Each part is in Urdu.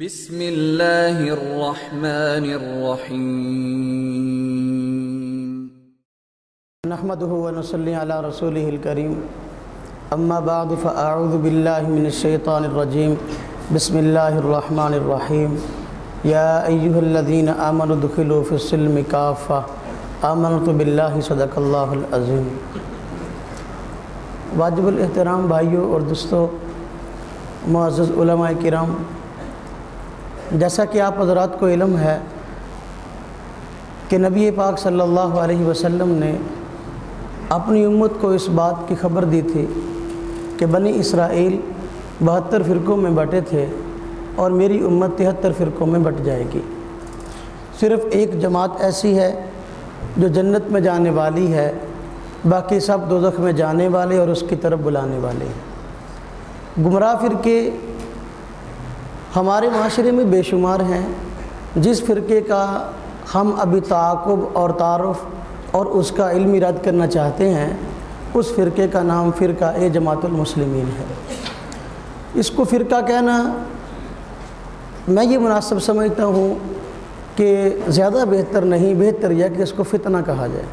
بسم اللہ الرحمن الرحیم۔ نحمده ونصلي على رسوله الكريم اما بعد فاعوذ بالله من الشيطان الرجيم بسم الله الرحمن الرحيم يا ايها الذين امنوا ادخلوا في السلم كافة آمنت بالله صدق الله العظيم واجب الاحترام بھائیوں اور دوستوں معزز علماء کرام جیسا کہ آپ حضرات کو علم ہے کہ نبی پاک صلی اللہ علیہ وسلم نے اپنی امت کو اس بات کی خبر دی تھی کہ بنی اسرائیل بہتر فرقوں میں بٹے تھے اور میری امت تہتر فرقوں میں بٹ جائے گی۔ صرف ایک جماعت ایسی ہے جو جنت میں جانے والی ہے، باقی سب دوزخ میں جانے والے اور اس کی طرف بلانے والے ہیں۔ گمراہ فرقے ہمارے معاشرے میں بے شمار ہیں، جس فرقے کا ہم ابھی تعاقب اور تعارف اور اس کا علمی رد کرنا چاہتے ہیں، اس فرقے کا نام فرقہ اے جماعت المسلمین ہے۔ اس کو فرقہ کہنا، میں یہ مناسب سمجھتا ہوں کہ زیادہ بہتر نہیں، بہتر یہ کہ اس کو فتنہ کہا جائے۔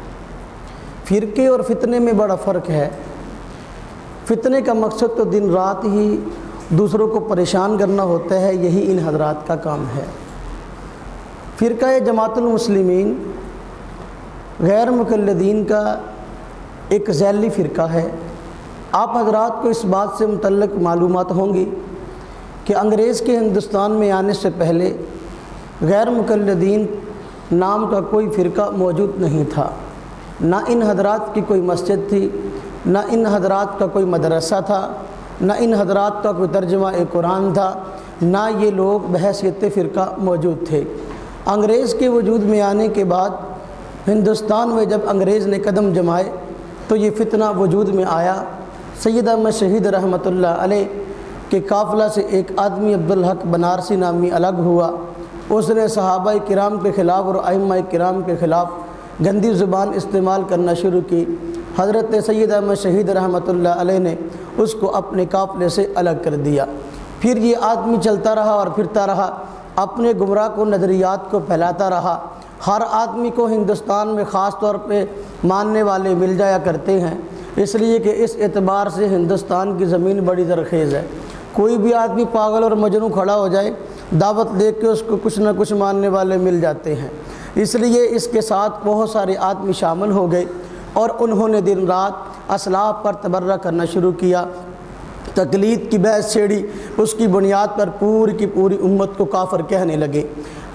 فرقے اور فتنے میں بڑا فرق ہے۔ فتنے کا مقصد تو دن رات ہی دوسروں کو پریشان کرنا ہوتا ہے، یہی ان حضرات کا کام ہے۔ فرقہ جماعت المسلمین غیر مقلدین کا ایک ذیلی فرقہ ہے۔ آپ حضرات کو اس بات سے متعلق معلومات ہوں گی کہ انگریز کے ہندوستان میں آنے سے پہلے غیر مقلدین نام کا کوئی فرقہ موجود نہیں تھا۔ نہ ان حضرات کی کوئی مسجد تھی، نہ ان حضرات کا کوئی مدرسہ تھا۔ نہ ان حضرات کا کوئی ترجمہ قرآن تھا، نہ یہ لوگ بحثیت فرقہ موجود تھے۔ انگریز کے وجود میں آنے کے بعد ہندوستان میں جب انگریز نے قدم جمائے تو یہ فتنہ وجود میں آیا۔ سید احمد شہید رحمۃ اللہ علیہ کے قافلہ سے ایک آدمی عبدالحق بنارسی نامی الگ ہوا۔ اس نے صحابہ کرام کے خلاف اور ائمہ کرام کے خلاف گندی زبان استعمال کرنا شروع کی۔ حضرت سید احمد شہید رحمۃ اللہ علیہ نے اس کو اپنے قافلے سے الگ کر دیا۔ پھر یہ آدمی چلتا رہا اور پھرتا رہا، اپنے گمراہ کو نظریات کو پھیلاتا رہا۔ ہر آدمی کو ہندوستان میں خاص طور پہ ماننے والے مل جایا کرتے ہیں۔ اس لیے کہ اس اعتبار سے ہندوستان کی زمین بڑی زرخیز ہے۔ کوئی بھی آدمی پاگل اور مجنو کھڑا ہو جائے، دعوت دے کے اس کو کچھ نہ کچھ ماننے والے مل جاتے ہیں۔ اس لیے اس کے ساتھ بہت سارے آدمی شامل ہو گئے۔ اور انہوں نے دن رات اسلاف پر تبرہ کرنا شروع کیا۔ تقلید کی بحث چھیڑی، اس کی بنیاد پر پوری کی پوری امت کو کافر کہنے لگے۔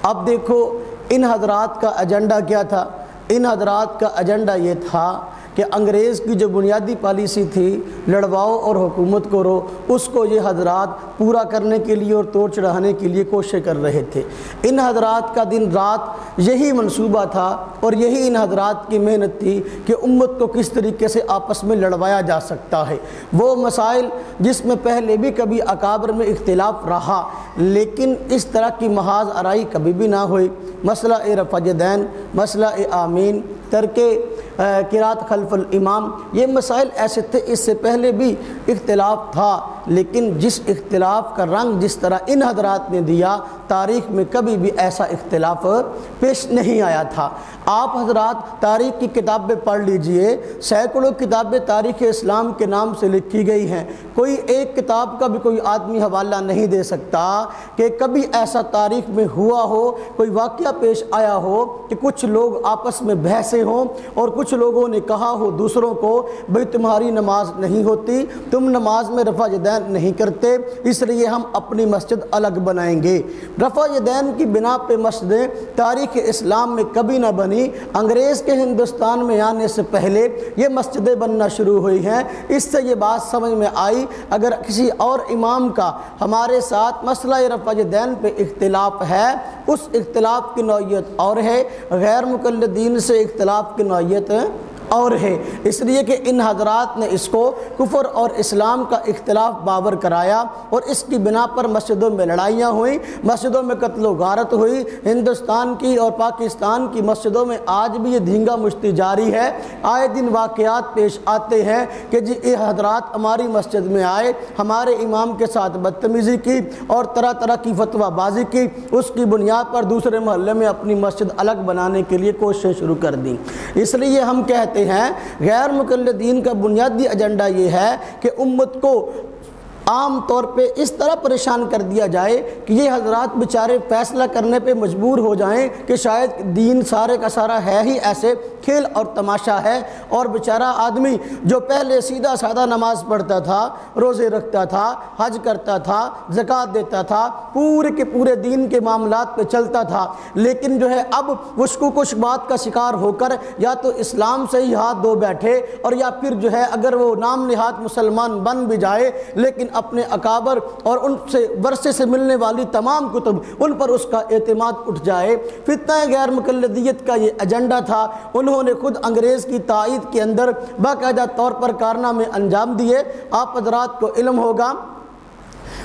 اب دیکھو، ان حضرات کا ایجنڈا کیا تھا؟ ان حضرات کا ایجنڈا یہ تھا کہ انگریز کی جو بنیادی پالیسی تھی، لڑواؤ اور حکومت کو رو اس کو یہ حضرات پورا کرنے کے لیے اور توڑ چڑھانے کے لیے کوشش کر رہے تھے۔ ان حضرات کا دن رات یہی منصوبہ تھا اور یہی ان حضرات کی محنت تھی کہ امت کو کس طریقے سے آپس میں لڑوایا جا سکتا ہے۔ وہ مسائل جس میں پہلے بھی کبھی اکابر میں اختلاف رہا، لیکن اس طرح کی محاذ آرائی کبھی بھی نہ ہوئی۔ مسئلہ اے رفع دین مسئلہ اے آمین، ترک قرات خلف الامام، یہ مسائل ایسے تھے، اس سے پہلے بھی اختلاف تھا، لیکن جس اختلاف کا رنگ جس طرح ان حضرات نے دیا، تاریخ میں کبھی بھی ایسا اختلاف پیش نہیں آیا تھا۔ آپ حضرات تاریخ کی کتابیں پڑھ لیجیے، سینکڑوں کتابیں تاریخ اسلام کے نام سے لکھی گئی ہیں۔ کوئی ایک کتاب کا بھی کوئی آدمی حوالہ نہیں دے سکتا کہ کبھی ایسا تاریخ میں ہوا ہو، کوئی واقعہ پیش آیا ہو کہ کچھ لوگ آپس میں بحثیں ہوں اور کچھ لوگوں نے کہا ہو، دوسروں کو بھئی تمہاری نماز نہیں ہوتی، تم نماز میں رفع جدین نہیں کرتے، اس لیے ہم اپنی مسجد الگ بنائیں گے۔ رفع جدین کی بنا پہ مسجدیں تاریخ اسلام میں کبھی نہ بنی، انگریز کے ہندوستان میں آنے سے پہلے یہ مسجدیں بننا شروع ہوئی ہیں۔ اس سے یہ بات سمجھ میں آئی، اگر کسی اور امام کا ہمارے ساتھ مسئلہ رفع جدین پہ اختلاف ہے، اس اختلاف کی نوعیت اور ہے۔ غیر مقلدین سے اختلاف کی نوعیت ہیں اور ہے۔ اس لیے کہ ان حضرات نے اس کو کفر اور اسلام کا اختلاف باور کرایا اور اس کی بنا پر مسجدوں میں لڑائیاں ہوئیں، مسجدوں میں قتل و غارت ہوئی۔ ہندوستان کی اور پاکستان کی مسجدوں میں آج بھی یہ دھینگا مشتی جاری ہے۔ آئے دن واقعات پیش آتے ہیں کہ جی یہ حضرات ہماری مسجد میں آئے، ہمارے امام کے ساتھ بدتمیزی کی اور طرح طرح کی فتویٰ بازی کی۔ اس کی بنیاد پر دوسرے محلے میں اپنی مسجد الگ بنانے کے لیے کوششیں شروع کر دیں۔ اس لیے ہم کہتے ہیں۔ غیر مقلدین کا بنیادی ایجنڈا یہ ہے کہ امت کو عام طور پہ اس طرح پریشان کر دیا جائے کہ یہ حضرات بیچارے فیصلہ کرنے پہ مجبور ہو جائیں کہ شاید دین سارے کا سارا ہے ہی ایسے کھیل اور تماشا ہے اور بیچارہ آدمی جو پہلے سیدھا سادہ نماز پڑھتا تھا، روزے رکھتا تھا، حج کرتا تھا، زکوٰۃ دیتا تھا، پورے کے پورے دین کے معاملات پہ چلتا تھا، لیکن جو ہے اب اس کو کچھ بات کا شکار ہو کر یا تو اسلام سے ہی ہاتھ دھو بیٹھے اور یا پھر جو ہے اگر وہ نام نہاد مسلمان بن بھی جائے، لیکن اپنے اکابر اور ان سے ورثے سے ملنے والی تمام کتب ان پر اس کا اعتماد اٹھ جائے۔ فتنہ غیر مقلدیت کا یہ ایجنڈا تھا۔ انہوں نے خود انگریز کی تائید کے اندر باقاعدہ طور پر کارنامے انجام دیے۔ آپ حضرات کو علم ہوگا۔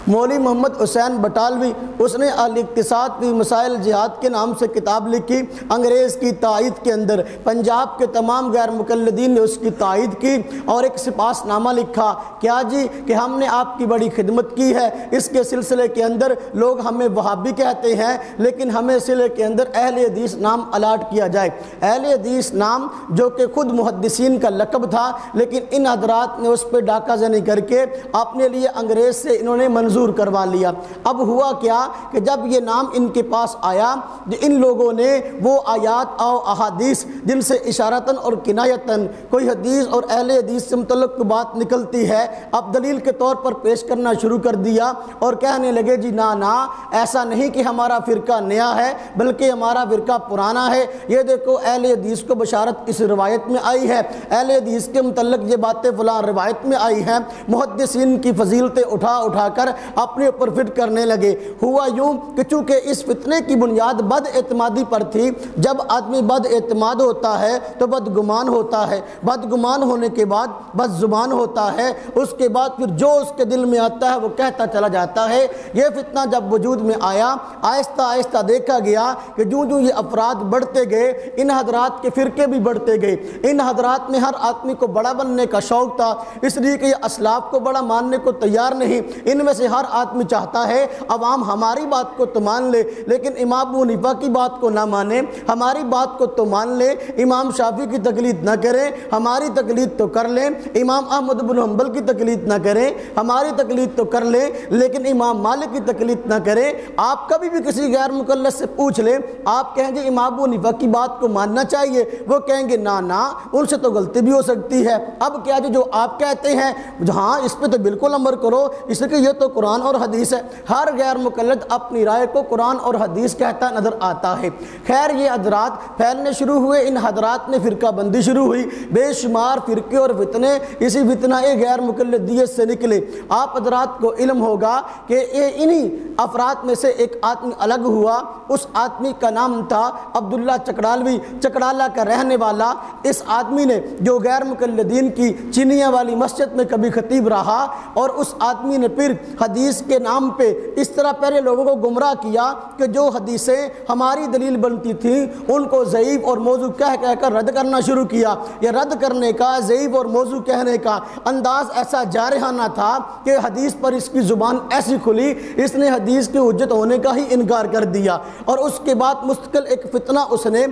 مولوی محمد حسین بٹالوی، اس نے اقتصاد کی مسائل جہاد کے نام سے کتاب لکھی، انگریز کی تائید کے اندر، پنجاب کے تمام غیر مقلدین نے اس کی تائید کی اور ایک سپاس نامہ لکھا، کیا جی کہ ہم نے آپ کی بڑی خدمت کی ہے؟ اس کے سلسلے کے اندر لوگ ہمیں وہابی کہتے ہیں، لیکن ہمیں سلے کے اندر اہل حدیث نام الاٹ کیا جائے۔ اہل حدیث نام جو کہ خود محدثین کا لقب تھا، لیکن ان حضرات نے اس پہ ڈاکہ زنی کر کے اپنے لیے انگریز سے انہوں نے منظور کروا لیا۔ اب ہوا کیا کہ جب یہ نام ان کے پاس آیا ان لوگوں نے وہ آیات او احادیث جن سے اشارتاً اور کنایتاً کوئی حدیث اور اہل حدیث سے متعلق بات نکلتی ہے، اب دلیل کے طور پر پیش کرنا شروع کر دیا اور کہنے لگے جی نا نا ایسا نہیں کہ ہمارا فرقہ نیا ہے، بلکہ ہمارا فرقہ پرانا ہے۔ یہ دیکھو، اہل حدیث کو بشارت اس روایت میں آئی ہے۔ اہل حدیث کے متعلق یہ باتیں فلاں روایت میں آئی ہیں۔ محدثین کی فضیلتیں اٹھا اٹھا کر اپنے اوپر فٹ کرنے لگے۔ ہوا یوں کہ چونکہ اس فتنے کی بنیاد بد اعتمادی پر تھی، جب آدمی بد اعتماد ہوتا ہے تو بد گمان ہوتا ہے۔ بد گمان ہونے کے بعد بد زبان ہوتا ہے۔ اس کے بعد پھر جو اس کے دل میں آتا ہے وہ کہتا چلا جاتا ہے۔ یہ فتنہ جب وجود میں آیا، آہستہ آہستہ دیکھا گیا کہ جو جو یہ افراد بڑھتے گئے، ان حضرات کے فرقے بھی بڑھتے گئے۔ ان حضرات میں ہر آدمی کو بڑا بننے کا شوق تھا، اس لیے کہ یہ اسلاف کو بڑا ماننے کو تیار نہیں۔ ان میں سے ہر آدمی چاہتا ہے عوام ہماری بات کو تو مان لے، لیکن امام ابو نفا کی بات کو نہ مانے۔ ہماری بات کو تو مان لے، امام شافی کی تقلید نہ کریں، ہماری تقلید تو کر لیں، امام احمد بن حنبل کی تقلید نہ کریں، ہماری تقلید تو کر لیں، لیکن امام مالک کی تقلید نہ کریں۔ آپ کبھی بھی کسی غیر مقلص سے پوچھ لیں، آپ کہیں گے امام ابو نفا کی بات کو ماننا چاہیے، وہ کہیں گے نا نا ان سے تو غلطی بھی ہو سکتی ہے۔ اب کیا جو آپ کہتے ہیں ہاں اس پہ تو بالکل عمر کرو، اس لیے کہ یہ تو قرآن اور حدیث ہے۔ ہر غیر مقلد اپنی رائے کو قرآن اور حدیث کہتا نظر آتا ہے۔ خیر، یہ حضرات پھیلنے شروع ہوئے۔ ان حضرات نے فرقہ بندی شروع ہوئی۔ بے شمار فرقے اور فتنے اسی فتنہ غیر مقلدیت سے نکلے۔ آپ حضرات کو علم ہوگا کہ یہ انہی افراد میں سے ایک آدمی الگ ہوا۔ اس آدمی کا نام تھا عبداللہ چکڑالوی چکڑالہ کا رہنے والا اس آدمی نے جو غیر مقلدین کی چینیاں والی مسجد میں کبھی خطیب رہا اور اس آدمی نے پھر حدیث کے نام پہ اس طرح پہلے لوگوں کو گمراہ کیا کہ جو حدیثیں ہماری دلیل بنتی تھیں، ان کو ضعیف اور موضوع کہہ کہہ کر رد کرنا شروع کیا۔ یہ رد کرنے کا، ضعیف اور موضوع کہنے کا انداز ایسا جارحانہ تھا کہ حدیث پر اس کی زبان ایسی کھلی، اس نے حدیث کی حجت ہونے کا ہی انکار کر دیا۔ اور اس کے بعد مستقل ایک فتنہ اس نے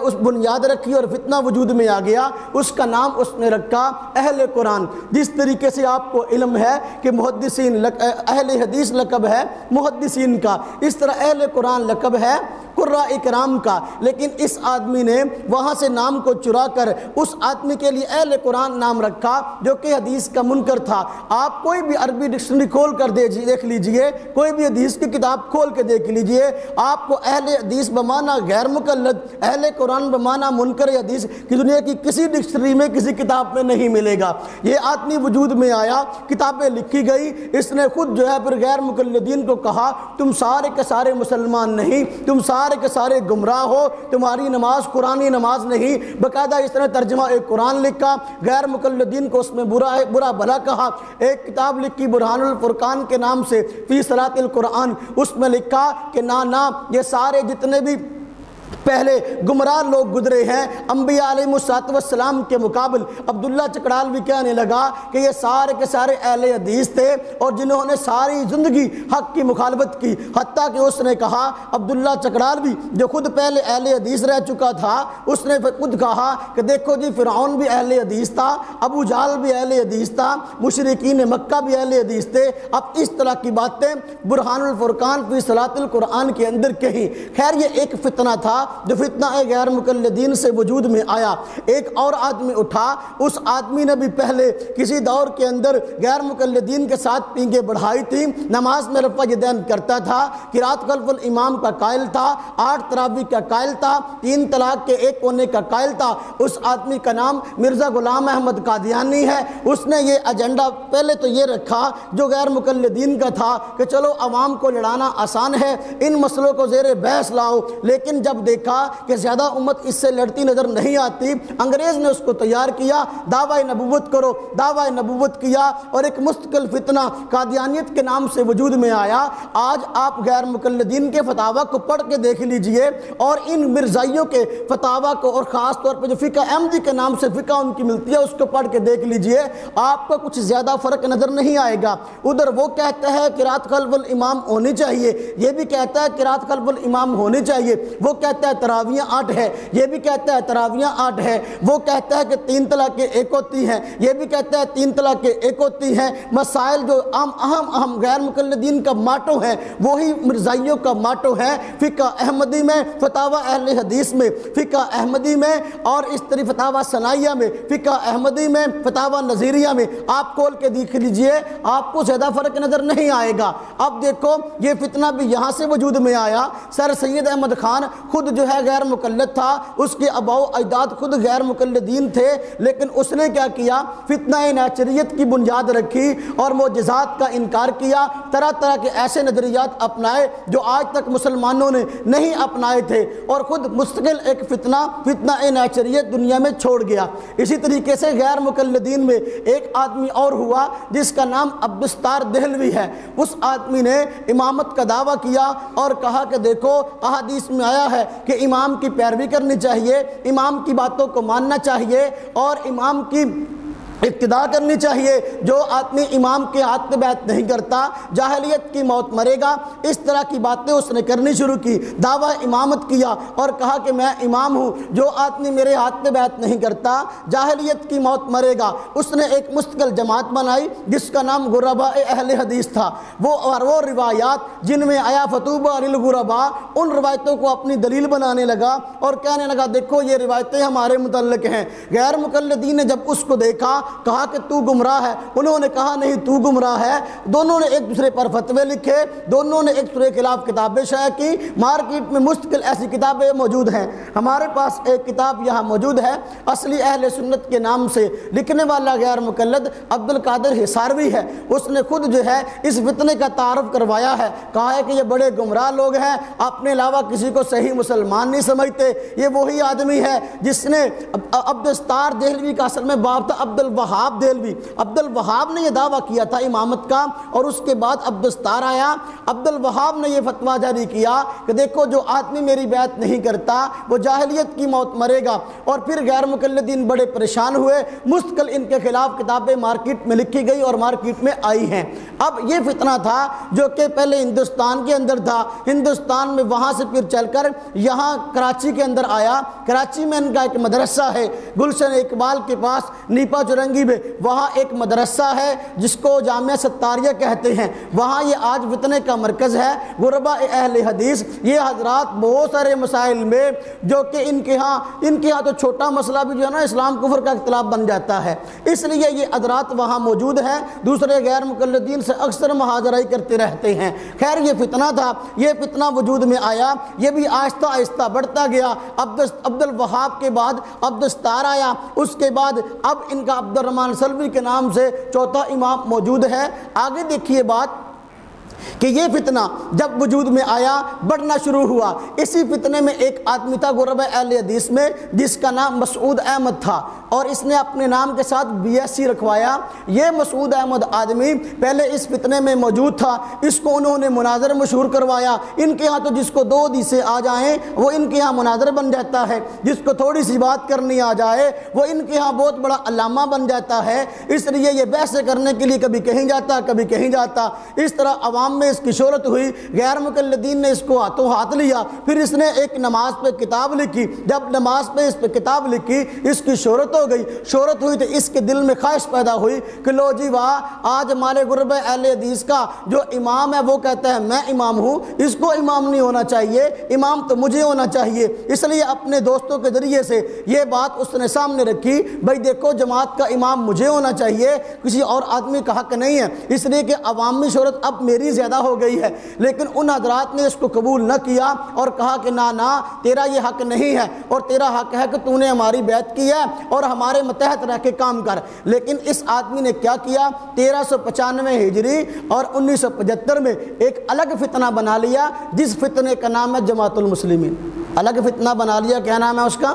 اس بنیاد رکھی اور فتنہ وجود میں آ گیا۔ اس کا نام اس نے رکھا اہل قرآن۔ جس طریقے سے آپ کو علم ہے کہ محدثین اہل حدیث لقب ہے، محدثین کا۔ اس طرح اہل قرآن لقب ہے قرآ اکرام کا۔ لیکن اس آدمی نے وہاں سے نام کو چرا کر اس آدمی کے لیے اہل قرآن نام رکھا، جو کہ حدیث کا منکر تھا۔ آپ کوئی بھی عربی ڈکشنری کھول کر دے دیکھ لیجیے۔ کوئی بھی حدیث کی کتاب کھول کے دیکھ لیجیے۔ آپ کو اہل حدیث بمانا غیر مقلد اہل قرآن بمانا منکر حدیث کی دنیا کی کسی ڈکشنری میں، کسی کتاب میں نہیں ملے گا۔ یہ آدمی وجود میں آیا، کتابیں لکھی گئی، اس نے خود خود جو ہے پھر غیر مقلدین کو کہا، تم سارے کے سارے مسلمان نہیں، تم سارے کے سارے گمراہ ہو، تمہاری نماز قرآنی نماز نہیں۔ باقاعدہ اس طرح ترجمہ ایک قرآن لکھا، غیر مقلدین کو اس میں برا برا بھلا کہا۔ ایک کتاب لکھی برہان الفرقان کے نام سے، فی صلاۃ القرآن، اس میں لکھا کہ نا نا یہ سارے جتنے بھی پہلے گمراہ لوگ گزرے ہیں۔ انبیاء علیہ السلام کے مقابل عبداللہ چکڑال بھی کہنے لگا کہ یہ سارے کے سارے اہل حدیث تھے اور جنہوں نے ساری زندگی حق کی مخالفت کی۔ حتیٰ کہ اس نے کہا، عبداللہ چکڑال بھی جو خود پہلے اہل حدیث رہ چکا تھا، اس نے خود کہا کہ دیکھو جی فرعون بھی اہل حدیث تھا، ابو جال بھی اہل حدیث تھا مشرقین مکہ بھی اہل حدیث تھے۔ اب اس طرح کی باتیں برہان الفرقان فی صلاۃ القرآن کے اندر کہیں۔ خیر، یہ ایک فتنہ تھا جو فتنہ غیر مقلدین سے وجود میں آیا، ایک اور آدمی اٹھا، اس آدمی نے بھی پہلے کسی دور کے اندر غیر مقلدین کے ساتھ پینگے بڑھائی تھی۔ نماز میں رفع یدین کرتا تھا قرات خلف الامام کا قائل تھا، آٹھ تراوی کا قائل تھا، تین طلاق کے ایک کونے کا قائل تھا۔ اس آدمی کا نام مرزا غلام احمد قادیانی ہے۔ اس نے یہ ایجنڈا پہلے تو یہ رکھا جو غیر مقلدین کا تھا کہ چلو عوام کو لڑانا آسان ہے، ان مسئلوں کو زیر بحث لاؤ۔ لیکن جب دیکھا کہ زیادہ امت اس سے لڑتی نظر نہیں آتی۔ انگریز نے اس کو تیار کیا، دعوی نبوت کرو، دعوی نبوت کیا اور ایک مستقل فتنہ قادیانیت کے نام سے وجود میں آیا۔ آج آپ غیر مقلدین کے فتاوہ کو پڑھ کے دیکھ لیجیے اور ان مرزائیوں کے فتاوہ کو اور خاص طور پہ جو فقہ احمدی کے نام سے فقہ ان کی ملتی ہے، اس کو پڑھ کے دیکھ لیجیے۔ آپ کو کچھ زیادہ فرق نظر نہیں آئے گا۔ ادھر وہ کہتا ہے کہ رات خلف الامام ہونی چاہیے، یہ بھی کہتا ہے کہ رات خلف الامام ہونی چاہیے۔ وہ کہتا کہتا ہے تراویاں آٹھ ہے یہ بھی کہتا ہے تراویاں آٹھ ہے وہ کہتا ہے کہ تین طلاق کے ایک ہوتی ہیں، یہ بھی کہتا ہے تین طلاق کے ایک ہوتی ہیں۔ مسائل جو عام، اہم اہم غیر مقلدین کا ماٹو ہے وہی مرزائیوں کا ماٹو ہے فقہ احمدی میں فتاوہ اہل حدیث میں، فقہ احمدی میں اور اس طرح فتاوہ ثنائیہ میں، فقہ احمدی میں فتاوہ نظیریہ میں۔ آپ کھول کے دیکھ لیجیے، آپ کو زیادہ فرق نظر نہیں آئے گا۔ اب دیکھو، یہ فتنہ بھی یہاں سے وجود میں آیا۔ سر سید احمد خان خود خود جو ہے غیر مقلد تھا، اس کے اباؤ اجداد خود غیر مقلدین تھے، لیکن اس نے کیا کیا؟ فتنہ نیچریت کی بنیاد رکھی اور معجزات کا انکار کیا۔ طرح طرح کے ایسے نظریات اپنائے جو آج تک مسلمانوں نے نہیں اپنائے تھے۔ اور خود مستقل ایک فتنہ فتنہ نیچریت دنیا میں چھوڑ گیا۔ اسی طریقے سے غیر مقلدین میں ایک آدمی اور ہوا، جس کا نام عبدالستار دہلوی ہے۔ اس آدمی نے امامت کا دعویٰ کیا اور کہا کہ دیکھو، احادیث میں آیا ہے کہ امام کی پیروی کرنی چاہیے، امام کی باتوں کو ماننا چاہیے اور امام کی اقتدا کرنی چاہیے جو آدمی امام کے ہاتھ میں بیعت نہیں کرتا، جاہلیت کی موت مرے گا، اس طرح کی باتیں اس نے کرنی شروع کی، دعویٰ امامت کیا اور کہا کہ میں امام ہوں، جو آدمی میرے ہاتھ میں بیعت نہیں کرتا، جاہلیت کی موت مرے گا۔ اس نے ایک مستقل جماعت بنائی، جس کا نام غربا اہل حدیث تھا۔ وہ اور وہ روایات جن میں آیا فتوبہ الغربا ان روایتوں کو اپنی دلیل بنانے لگا اور کہنے لگا، دیکھو یہ روایتیں ہمارے متعلق ہیں۔ غیر مقلدین نے جب اس کو دیکھا کہا کہ تو گمراہ ہے۔ انہوں نے کہا نہیں، تو گمراہ ہے۔ دونوں نے ایک دوسرے پر فتوے لکھے۔ دونوں نے ایک دوسرے کے خلاف کتابیں شائع کی۔ مارکیٹ میں مستقل ایسی کتابیں موجود ہیں۔ ہمارے پاس ایک کتاب یہاں موجود ہے۔ اصلی اہل سنت کے نام سے لکھنے والا غیر مقلد عبد القادر حساروی ہے۔ اس نے خود جو ہے اس فتنے کا تعارف کروایا ہے۔ کہا ہے کہ یہ بڑے گمراہ لوگ ہیں۔ اپنے علاوہ کسی کو صحیح مسلمان نہیں سمجھتے۔ یہ وہی آدمی ہے جس نے عبدالستار دہلوی کا اصل میں باپ تھا عبد الوہاب دہلوی۔ عبد الوہاب نے یہ دعویٰ کیا تھا امامت کا اور اس کے بعد عبدالستار آیا۔ عبد الوہاب نے یہ فتویٰ جاری کیا کہ دیکھو جو آدمی میری بیعت نہیں کرتا، وہ جاہلیت کی موت مرے گا۔ اور پھر غیر مقلدین بڑے پریشان ہوئے۔ مستقل ان کے خلاف کتابیں مارکیٹ میں لکھی گئی اور مارکیٹ میں آئی ہیں۔ اب یہ فتنہ تھا جو کہ پہلے ہندوستان کے اندر تھا۔ ہندوستان میں وہاں سے پھر چل کر یہاں کراچی کے اندر آیا۔ کراچی میں ان کا ایک مدرسہ ہے۔ گلشن اقبال کے پاس نیپا چرنگی میں وہاں ایک مدرسہ ہے جس کو جامعہ ستاریہ کہتے ہیں۔ وہاں یہ آج فتنے کا مرکز ہے۔ غربا اہل حدیث، یہ حضرات بہت سارے مسائل میں، جو کہ ان کے ہاں ان کے ہاں تو چھوٹا مسئلہ بھی جو ہے نا، اسلام کفر کا اختلاف بن جاتا ہے۔ اس لیے یہ حضرات وہاں موجود ہیں۔ دوسرے غیر مقلدین سے اکثر محاذرائی کرتے رہتے ہیں۔ خیر، یہ فتنہ تھا۔ یہ فتنہ وجود میں آیا۔ یہ بھی آہستہ آہستہ بڑھتا گیا۔ عبد عبد الوہاب کے بعد عبدالستار آیا۔ اس کے بعد اب ان کا عبد الرحمن سلوی کے نام سے چوتھا امام موجود ہے۔ آگے دیکھیے بات کہ یہ فتنہ جب وجود میں آیا، بڑھنا شروع ہوا۔ اسی فتنے میں ایک آدمی تھا، غرب اہل حدیث میں، جس کا نام مسعود احمد تھا۔ اور اس نے اپنے نام کے ساتھ بی ایس سی رکھوایا۔ یہ مسعود احمد آدمی پہلے اس فتنے میں موجود تھا۔ اس کو انہوں نے مناظر مشہور کروایا۔ ان کے ہاں تو جس کو دو دیسے آ جائیں، وہ ان کے ہاں مناظر بن جاتا ہے۔ جس کو تھوڑی سی بات کرنی آ جائے، وہ ان کے ہاں بہت بڑا علامہ بن جاتا ہے۔ اس لیے یہ بحث کرنے کے لیے کبھی کہیں جاتا، کبھی کہیں جاتا۔ اس طرح عوام میں اس کی شہرت ہوئی، غیر مقلدین نے اس کو ہاتھوں ہاتھ لیا۔ پھر اس نے ایک نماز پہ کتاب لکھی۔ جب نماز پہ اس پہ کتاب لکھی، اس کی شہرت ہو گئی۔ شہرت ہوئی تو اس کے دل میں خواہش پیدا ہوئی کہ لو جی واہ، آج ہمارے غرب اہل حدیث کا جو امام ہے، وہ کہتا ہے، میں امام ہوں۔ اس کو امام نہیں ہونا چاہیے۔ امام تو مجھے ہونا چاہیے۔ اس لیے اپنے دوستوں کے ذریعے سے یہ بات اس نے سامنے رکھی۔ بھائی دیکھو، جماعت کا امام مجھے ہونا چاہیے۔ کسی اور آدمی کا حق نہیں ہے۔ اس لیے کہ عوامی شہرت اب میری زیادہ ہو گئی ہے۔ لیکن ان حضرات نے اس کو قبول نہ کیا اور کہا کہ نہ نہ تیرا یہ حق نہیں ہے اور تیرا حق ہے کہ تو نے ہماری بیعت کی ہے اور ہمارے متحد رہ کے کام کر۔ لیکن اس آدمی نے کیا کیا؟ تیرہ سو پچانوے ہجری اور انیس سو پچہتر میں ایک الگ فتنہ بنا لیا، جس فتنے کا نام ہے جماعت المسلمین۔ الگ فتنہ بنا لیا، کیا نام ہے اس کا؟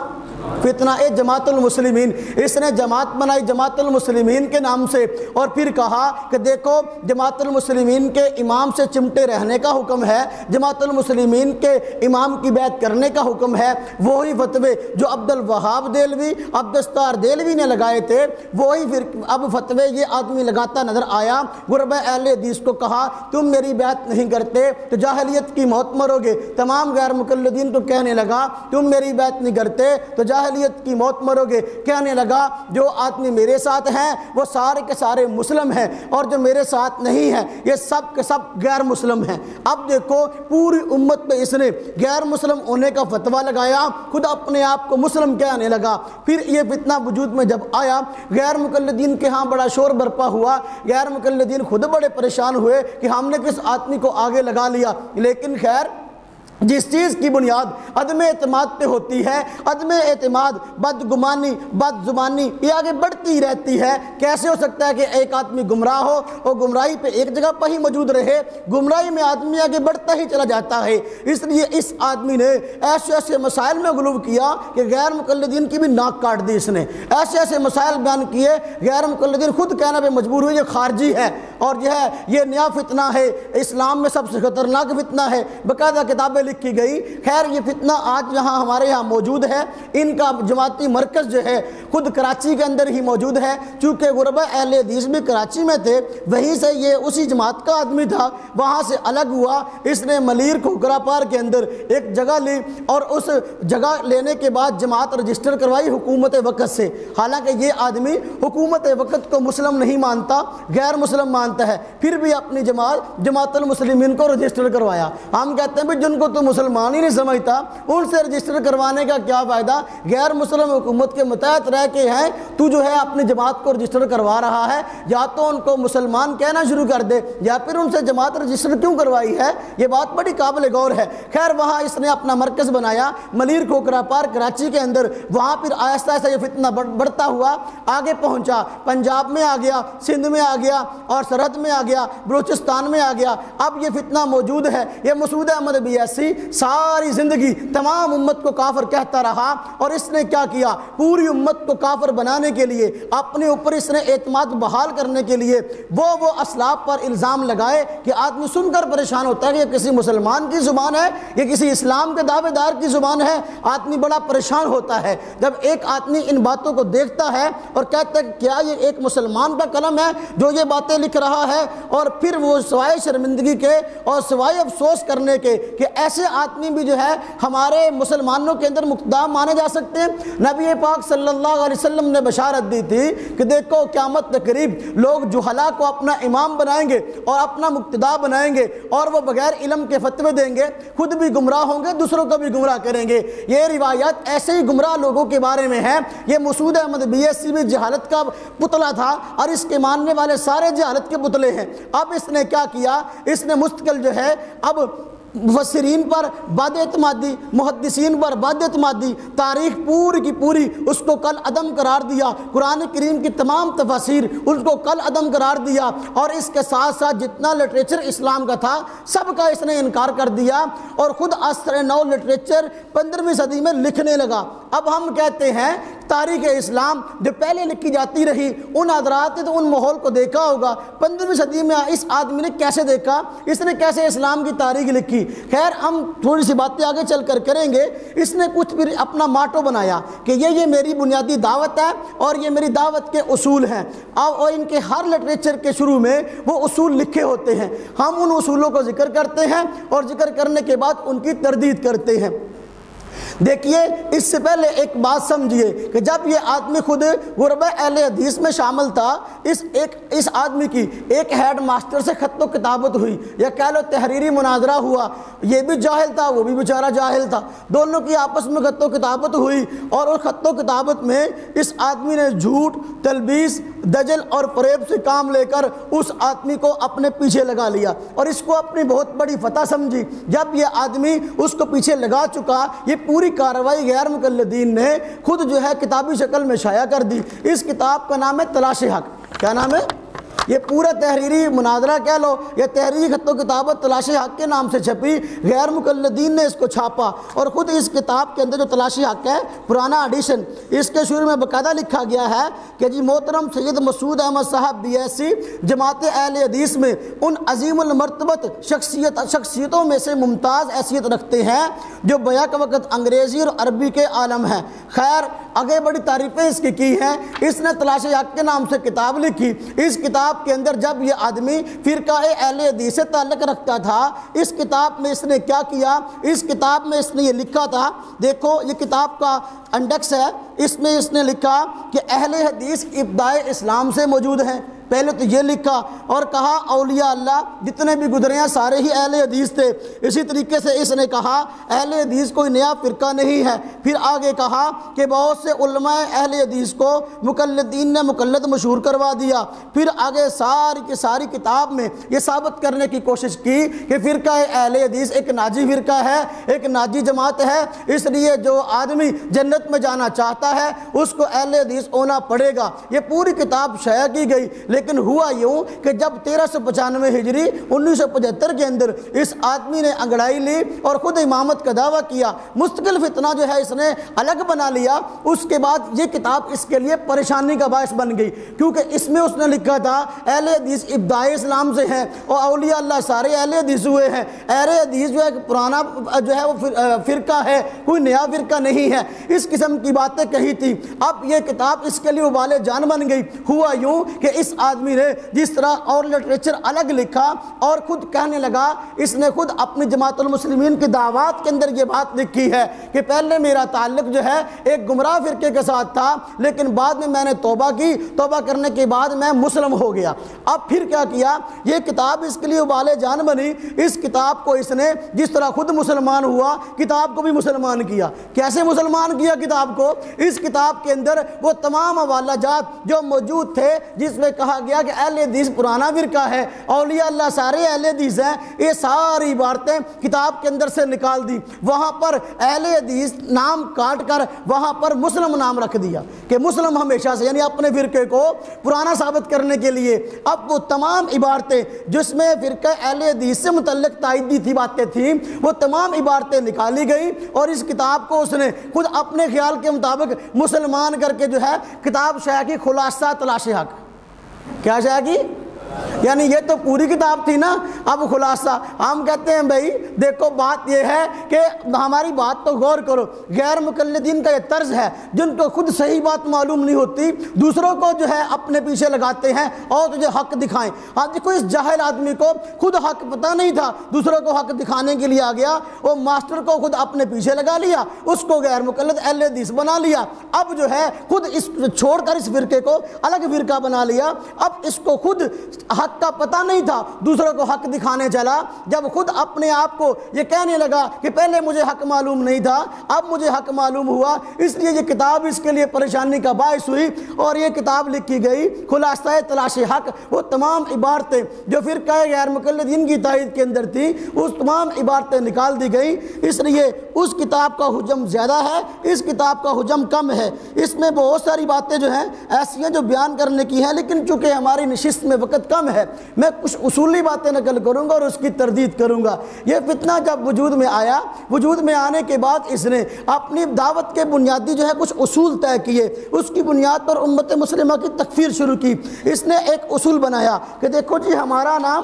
فتنہ اے جماعت المسلمین، اس نے جماعت بنائی جماعت المسلمین کے نام سے، اور پھر کہا کہ دیکھو، جماعت المسلمین کے امام سے چمٹے رہنے کا حکم ہے، جماعت المسلمین کے امام کی بیعت کرنے کا حکم ہے، وہی فتوے جو عبد الوہاب دلوی عبدالستار دلوی نے لگائے تھے، وہی پھر اب فتوے یہ آدمی لگاتا نظر آیا غربہ اہل حدیث کو کہا، تم میری بیعت نہیں کرتے، تو جاہلیت کی موت مرو گے، تمام غیر مقلدین کو کہنے لگا، تم میری بیعت نہیں کرتے، تو جاہلیت جاہلیت کی موت مرو گے۔ کہنے لگا، جو آدمی میرے ساتھ ہیں، وہ سارے کے سارے مسلم ہیں، اور جو میرے ساتھ نہیں ہیں، یہ سب کے سب غیر مسلم ہیں۔ اب دیکھو، پوری امت پہ اس نے غیر مسلم ہونے کا فتویٰ لگایا۔ خود اپنے آپ کو مسلم کہنے لگا۔ پھر یہ فتنہ وجود میں جب آیا، غیر مقلدین کے ہاں بڑا شور برپا ہوا۔ غیر مقلدین خود بڑے پریشان ہوئے کہ ہم نے کس آدمی کو آگے لگا لیا۔ لیکن خیر جس چیز کی بنیاد عدم اعتماد پہ ہوتی ہے، عدم اعتماد، بدگمانی بد زبانی یہ آگے بڑھتی رہتی ہے۔ کیسے ہو سکتا ہے کہ ایک آدمی گمراہ ہو اور گمراہی پہ ایک جگہ پہ ہی موجود رہے، گمراہی میں آدمی آگے بڑھتا ہی چلا جاتا ہے۔ اس لیے اس آدمی نے ایسے ایسے مسائل میں غلوب کیا کہ غیر مقلدین کی بھی ناک کاٹ دی اس نے۔ ایسے ایسے مسائل بیان کیے، غیر مقلدین خود کہنا پہ مجبور ہوئی یہ خارجی ہے۔ اور جو ہے، یہ نیا فتنہ ہے۔ اسلام میں سب سے خطرناک فتنہ ہے۔ باقاعدہ کتابیں لکھی گئی۔ خیر، یہ فتنہ آج یہاں ہمارے یہاں موجود ہے۔ ان کا جماعتی مرکز جو ہے، خود کراچی کے اندر ہی موجود ہے۔ چونکہ غربہ اہل حدیث بھی کراچی میں تھے، وہیں سے یہ اسی جماعت کا آدمی تھا۔ وہاں سے الگ ہوا۔ اس نے ملیر کھوکرا پار کے اندر ایک جگہ لی اور اس جگہ لینے کے بعد جماعت رجسٹر کروائی حکومت وقت سے۔ حالانکہ یہ آدمی حکومت وقت کو مسلم نہیں مانتا، غیر مسلم مانتا ہے۔ پھر بھی اپنی جماعت جماعت المسلمین کو رجسٹر کروایا۔ ہم کہتے ہیں بھی جن کو تو مسلمان ہی نہیں سمجھتا۔ ان سے رجسٹر کروانے کا کیا فائدہ؟ غیر مسلم حکومت کے متحد رہ کے ہیں۔ تو جو ہے اپنی جماعت کو رجسٹر کروا رہا ہے۔ یا تو ان کو مسلمان کہنا شروع کر دے، یا پھر ان سے جماعت رجسٹر کیوں کروائی ہے؟ یہ بات بڑی قابل غور ہے۔ خیر، وہاں اس نے اپنا مرکز بنایا، ملیر کوکرا پار کراچی کے اندر۔ وہاں پھر آہستہ آہستہ یہ فتنہ بڑھتا ہوا آگے پہنچا۔ پنجاب میں آ گیا، سندھ میں آ گیا اور سرحد میں آ گیا، بلوچستان میں آ گیا۔ اب یہ فتنہ موجود ہے۔ یہ مسعود احمد بی ساری زندگی تمام امت کو کافر کہتا رہا اور اس نے کیا کیا؟ پوری امت کو کافر بنانے کے لیے، اپنے اوپر اس نے اعتماد بحال کرنے کے لیے وہ وہ اسلاف پر الزام لگائے کہ آدمی سن کر پریشان ہوتا ہے کہ یہ کسی مسلمان کی زبان ہے، یہ کسی اسلام کے دعوے دار کی زبان ہے۔ آدمی بڑا پریشان ہوتا ہے جب ایک آدمی ان باتوں کو دیکھتا ہے اور کہتا ہے کہ کیا یہ ایک مسلمان کا قلم ہے جو یہ باتیں لکھ رہا ہے؟ اور پھر وہ سوائے شرمندگی کے اور سوائے افسوس کرنے کے کہ ایسے آدمی بھی جو ہے ہمارے مسلمانوں کے اندر مقدام مانے جا سکتے ہیں۔ نبی پاک صلی اللہ علیہ وسلم نے بشارت دی تھی کہ دیکھو قیامت قریب لوگ جہلا کو اپنا امام بنائیں گے اور اپنا مقتدا بنائیں گے اور وہ بغیر علم کے فتوے دیں گے۔ خود بھی گمراہ ہوں گے، دوسروں کو بھی گمراہ کریں گے۔ یہ روایت ایسے ہی گمراہ لوگوں کے بارے میں ہے یہ Masood Ahmad B S C میں جہالت کا پتلا تھا اور اس کے ماننے والے سارے جہالت کے پتلے ہیں۔ اب اس نے کیا کیا؟ اس نے مستقل جو ہے، اب مفسرین پر بد اعتمادی، محدثین پر بد اعتمادی، تاریخ پوری کی پوری اس کو کل عدم قرار دیا۔ قرآن کریم کی تمام تفاصیر اس کو کل عدم قرار دیا اور اس کے ساتھ ساتھ جتنا لٹریچر اسلام کا تھا، سب کا اس نے انکار کر دیا اور خود عصر نو لٹریچر پندرہویں صدی میں لکھنے لگا۔ اب ہم کہتے ہیں، تاریخ اسلام جو پہلے لکھی جاتی رہی، ان حضرات نے تو ان ماحول کو دیکھا ہوگا۔ پندرہویں صدی میں اس آدمی نے کیسے دیکھا؟ اس نے کیسے اسلام کی تاریخ لکھی؟ خیر، ہم تھوڑی سی باتیں آگے چل کر کریں گے۔ اس نے کچھ پھر اپنا ماٹو بنایا کہ یہ یہ میری بنیادی دعوت ہے اور یہ میری دعوت کے اصول ہیں۔ اور ان کے ہر لٹریچر کے شروع میں وہ اصول لکھے ہوتے ہیں۔ ہم ان اصولوں کو ذکر کرتے ہیں اور ذکر کرنے کے بعد ان کی تردید کرتے ہیں۔ دیکھیے، اس سے پہلے ایک بات سمجھیے کہ جب یہ آدمی خود غربہ اہل حدیث میں شامل تھا، اس ایک، اس آدمی کی ایک ہیڈ ماسٹر سے خط و کتابت ہوئی، یا کہہ لو تحریری مناظرہ ہوا، یہ بھی جاہل تھا، وہ بھی بیچارہ جاہل تھا، دونوں کی آپس میں خط و کتابت ہوئی اور اس خط و کتابت میں اس آدمی نے جھوٹ، تلبیس، دجل اور فریب سے کام لے کر اس آدمی کو اپنے پیچھے لگا لیا اور اس کو اپنی بہت بڑی فتح سمجھی۔ جب یہ آدمی اس کو پیچھے لگا چکا، یہ پوری کارروائی غیر مقلدین نے خود جو ہے کتابی شکل میں شائع کر دی۔ اس کتاب کا نام ہے تلاش حق۔ کیا نام ہے؟ یہ پورا تحریری مناظرہ کہہ لو، یہ تحریری خط و کتابت تلاش حق کے نام سے چھپی، غیر مقلدین نے اس کو چھاپا اور خود اس کتاب کے اندر جو تلاشی حق ہے، پرانا ایڈیشن، اس کے شروع میں باقاعدہ لکھا گیا ہے کہ جی محترم سید مسعود احمد صاحب بی ایس سی جماعت اہل حدیث میں ان عظیم المرتبت شخصیت، شخصیتوں میں سے ممتاز حیثیت رکھتے ہیں جو بیک وقت انگریزی اور عربی کے عالم ہیں۔ خیر، آگے بڑی تعریفیں اس کی کی ہیں۔ اس نے تلاش حق کے نام سے کتاب لکھی۔ اس کتاب کے اندر جب یہ آدمی فرقہ اہل حدیث سے تعلق رکھتا تھا، اس کتاب میں اس نے کیا کیا؟ اس کتاب میں اس نے یہ لکھا تھا، دیکھو یہ کتاب کا انڈیکس ہے، اس میں اس نے لکھا کہ اہل حدیث ابدائے اسلام سے موجود ہیں۔ پہلے تو یہ لکھا اور کہا، اولیاء اللہ، جتنے بھی گزرے ہیں، سارے ہی اہل حدیث تھے۔ اسی طریقے سے اس نے کہا، اہل حدیث کوئی نیا فرقہ نہیں ہے۔ پھر آگے کہا کہ بہت سے علماء اہل حدیث کو مقلدین نے مقلد مشہور کروا دیا۔ پھر آگے ساری کی ساری کتاب میں یہ ثابت کرنے کی کوشش کی کہ فرقہ اہل حدیث ایک ناجی فرقہ ہے، ایک ناجی جماعت ہے۔ اس لیے جو آدمی جنت میں جانا چاہتا ہے، اس کو اہل حدیث ہونا پڑے گا۔ یہ پوری کتاب شائع کی گئی لیکن لیکن ہوا یوں کہ جب تیرہ سو پچانوے ہجری انیس سو پچہتر کے اندر اس آدمی نے انگڑائی لی اور خود امامت کا دعویٰ کیا، مستقل فتنہ جو ہے اس نے الگ بنا لیا، اس کے بعد یہ کتاب اس کے لیے پریشانی کا باعث بن گئی۔ کیونکہ اس میں اس نے لکھا تھا، اہل حدیث ابدائی اسلام سے ہیں اور اولیاء اللہ سارے اہل حدیث ہوئے ہیں۔ اہل حدیث جو ہے پرانا جو ہے وہ فرقہ ہے، کوئی نیا فرقہ نہیں ہے۔ اس قسم کی باتیں کہی تھی۔ اب یہ کتاب اس کے لیے ابال جان بن گئی۔ ہوا یوں کہ اس آدمی نے جس طرح اور لٹریچر الگ لکھا اور خود کہنے لگا، اس نے خود اپنی جماعت المسلمین کی دعوات کے اندر یہ بات لکھی ہے کہ پہلے میرا تعلق جو ہے ایک گمراہ فرقے کے ساتھ تھا، لیکن بعد میں میں نے توبہ کی، توبہ کرنے کے بعد میں مسلم ہو گیا۔ اب پھر کیا کیا؟ یہ کتاب اس کے لیے ابال جان بنی۔ اس کتاب کو اس نے جس طرح خود مسلمان ہوا، کتاب کو بھی مسلمان کیا۔ کیسے مسلمان کیا کتاب کو؟ اس کتاب کے اندر وہ تمام حوالہ جات جو موجود تھے، جس میں کہا گیا کہ اہل حدیث پرانا فرقہ ہے، اولیاء اللہ سارے اہل حدیث ہیں، یہ ساری باتیں کتاب کے اندر سے نکال دی۔ وہاں پر اہل حدیث نام کاٹ کر وہاں پر مسلم نام رکھ دیا کہ مسلم ہمیشہ سے یعنی اپنے فرقے کو پرانا ثابت کرنے کے لیے۔ اب وہ تمام عبارتیں جس میں فرقہ اہل حدیث سے متعلق تائیدی تھی باتیں تھیں، وہ تمام عبارتیں نکالی گئی اور اس کتاب کو اس نے خود اپنے خیال کے مطابق مسلمان کر کے جو ہے، کتاب شاہ کی خلاصہ تلاش حق۔ کیا جائے گی یعنی یہ تو پوری کتاب تھی نا، اب خلاصہ۔ ہم کہتے ہیں بھائی، دیکھو، بات یہ ہے کہ ہماری بات تو غور کرو، غیر مقلدین کا یہ طرز ہے، جن کو خود صحیح بات معلوم نہیں ہوتی، دوسروں کو جو ہے اپنے پیچھے لگاتے ہیں اور تجھے حق دکھائیں۔ ہاں جی، آج دیکھو اس جاہل آدمی کو خود حق پتہ نہیں تھا، دوسروں کو حق دکھانے کے لیے آ گیا، وہ ماسٹر کو خود اپنے پیچھے لگا لیا، اس کو غیر مقلد اہل حدیث بنا لیا۔ اب جو ہے، خود اس، چھوڑ کر اس فرقے کو الگ فرقہ بنا لیا، اب اس کو خود حق کا پتہ نہیں تھا، دوسروں کو حق دکھانے چلا۔ جب خود اپنے آپ کو یہ کہنے لگا کہ پہلے مجھے حق معلوم نہیں تھا، اب مجھے حق معلوم ہوا، اس لیے یہ کتاب اس کے لیے پریشانی کا باعث ہوئی اور یہ کتاب لکھی گئی۔ خلاصہ، تلاش حق، وہ تمام عبارتیں جو فرقہ غیر مقلدین کی تائید کے اندر تھی اس تمام عبارتیں نکال دی گئی اس لیے اس کتاب کا حجم زیادہ ہے، اس کتاب کا حجم کم ہے۔ اس میں بہت ساری باتیں جو ہیں، ایسی ہیں جو بیان کرنے کی ہیں، لیکن چونکہ ہماری نشست میں وقت کم ہے۔ میں کچھ اصولی باتیں نقل کروں گا اور اس کی تردید کروں گا۔ یہ فتنہ جب وجود میں آیا، وجود میں آنے کے بعد اس نے اپنی دعوت کے بنیادی جو ہے کچھ اصول طے کیے۔ اس کی بنیاد پر امت مسلمہ کی تکفیر شروع کی۔ اس نے ایک اصول بنایا کہ دیکھو جی ہمارا نام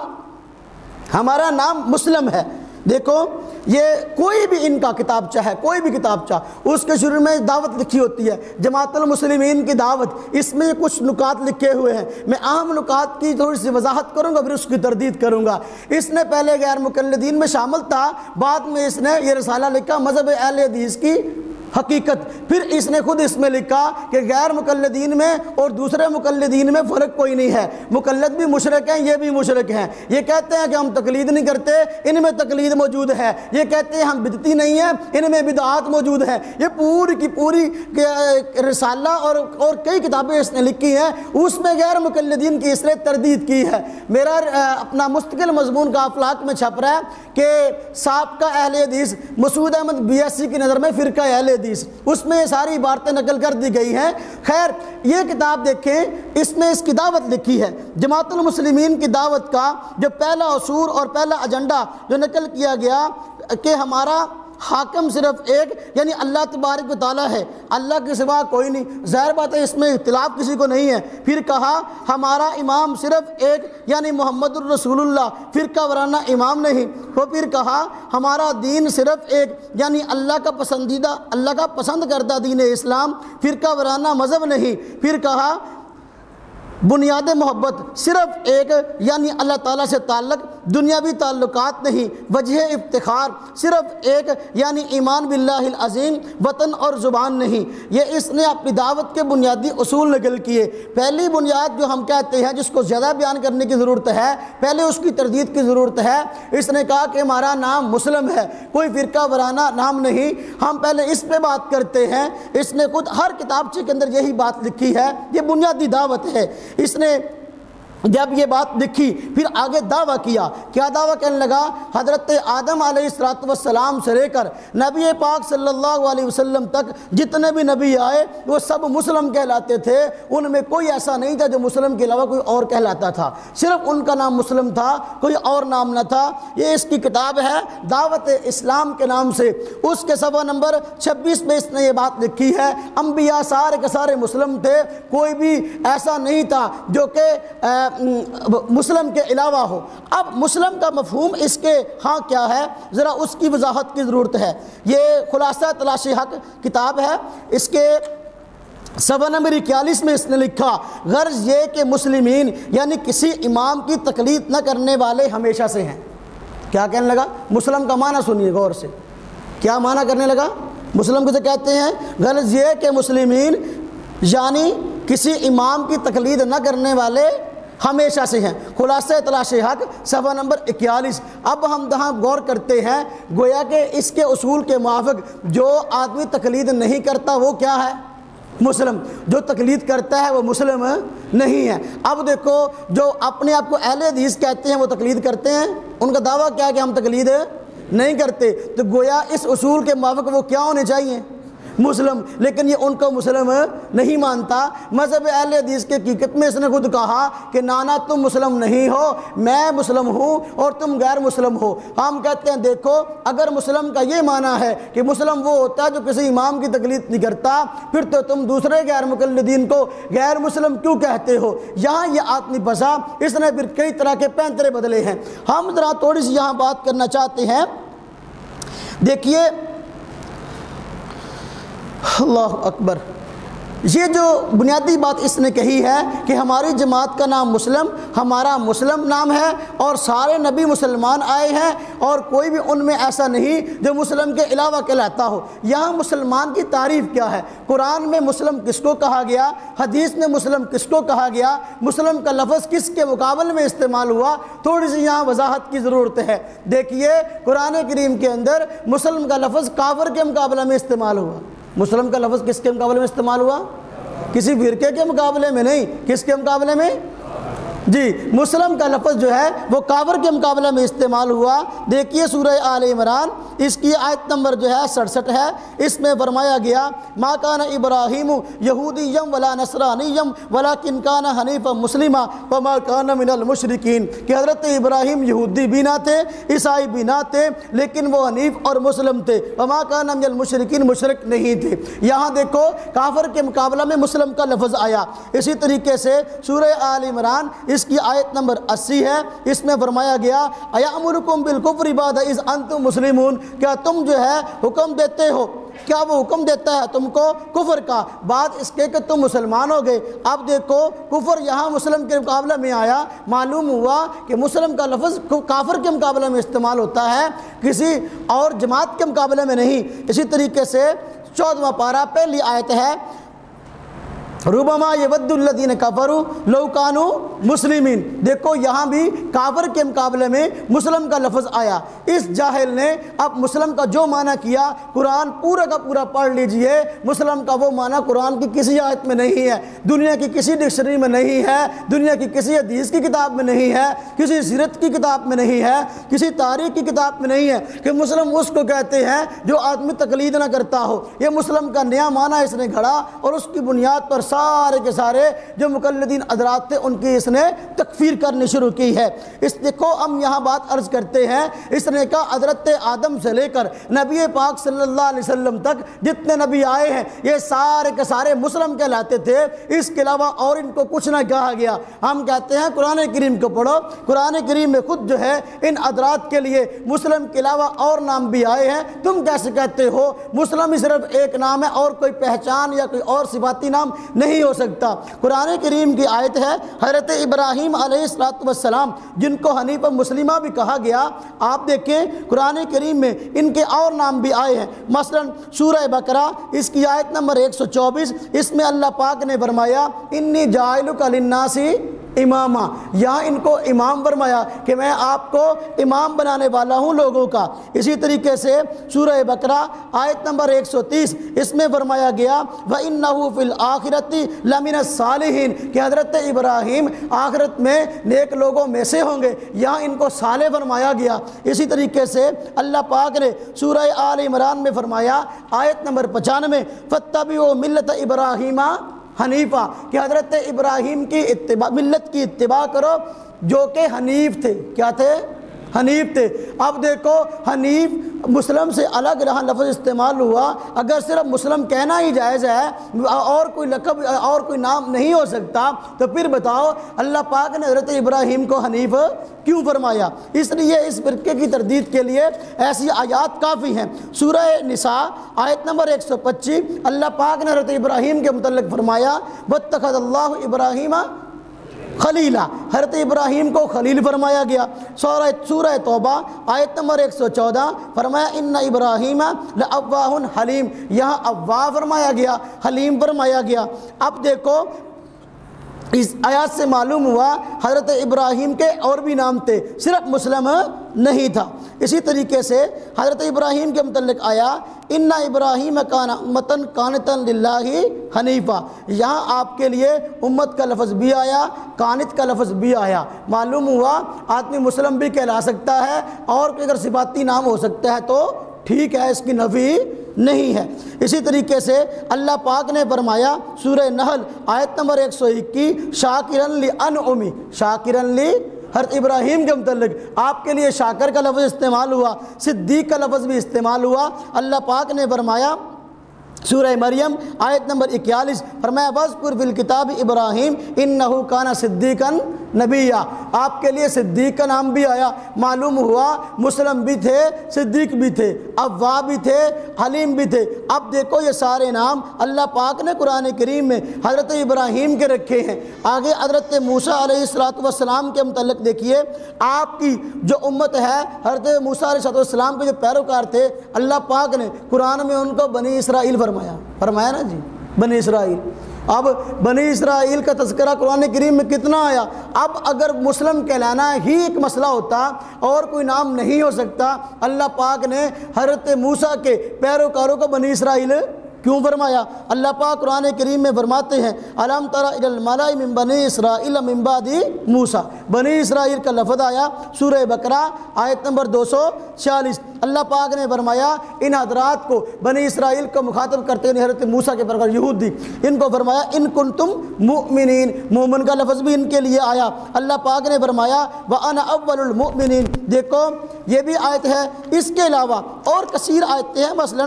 ہمارا نام مسلم ہے۔ دیکھو، یہ کوئی بھی ان کا کتاب چاہے کوئی بھی کتاب چاہ، اس کے شروع میں دعوت لکھی ہوتی ہے، جماعت المسلمین کی دعوت، اس میں کچھ نکات لکھے ہوئے ہیں۔ میں اہم نکات کی تھوڑی سی وضاحت کروں گا، پھر اس کی تردید کروں گا۔ اس نے پہلے غیر مقلدین میں شامل تھا، بعد میں اس نے یہ رسالہ لکھا، مذہب اہل حدیث کی حقیقت۔ پھر اس نے خود اس میں لکھا کہ غیر مقلدین میں اور دوسرے مقلدین میں فرق کوئی نہیں ہے۔ مقلد بھی مشرق ہیں، یہ بھی مشرق ہیں۔ یہ کہتے ہیں کہ ہم تقلید نہیں کرتے، ان میں تقلید موجود ہے۔ یہ کہتے ہیں ہم بدتی نہیں ہیں، ان میں بدعات موجود ہے یہ پوری کی پوری رسالہ اور اور کئی کتابیں اس نے لکھی ہیں۔ اس میں غیر مقلدین کی اس نے تردید کی ہے۔ میرا اپنا مستقل مضمون کا افلاق میں چھپ رہا ہے کہ سابقہ اہل حدیث Masood Ahmad B S C کی نظر میں فرقہ اہل حدیث، اس میں یہ ساری عبارتیں نقل کر دی گئی ہیں۔ خیر، یہ کتاب دیکھیں، اس میں اس کی دعوت لکھی ہے۔ جماعت المسلمین کی دعوت کا جو پہلا اصور اور پہلا ایجنڈا جو نقل کیا گیا کہ ہمارا حاکم صرف ایک یعنی اللہ تبارک و تعالیٰ ہے۔ اللہ کے سوا کوئی نہیں۔ ظاہر بات ہے، اس میں اختلاف کسی کو نہیں ہے۔ پھر کہا، ہمارا امام صرف ایک یعنی محمد الرسول اللہ۔ فرقہ ورانہ امام نہیں۔ وہ پھر کہا، ہمارا دین صرف ایک یعنی اللہ کا پسندیدہ، اللہ کا پسند کردہ دین اسلام۔ فرقہ ورانہ مذہب نہیں۔ پھر کہا، بنیاد محبت صرف ایک یعنی اللہ تعالیٰ سے تعلق دنیاوی تعلقات نہیں، وجہ افتخار صرف ایک یعنی ایمان باللہ العظیم، وطن اور زبان نہیں۔ یہ اس نے اپنی دعوت کے بنیادی اصول نقل کیے۔ پہلی بنیاد جو ہم کہتے ہیں، جس کو زیادہ بیان کرنے کی ضرورت ہے، پہلے اس کی تردید کی ضرورت ہے۔ اس نے کہا کہ ہمارا نام مسلم ہے، کوئی فرقہ ورانہ نام نہیں۔ ہم پہلے اس پہ بات کرتے ہیں۔ اس نے خود ہر کتابچے کے اندر یہی بات لکھی ہے، یہ بنیادی دعوت ہے۔ اس نے جب یہ بات لکھی، پھر آگے دعویٰ کیا۔ کیا دعویٰ کہنے لگا؟ حضرت آدم علیہ السلام سے لے کر نبی پاک صلی اللہ علیہ وسلم تک جتنے بھی نبی آئے، وہ سب مسلم کہلاتے تھے۔ ان میں کوئی ایسا نہیں تھا جو مسلم کے علاوہ کوئی اور کہلاتا تھا۔ صرف ان کا نام مسلم تھا، کوئی اور نام نہ تھا۔ یہ اس کی کتاب ہے، دعوت اسلام کے نام سے۔ اس کے صفحہ نمبر چھبیس میں اس نے یہ بات لکھی ہے، انبیاء سارے کے سارے مسلم تھے، کوئی بھی ایسا نہیں تھا جو کہ مسلم کے علاوہ ہو۔ اب مسلم کا مفہوم اس کے ہاں کیا ہے؟ ذرا اس کی وضاحت کی ضرورت ہے۔ یہ خلاصہ تلاش حق کتاب ہے۔ اس کے صفحہ نمبر اکیالیس میں اس نے لکھا، غرض یہ کہ مسلمین یعنی کسی امام کی تقلید نہ کرنے والے ہمیشہ سے ہیں۔ کیا کہنے لگا؟ مسلم کا معنی سنیے غور سے۔ کیا معنی کرنے لگا؟ مسلم کسے کہتے ہیں، غرض یہ کہ مسلمین یعنی کسی امام کی تقلید نہ کرنے والے ہمیشہ سے ہیں۔ خلاصہ تلاش حق، صفحہ نمبر اکیالیس۔ اب ہم دہاں غور کرتے ہیں، گویا کہ اس کے اصول کے موافق جو آدمی تقلید نہیں کرتا وہ کیا ہے؟ مسلم۔ جو تقلید کرتا ہے وہ مسلم نہیں ہے۔ اب دیکھو، جو اپنے آپ کو اہل حدیث کہتے ہیں وہ تقلید کرتے ہیں۔ ان کا دعویٰ کیا ہے کہ ہم تقلید نہیں کرتے؟ تو گویا اس اصول کے موافق وہ کیا ہونے چاہیے؟ مسلم، لیکن یہ ان کو مسلم نہیں مانتا۔ مذہب اہل حدیث کے حقیقت میں اس نے خود کہا کہ نانا تم مسلم نہیں ہو، میں مسلم ہوں اور تم غیر مسلم ہو۔ ہم کہتے ہیں، دیکھو، اگر مسلم کا یہ معنی ہے کہ مسلم وہ ہوتا ہے جو کسی امام کی تکلیف نہیں کرتا، پھر تو تم دوسرے غیر مقلدین کو غیر مسلم کیوں کہتے ہو؟ یہاں یہ آتمی بسا اس نے پھر کئی طرح کے پینترے بدلے ہیں۔ ہم ذرا تھوڑی سی یہاں بات کرنا چاہتے ہیں۔ دیکھیے اللہ اکبر۔ یہ جو بنیادی بات اس نے کہی ہے کہ ہماری جماعت کا نام مسلم، ہمارا مسلم نام ہے اور سارے نبی مسلمان آئے ہیں اور کوئی بھی ان میں ایسا نہیں جو مسلم کے علاوہ کہلاتا ہو۔ یہاں مسلمان کی تعریف کیا ہے؟ قرآن میں مسلم کس کو کہا گیا؟ حدیث میں مسلم کس کو کہا گیا؟ مسلم کا لفظ کس کے مقابل میں استعمال ہوا؟ تھوڑی سی یہاں وضاحت کی ضرورت ہے۔ دیکھیے، قرآن کریم کے اندر مسلم کا لفظ کافر کے مقابلہ میں استعمال ہوا۔ مسلم کا لفظ کس کے مقابلے میں استعمال ہوا؟ کسی فرقے کے مقابلے میں نہیں. کس کے مقابلے میں؟ جی مسلم کا لفظ جو ہے، وہ کافر کے مقابلے میں استعمال ہوا۔ دیکھیے سورہ آل عمران، اس کی آیت نمبر جو ہے، سڑسٹھ ہے۔ اس میں فرمایا گیا، ما کان ابراہیم یہودی یم ولا نصرانی یم ولا کن کان حنیف مسلمہ وما کان من المشرقین کہ حضرت ابراہیم یہودی بھی نہ تھے، عیسائی بھی نہ تھے، لیکن وہ حنیف اور مسلم تھے۔ وما کان من المشرقین مشرق نہیں تھے۔ یہاں دیکھو، کافر کے مقابلہ میں مسلم کا لفظ آیا۔ اسی طریقے سے سورہ آل عمران اس کی آیت نمبر اسی ہے۔ اس میں فرمایا گیا، ایامرکم بالکفر بعد اذ انتم مسلمون کیا تم جو ہے حکم دیتے ہو؟ کیا وہ حکم دیتا ہے تم کو کفر کا؟ بعد اس کے کہ تم مسلمان ہو گئے۔ اب دیکھو، کفر یہاں مسلم کے مقابلہ میں آیا۔ معلوم ہوا کہ مسلم کا لفظ کافر کے مقابلہ میں استعمال ہوتا ہے، کسی اور جماعت کے مقابلے میں نہیں۔ اسی طریقے سے چودواں پارہ، پہلی آیت ہے۔ روبما یہ ود الدین کافرو لوکانو مسلمین۔ دیکھو یہاں بھی کافر کے مقابلے میں مسلم کا لفظ آیا۔ اس جاہل نے اب مسلم کا جو معنی کیا، قرآن پورا کا پورا پڑھ لیجیے۔ مسلم کا وہ معنی قرآن کی کسی آیت میں نہیں ہے، دنیا کی کسی ڈکشنری میں نہیں ہے، دنیا کی کسی حدیث کی کتاب میں نہیں ہے، کسی سیرت کی کتاب میں نہیں ہے، کسی تاریخ کی کتاب میں نہیں ہے کہ مسلم اس کو کہتے ہیں جو آدمی تقلید نہ کرتا ہو۔ یہ مسلم کا نیا معنی اس نے گھڑا اور اس کی بنیاد پر سارے کے سارے جو مقلدین حضرات تھے، ان کی اس نے تکفیر کرنی شروع کی ہے۔ اس دیکھو، ہم یہاں بات عرض کرتے ہیں، اس نے کہا حضرت آدم سے لے کر نبی پاک صلی اللہ علیہ وسلم تک جتنے نبی آئے ہیں، یہ سارے کے سارے مسلم کہلاتے تھے۔ اس کے علاوہ اور ان کو کچھ نہ کہا گیا۔ ہم کہتے ہیں، قرآن کریم کو پڑھو۔ قرآن کریم میں خود جو ہے، ان حضرات کے لیے مسلم کے علاوہ اور نام بھی آئے ہیں۔ تم کیسے کہتے ہو؟ مسلم ہی صرف ایک نام ہے اور کوئی پہچان یا کوئی اور صفاتی نام نہیں ہو سکتا۔ قرآن کریم کی آیت ہے، حضرت ابراہیم علیہ السلاۃ والسلام، جن کو حنیف مسلمہ بھی کہا گیا۔ آپ دیکھیں، قرآن کریم میں ان کے اور نام بھی آئے ہیں۔ مثلا سورہ بقرہ، اس کی آیت نمبر ایک سو چوبیس، اس میں اللہ پاک نے فرمایا، انی جائلک للناسی امامہ۔ یہاں ان کو امام فرمایا کہ میں آپ کو امام بنانے والا ہوں لوگوں کا۔ اسی طریقے سے سورہ بقرہ آیت نمبر ایک سو تیس اس میں فرمایا گیا، وَإِنَّهُ فِي الْآخِرَةِ لَمِنَ الصَّالِحِينَ۔ کہ حضرت ابراہیم آخرت میں نیک لوگوں میں سے ہوں گے۔ یہاں ان کو صالح فرمایا گیا۔ اسی طریقے سے اللہ پاک نے سورہ آل عمران میں فرمایا، آیت نمبر پچانوے، فَاتَّبِعُوا مِلَّةَ إِبْرَاهِيمَ حنیفہ کہ حضرت ابراہیم کی اتباع، ملت کی اتباع کرو جو کہ حنیف تھے۔ کیا تھے؟ حنیف تھے۔ اب دیکھو، حنیف مسلم سے الگ رہا، لفظ استعمال ہوا۔ اگر صرف مسلم کہنا ہی جائز ہے، اور کوئی لقب، اور کوئی نام نہیں ہو سکتا، تو پھر بتاؤ، اللہ پاک نے حضرت ابراہیم کو حنیف کیوں فرمایا؟ اس لیے اس فرقے کی تردید کے لیے ایسی آیات کافی ہیں۔ سورہ نساء، آیت نمبر ایک سو پچیس، اللہ پاک نے حضرت ابراہیم کے متعلق فرمایا بتخد اللہ ابراہیم خلیلہ۔ حضرت ابراہیم کو خلیل فرمایا گیا۔ سورہ سورہ توبہ، آیت نمبر ایک سو چودہ۔ فرمایا، ان ابراہیم لأواہ حلیم۔ یہاں اوا فرمایا گیا، حلیم فرمایا گیا۔ اب دیکھو اس آیات سے معلوم ہوا حضرت ابراہیم کے اور بھی نام تھے، صرف مسلم نہیں تھا۔ اسی طریقے سے حضرت ابراہیم کے متعلق آیا، ان ابراہیم کان متن کانتن للہ حنیفہ یہاں آپ کے لیے امت کا لفظ بھی آیا کانت کا لفظ بھی آیا۔ معلوم ہوا، آدمی مسلم بھی کہلا سکتا ہے اور کوئی اگر صفاتی نام ہو سکتا ہے تو ٹھیک ہے، اس کی نفی نہیں ہے۔ اسی طریقے سے اللہ پاک نے فرمایا سورہ نحل، آیت نمبر ایک سو اکی شاکرن لی انعمی شاکرن لی حضرت ابراہیم کے متعلق۔ آپ کے لیے شاکر کا لفظ استعمال ہوا، صدیق کا لفظ بھی استعمال ہوا۔ اللہ پاک نے فرمایا سورہ مریم، آیت نمبر اکیالیس، فرمایا بس فی الکتاب ابراہیم ان نحو کانا صدیقن نبیہ آپ کے لیے صدیق کا نام بھی آیا۔ معلوم ہوا مسلم بھی تھے، صدیق بھی تھے ابوا بھی تھے، حلیم بھی تھے۔ اب دیکھو یہ سارے نام اللہ پاک نے قرآن کریم میں حضرت ابراہیم کے رکھے ہیں۔ آگے حضرت موسیٰ علیہ السلاۃ والسلام کے متعلق دیکھیے۔ آپ کی جو امت ہے، حضرت موسیٰ علیہ السلام کے جو پیروکار تھے، اللہ پاک نے قرآن میں ان کو بنی اسرائیل فرمایا۔ فرمایا نا جی بنی اسرائیل۔ اب بنی اسرائیل کا تذکرہ قرآن کریم میں کتنا آیا؟ اب اگر مسلم کہلانا ہی ایک مسئلہ ہوتا اور کوئی نام نہیں ہو سکتا، اللہ پاک نے حضرت موسیٰ کے پیروکاروں کو بنی اسرائیل کیوں فرمایا؟ اللہ پاک قرآن کریم میں فرماتے ہیں علام ترا من بنی اسرائیل من بعد موسیٰ. بنی اسرائیل کا لفظ آیا سورہ بقرہ، آیت نمبر دو سو چھیالیس۔ اللہ پاک نے فرمایا، ان حضرات کو، بنی اسرائیل کو مخاطب کرتے ہیں حضرت موسیٰ کے پرکار یہود دی۔ ان کو فرمایا، ان کن تم مؤمنین مومن کا لفظ بھی ان کے لیے آیا۔ اللہ پاک نے فرمایا وَأَنَا أَوَّلُ الْمُؤْمِنِينَ دیکھو، یہ بھی آیت ہے۔ اس کے علاوہ اور کثیر آیتیں ہیں، مثلا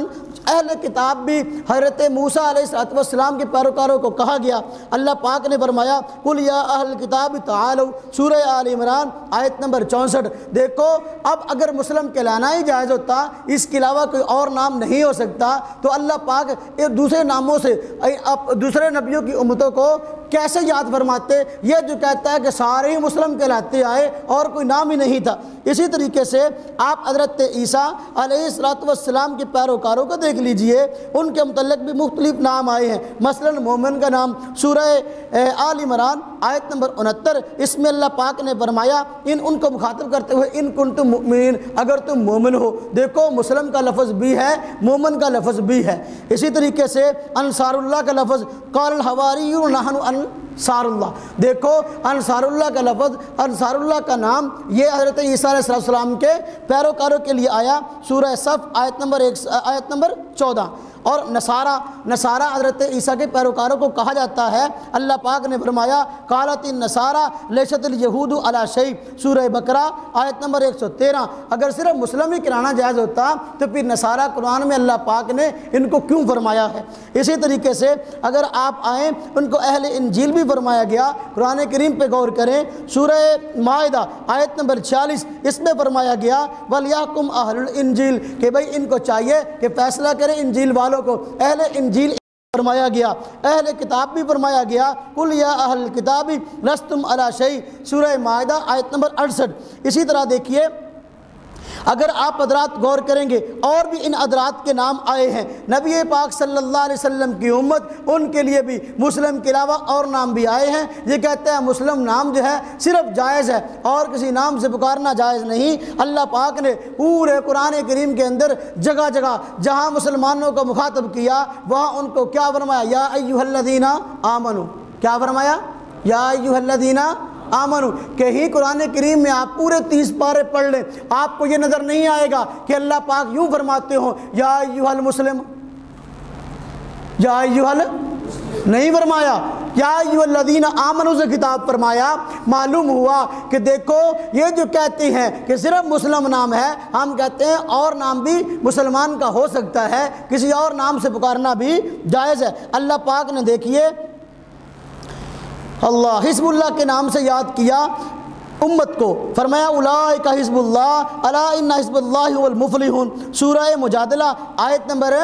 اہل کتاب بھی حضرت موسیٰ علیہ السلام کے پیروکاروں کو کہا گیا۔ اللہ پاک نے فرمایا کل یا اہل کتاب تعالو، سورہ آل عمران، آیت نمبر چونسٹھ۔ دیکھو، اب اگر مسلم کہلانا ہی جائز ہوتا، اس کے علاوہ کوئی اور نام نہیں ہو سکتا، تو اللہ پاک ایک دوسرے ناموں سے دوسرے نبیوں کی امتوں کو کیسے یاد فرماتے؟ یہ جو کہتا ہے کہ سارے ہی مسلم کہلاتے آئے، اور کوئی نام ہی نہیں تھا۔ اسی طریقے سے آپ حضرت عیسیٰ علیہ السلاۃ والسلام کے پیروکاروں کو دیکھ لیجیے، ان کے متعلق بھی مختلف نام آئے ہیں۔ مثلا مومن کا نام سورہ آل عمران آیت نمبر انہتر، اس میں اللہ پاک نے فرمایا، ان ان کو مخاطب کرتے ہوئے، ان کن تم مؤمنین، اگر تم مومن ہو، دیکھو مسلم کا لفظ بھی ہے، مومن کا لفظ بھی ہے۔ اسی طریقے سے انصار اللہ کا لفظ، قال الحواری نحن انصار اللہ دیکھو انصار اللہ کا لفظ انصار اللہ کا نام، یہ حضرت عیسیٰ علیہ السلام کے پیروکاروں کے لیے آیا۔ سورہ صف، آیت نمبر ایک آیت نمبر چودہ۔ اور نصارہ نصارہ حضرت عیسیٰ کے پیروکاروں کو کہا جاتا ہے، اللہ پاک نے فرمایا کالت نصارہ لیشت الہود علی شیب سورہ بکرا آیت نمبر ایک سو تیرہ۔ اگر صرف مسلم ہی کرانا جائز ہوتا، تو پھر نصارہ قرآن میں اللہ پاک نے ان کو کیوں فرمایا ہے؟ اسی طریقے سے اگر آپ آئیں، ان کو اہل انجیل بھی فرمایا گیا۔ قرآن کریم پہ غور کریں، سورہ معاہدہ آیت نمبر چھیالیس، اس میں فرمایا گیا ولیحکم اہل الانجیل کہ بھئی ان کو چاہیے کہ فیصلہ کریں انجیل والوں کو اہل انجیل فرمایا گیا، اہل کتاب بھی فرمایا گیا کل یا اہل کتابی رستم علی شعی سورہ مائدہ آیت نمبر اڑسٹھ۔ اسی طرح دیکھیے اگر آپ حضرات غور کریں گے، اور بھی ان حضرات کے نام آئے ہیں۔ نبی پاک صلی اللہ علیہ وسلم کی امت، ان کے لیے بھی مسلم کے علاوہ اور نام بھی آئے ہیں۔ یہ کہتے ہیں مسلم نام جو ہے صرف جائز ہے، اور کسی نام سے پکارنا جائز نہیں۔ اللہ پاک نے پورے قرآن کریم کے اندر جگہ جگہ جہاں مسلمانوں کو مخاطب کیا، وہاں ان کو کیا فرمایا؟ یا ایوہ الذین آمنو کیا فرمایا؟ یا ایوہ الذین آمنو کہیں قرآن کریم میں آپ پورے تیس پارے پڑھ لیں، آپ کو یہ نظر نہیں آئے گا کہ اللہ پاک یوں فرماتے ہوں، یا ایوہ المسلم، یا ایوہ نہیں فرمایا۔ یا ایوہ الذین آمنو سے کتاب فرمایا، معلوم ہوا کہ دیکھو، یہ جو کہتے ہیں کہ صرف مسلم نام ہے، ہم کہتے ہیں اور نام بھی مسلمان کا ہو سکتا ہے، کسی اور نام سے پکارنا بھی جائز ہے۔ اللہ پاک نے دیکھیے اللہ حزب اللہ کے نام سے یاد کیا امت کو فرمایا اولائک حزب اللہ، الا ان حزب اللہ المفلحون۔ سورہ مجادلہ آیت نمبر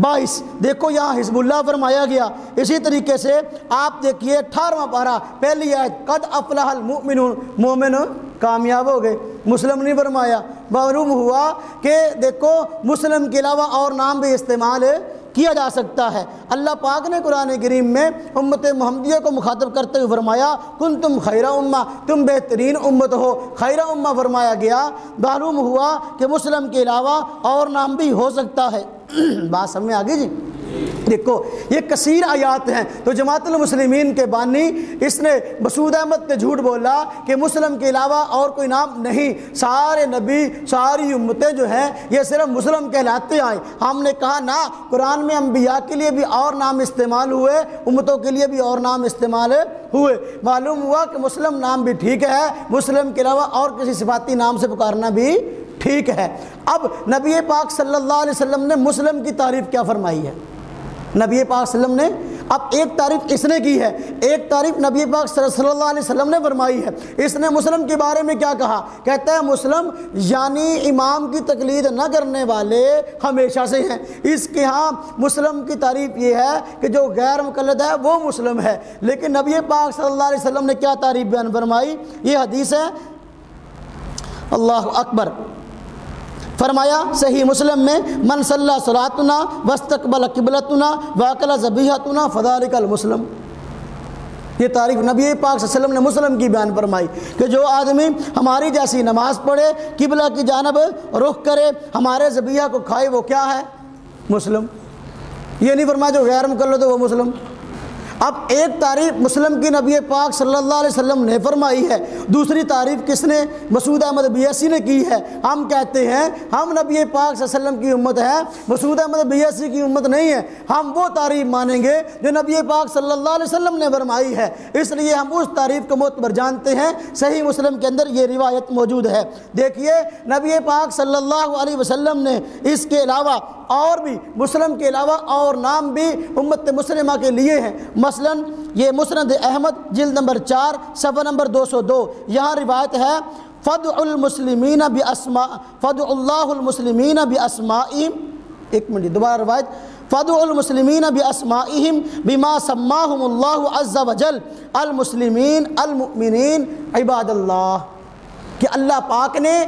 بائیس۔ دیکھو یہاں حزب اللہ فرمایا گیا۔ اسی طریقے سے آپ دیکھیے اٹھارہواں پارہ، پہلی آیت، قد افلح المؤمنون۔ مومن کامیاب ہو گئے۔ مسلم نہیں فرمایا، معلوم ہوا کہ دیکھو مسلم کے علاوہ اور نام بھی استعمال ہے کیا جا سکتا ہے۔ اللہ پاک نے قرآن کریم میں امت محمدیہ کو مخاطب کرتے ہوئے فرمایا کن تم خیرہ امہ، تم بہترین امت ہو۔ خیرہ امہ فرمایا گیا، معلوم ہوا کہ مسلم کے علاوہ اور نام بھی ہو سکتا ہے۔ بات سمجھ میں آگے جی؟ دیکھو، یہ کثیر آیات ہیں۔ تو جماعت المسلمین کے بانی، اس نے مسعود احمد نے جھوٹ بولا کہ مسلم کے علاوہ اور کوئی نام نہیں۔ سارے نبی، ساری امتیں جو ہیں، یہ صرف مسلم کہلاتے آئے ہم نے کہا نا قرآن میں انبیاء کے لیے بھی اور نام استعمال ہوئے، امتوں کے لیے بھی اور نام استعمال ہوئے۔ معلوم ہوا کہ مسلم نام بھی ٹھیک ہے، مسلم کے علاوہ اور کسی صفاتی نام سے پکارنا بھی ٹھیک ہے۔ اب نبی پاک صلی اللہ علیہ وسلم نے مسلم کی تعریف کیا فرمائی ہے؟ نبی پاک صلی اللہ علیہ وسلم نے، اب ایک تعریف اس نے کی ہے۔ ایک تعریف نبی پاک صلی اللہ علیہ وسلم نے فرمائی ہے۔ اس نے مسلم کے بارے میں کیا کہا؟ کہتا ہے مسلم یعنی امام کی تقلید نہ کرنے والے ہمیشہ سے ہیں۔ اس کے ہاں مسلم کی تعریف یہ ہے کہ جو غیر مقلد ہے، وہ مسلم ہے۔ لیکن نبی پاک صلی اللہ علیہ وسلم نے کیا تعریف بیان فرمائی؟ یہ حدیث ہے۔ اللہ اکبر۔ فرمایا، صحیح مسلم میں، من صلی صلاتنا وستقبل قبلتنا واقل ذبیحتنا فذالک المسلم. یہ تعریف نبی پاک صلی اللہ علیہ وسلم نے مسلم کی بیان فرمائی کہ جو آدمی ہماری جیسی نماز پڑھے، قبلہ کی جانب رخ کرے، ہمارے ذبیحہ کو کھائے، وہ کیا ہے؟ مسلم. یہ نہیں فرمایا جو غیر مقلد ہو، وہ مسلم. اب ایک تعریف مسلم کی نبی پاک صلی اللہ علیہ وسلم نے فرمائی ہے، دوسری تعریف کس نے؟ مسعود احمد بیسی نے کی ہے۔ ہم کہتے ہیں، ہم نبی پاک صلی اللہ علیہ وسلم کی امت ہے مسعود احمد بیسی کی امت نہیں ہے۔ ہم وہ تعریف مانیں گے جو نبی پاک صلی اللہ علیہ وسلم نے فرمائی ہے۔ اس لیے ہم اس تعریف کو معتبر جانتے ہیں۔ صحیح مسلم کے اندر یہ روایت موجود ہے۔ دیکھیے، نبی پاک صلی اللہ علیہ وسلم نے اس کے علاوہ اور بھی، مسلم کے علاوہ اور نام بھی امت مسلمہ کے لیے ہیں۔ مثلا یہ مسند احمد جلد نمبر چار، صفحہ نمبر دو سو دو۔ یہاں روایت ہے فد المسلمین بسما فد اللہ المسلمین بسمائم ایک منٹ، دوبارہ روایت۔ فد المسلمین بسمائم بما سماہم اللہ عز وجل۔ المسلمین المؤمنین عباد اللہ کہ اللہ پاک نے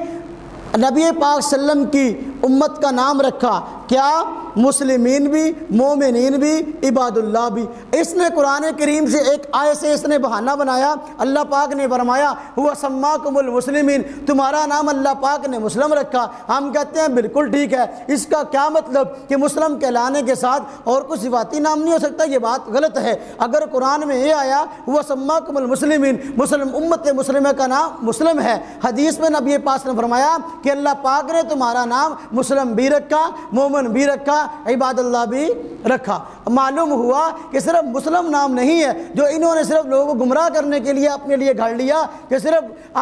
نبی پاک صلی اللہ علیہ وسلم کی امت کا نام رکھا۔ کیا مسلمین بھی، مومنین بھی، عباد اللہ بھی۔ اس نے قرآن کریم سے ایک آئے سے اس نے بہانہ بنایا۔ اللہ پاک نے فرمایا، ہوا سماکم المسلمین تمہارا نام اللہ پاک نے مسلم رکھا۔ ہم کہتے ہیں بالکل ٹھیک ہے۔ اس کا کیا مطلب؟ کہ مسلم کہلانے کے ساتھ اور کچھ صفاتی نام نہیں ہو سکتا، یہ بات غلط ہے۔ اگر قرآن میں یہ آیا، ہوا سماکم المسلمین مسلم امت مسلمہ کا نام مسلم ہے۔ حدیث میں نبی پاس نے فرمایا کہ اللہ پاک نے تمہارا نام مسلم بھی رکھا، مومن بھی رکھا، عباد اللہ بھی رکھا۔ معلوم ہوا کہ صرف مسلم نام نہیں ہے جو انہوں نے صرف لوگوں کو گمراہ کرنے کے لیے اپنے لیے گھڑ لیا، کہ صرف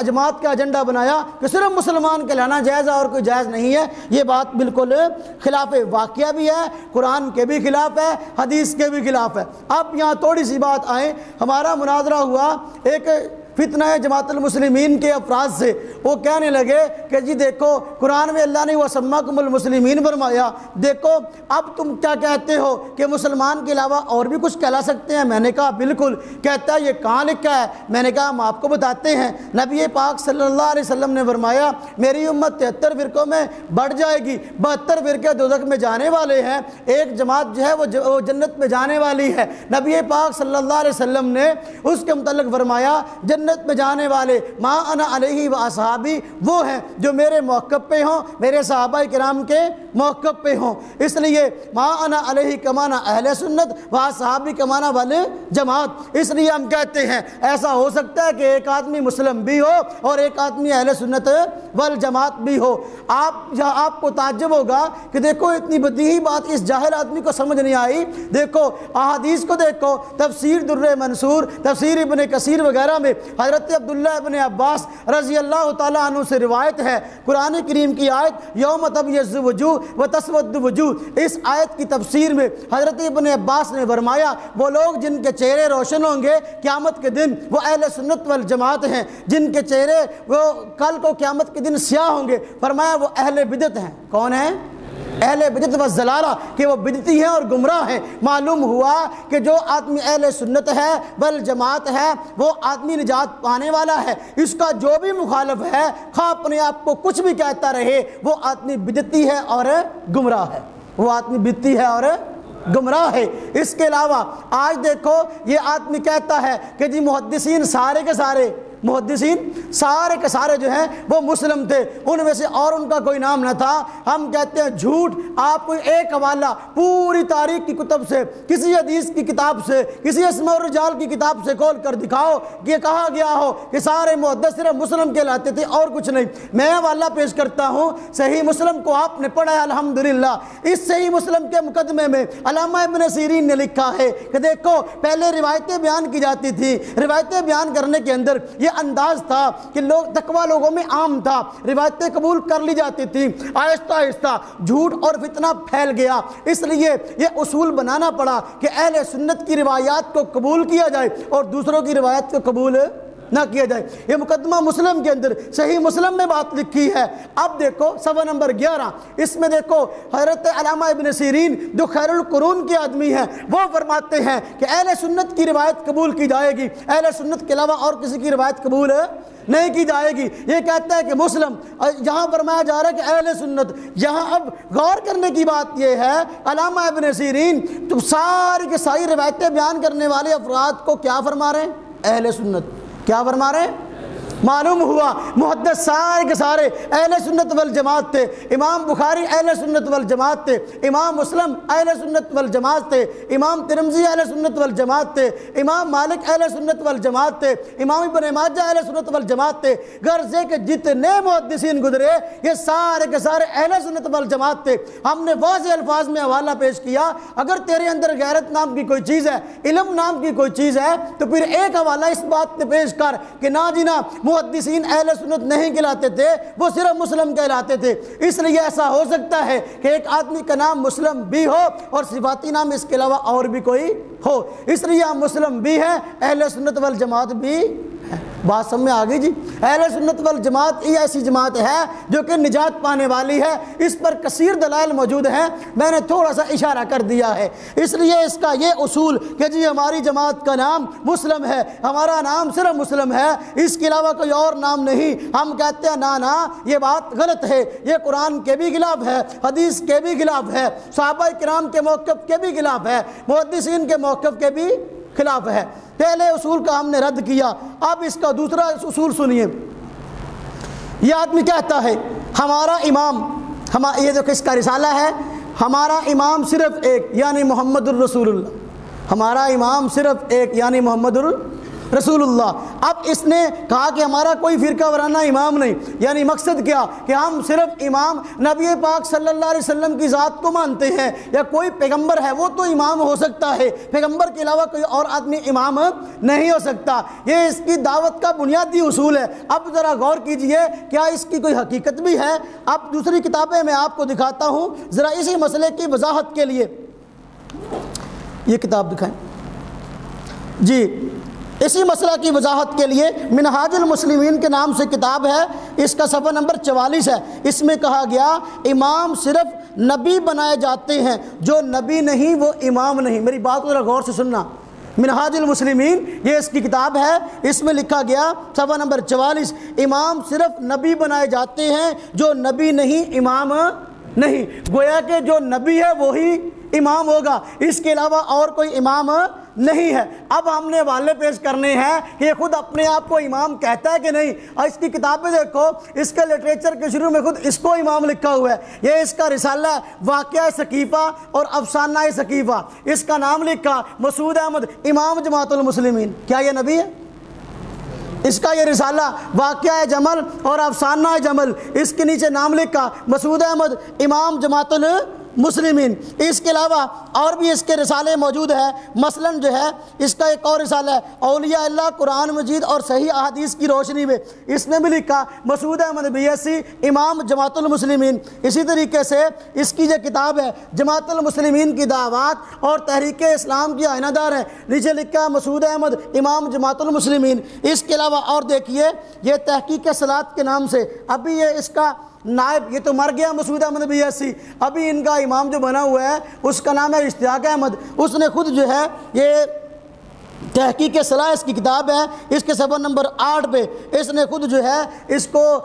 جماعت کا ایجنڈا بنایا، کہ صرف مسلمان کہلانا جائز اور کوئی جائز نہیں ہے۔ یہ بات بالکل خلاف واقعہ بھی ہے، قرآن کے بھی خلاف ہے، حدیث کے بھی خلاف ہے۔ اب یہاں تھوڑی سی بات آئیں۔ ہمارا مناظرہ ہوا ایک فتنہ جماعت المسلمین کے افراد سے۔ وہ کہنے لگے کہ جی دیکھو، قرآن میں اللہ نے وہ سماکم المسلمین فرمایا، دیکھو، اب تم کیا کہتے ہو کہ مسلمان کے علاوہ اور بھی کچھ کہلا سکتے ہیں؟ میں نے کہا، بالکل۔ کہتا ہے، یہ کہاں لکھا ہے؟ میں نے کہا، ہم آپ کو بتاتے ہیں۔ نبی پاک صلی اللہ علیہ وسلم نے فرمایا، میری امت تہتر فرقوں میں بڑھ جائے گی۔ بہتر فرقے دوزخ میں جانے والے ہیں۔ ایک جماعت جو ہے وہ جنت میں جانے والی ہے۔ نبی پاک صلی اللہ علیہ وسلم نے اس کے متعلق فرمایا، جنت جنت میں جانے والے ما انا علیہ و اصحابی وہ ہیں جو میرے موقف پہ ہوں، میرے صحابہ کرام کے موقف پہ ہوں۔ اس لیے ما انا علیہ کمانا اہل سنت و صحابی کمانا والے جماعت۔ اس لیے ہم کہتے ہیں، ایسا ہو سکتا ہے کہ ایک آدمی مسلم بھی ہو اور ایک آدمی اہل سنت والجماعت بھی ہو۔ آپ آپ کو تعجب ہوگا کہ دیکھو، اتنی بدیہی بات اس جاہل آدمی کو سمجھ نہیں آئی۔ دیکھو، احادیث کو دیکھو، تفسیر در منصور، تفسیر ابن کثیر وغیرہ میں حضرت عبداللہ ابن عباس رضی اللہ تعالیٰ عنہ سے روایت ہے، قرآن کریم کی آیت، یوم تبیز وجوہ و تسود وجوہ اس آیت کی تفسیر میں حضرت ابن عباس نے فرمایا، وہ لوگ جن کے چہرے روشن ہوں گے، قیامت کے دن وہ اہل سنت والجماعت ہیں۔ جن کے چہرے وہ، کل کو قیامت کے دن سیاہ ہوں گے۔ فرمایا، وہ اہل بدت ہیں۔ کون ہیں؟ اہل بدت و زلالہ کہ وہ بدتی ہیں اور گمراہ ہیں۔ معلوم ہوا کہ جو آدمی اہل سنت ہے، بل جماعت ہے، وہ آدمی نجات پانے والا ہے۔ اس کا جو بھی مخالف ہے خواہ اپنے آپ کو کچھ بھی کہتا رہے، وہ آدمی بدتی ہے اور گمراہ ہے۔ وہ آدمی بدتی ہے اور گمراہ ہے۔ اس کے علاوہ آج دیکھو، یہ آدمی کہتا ہے کہ جی محدثین سارے کے سارے محدثین سارے کے سارے جو ہیں وہ مسلم تھے۔ ان میں سے اور ان کا کوئی نام نہ تھا۔ ہم کہتے ہیں جھوٹ۔ آپ کوئی ایک حوالہ پوری تاریخ کی کتب سے، کسی حدیث کی کتاب سے، کسی اسم الرجال کی کتاب سے کھول کر دکھاؤ کہ کہا گیا ہو کہ سارے محدث صرف مسلم کہلاتے تھے اور کچھ نہیں۔ میں حوالہ پیش کرتا ہوں۔ صحیح مسلم کو آپ نے پڑھا ہے، الحمدللہ۔ اس صحیح مسلم کے مقدمے میں علامہ ابن سیرین نے لکھا ہے کہ دیکھو، پہلے روایتیں بیان کی جاتی تھی روایتیں بیان کرنے کے اندر یہ یہ انداز تھا کہ لوگ تقوی لوگوں میں عام تھا۔ روایتیں قبول کر لی جاتی تھی آہستہ آہستہ جھوٹ اور فتنہ پھیل گیا۔ اس لیے یہ اصول بنانا پڑا کہ اہل سنت کی روایات کو قبول کیا جائے اور دوسروں کی روایت کو قبول نہ کیا جائے۔ یہ مقدمہ مسلم کے اندر صحیح مسلم میں بات لکھی ہے۔ اب دیکھو، صفحہ نمبر گیارہ۔ اس میں دیکھو، حضرت علامہ ابن سیرین جو خیر القرون کے آدمی ہیں، وہ فرماتے ہیں کہ اہل سنت کی روایت قبول کی جائے گی۔ اہل سنت کے علاوہ اور کسی کی روایت قبول نہیں کی جائے گی۔ یہ کہتا ہے کہ مسلم، یہاں فرمایا جا رہا ہے کہ اہل سنت، یہاں اب غور کرنے کی بات یہ ہے، علامہ ابن سیرین تو ساری کے ساری روایتیں بیان کرنے والے افراد کو کیا فرما رہے ہیں؟ اہل سنت۔ کیا فرما رہے ہیں؟ معلوم ہوا، محدث سارے کے سارے اہل سنت والجماعت تھے، امام بخاری اہل سنت والجماعت تھے، امام مسلم اہل سنت والجماعت تھے، امام ترمزی اہل سنت والجماعت تھے، امام مالک اہل سنت والجماعت تھے، امام ابن ماجہ اہل سنت والجماعت تھے۔ غرض ہے کہ جتنے محدثین گزرے، یہ سارے کے سارے اہل سنت والجماعت تھے۔ ہم نے واضح الفاظ میں حوالہ پیش کیا، اگر تیرے اندر غیرت نام کی کوئی چیز ہے، علم نام کی کوئی چیز ہے، تو پھر ایک حوالہ اس بات پہ پیش کر کہ نہ جنا جی محدثین اہل سنت نہیں کہلاتے تھے، وہ صرف مسلم کہلاتے تھے۔ اس لیے ایسا ہو سکتا ہے کہ ایک آدمی کا نام مسلم بھی ہو اور صفاتی نام اس کے علاوہ اور بھی کوئی ہو۔ اس لیے ہم مسلم بھی ہیں، اہل سنت والجماعت بھی بات سمجھ میں آ گئی جی؟ اہل سنت والجماعت یہ ایسی جماعت ہے جو کہ نجات پانے والی ہے، اس پر کثیر دلائل موجود ہیں۔ میں نے تھوڑا سا اشارہ کر دیا ہے۔ اس لیے اس کا یہ اصول کہ جی ہماری جماعت کا نام مسلم ہے، ہمارا نام صرف مسلم ہے۔ اس کے علاوہ کوئی اور نام نہیں۔ ہم کہتے ہیں، نا نا، یہ بات غلط ہے۔ یہ قرآن کے بھی خلاف ہے، حدیث کے بھی خلاف ہے، صحابہ کرام کے موقف کے بھی خلاف ہے، محدثین کے موقف کے بھی خلاف ہے۔ پہلے اصول کا ہم نے رد کیا، اب اس کا دوسرا اصول سنیے۔ یہ آدمی کہتا ہے، ہمارا امام ہم یہ جو کس کا رسالہ ہے۔ ہمارا امام صرف ایک یعنی محمد الرسول اللہ۔ ہمارا امام صرف ایک یعنی محمد الرسول رسول اللہ، اب اس نے کہا کہ ہمارا کوئی فرقہ ورانہ امام نہیں یعنی مقصد کیا؟ کہ ہم صرف امام نبی پاک صلی اللہ علیہ وسلم کی ذات کو مانتے ہیں، یا کوئی پیغمبر ہے وہ تو امام ہو سکتا ہے، پیغمبر کے علاوہ کوئی اور آدمی امام نہیں ہو سکتا۔ یہ اس کی دعوت کا بنیادی اصول ہے۔ اب ذرا غور کیجیے، کیا اس کی کوئی حقیقت بھی ہے؟ اب دوسری کتابیں میں آپ کو دکھاتا ہوں، ذرا اسی مسئلے کی وضاحت کے لیے۔ یہ کتاب دکھائیں۔ جی اسی مسئلہ کی وضاحت کے لیے منہاج المسلمین کے نام سے کتاب ہے، اس کا صفحہ نمبر چوالیس ہے۔ اس میں کہا گیا، امام صرف نبی بنائے جاتے ہیں، جو نبی نہیں، وہ امام نہیں۔ میری بات کو ذرا غور سے سننا۔ منہاج المسلمین، یہ اس کی کتاب ہے۔ اس میں لکھا گیا، صفحہ نمبر چوالیس، امام صرف نبی بنائے جاتے ہیں، جو نبی نہیں، امام نہیں۔ گویا کہ جو نبی ہے، وہی امام ہوگا۔ اس کے علاوہ اور کوئی امام نہیں ہے۔ اب ہم نے والے پیش کرنے ہیں۔ کہ یہ خود اپنے آپ کو امام کہتا ہے کہ نہیں؟ اور اس کی کتابیں دیکھو۔ اس کے لٹریچر کے شروع میں خود اس کو امام لکھا ہوا ہے۔ یہ اس کا رسالہ ہے، واقعہ ثقیفہ اور افسانہ ثقیفہ۔ اس کا نام لکھا، مسعود احمد، امام جماعت المسلمین۔ کیا یہ نبی ہے؟ اس کا یہ رسالہ واقعہ جمل اور افسانہ جمل۔ اس کے نیچے نام لکھا، مسعود احمد، امام جماعت مسلمین۔ اس کے علاوہ اور بھی اس کے رسالے موجود ہیں۔ مثلا جو ہے، اس کا ایک اور رسالہ ہے، اولیاء اللہ قرآن مجید اور صحیح احادیث کی روشنی میں۔ اس نے بھی لکھا، Masood Ahmad B S C امام جماعت المسلمین۔ اسی طریقے سے اس کی جو کتاب ہے، جماعت المسلمین کی دعوات اور تحریک اسلام کی آئینہ دار ہے نیچے لکھا، مسعود احمد، امام جماعت المسلمین۔ اس کے علاوہ اور دیکھیے، یہ تحقیق سلاد کے نام سے۔ ابھی یہ اس کا نائب، یہ تو مر گیا مسعود احمد بی ابھی ان کا امام جو بنا ہوا ہے، اس کا نام ہے اشتیاق احمد۔ اس نے خود جو ہے، یہ تحقیق صلاح اس کی کتاب ہے، اس کے صفحہ نمبر آٹھ پہ۔ اس نے خود جو ہے، اس کو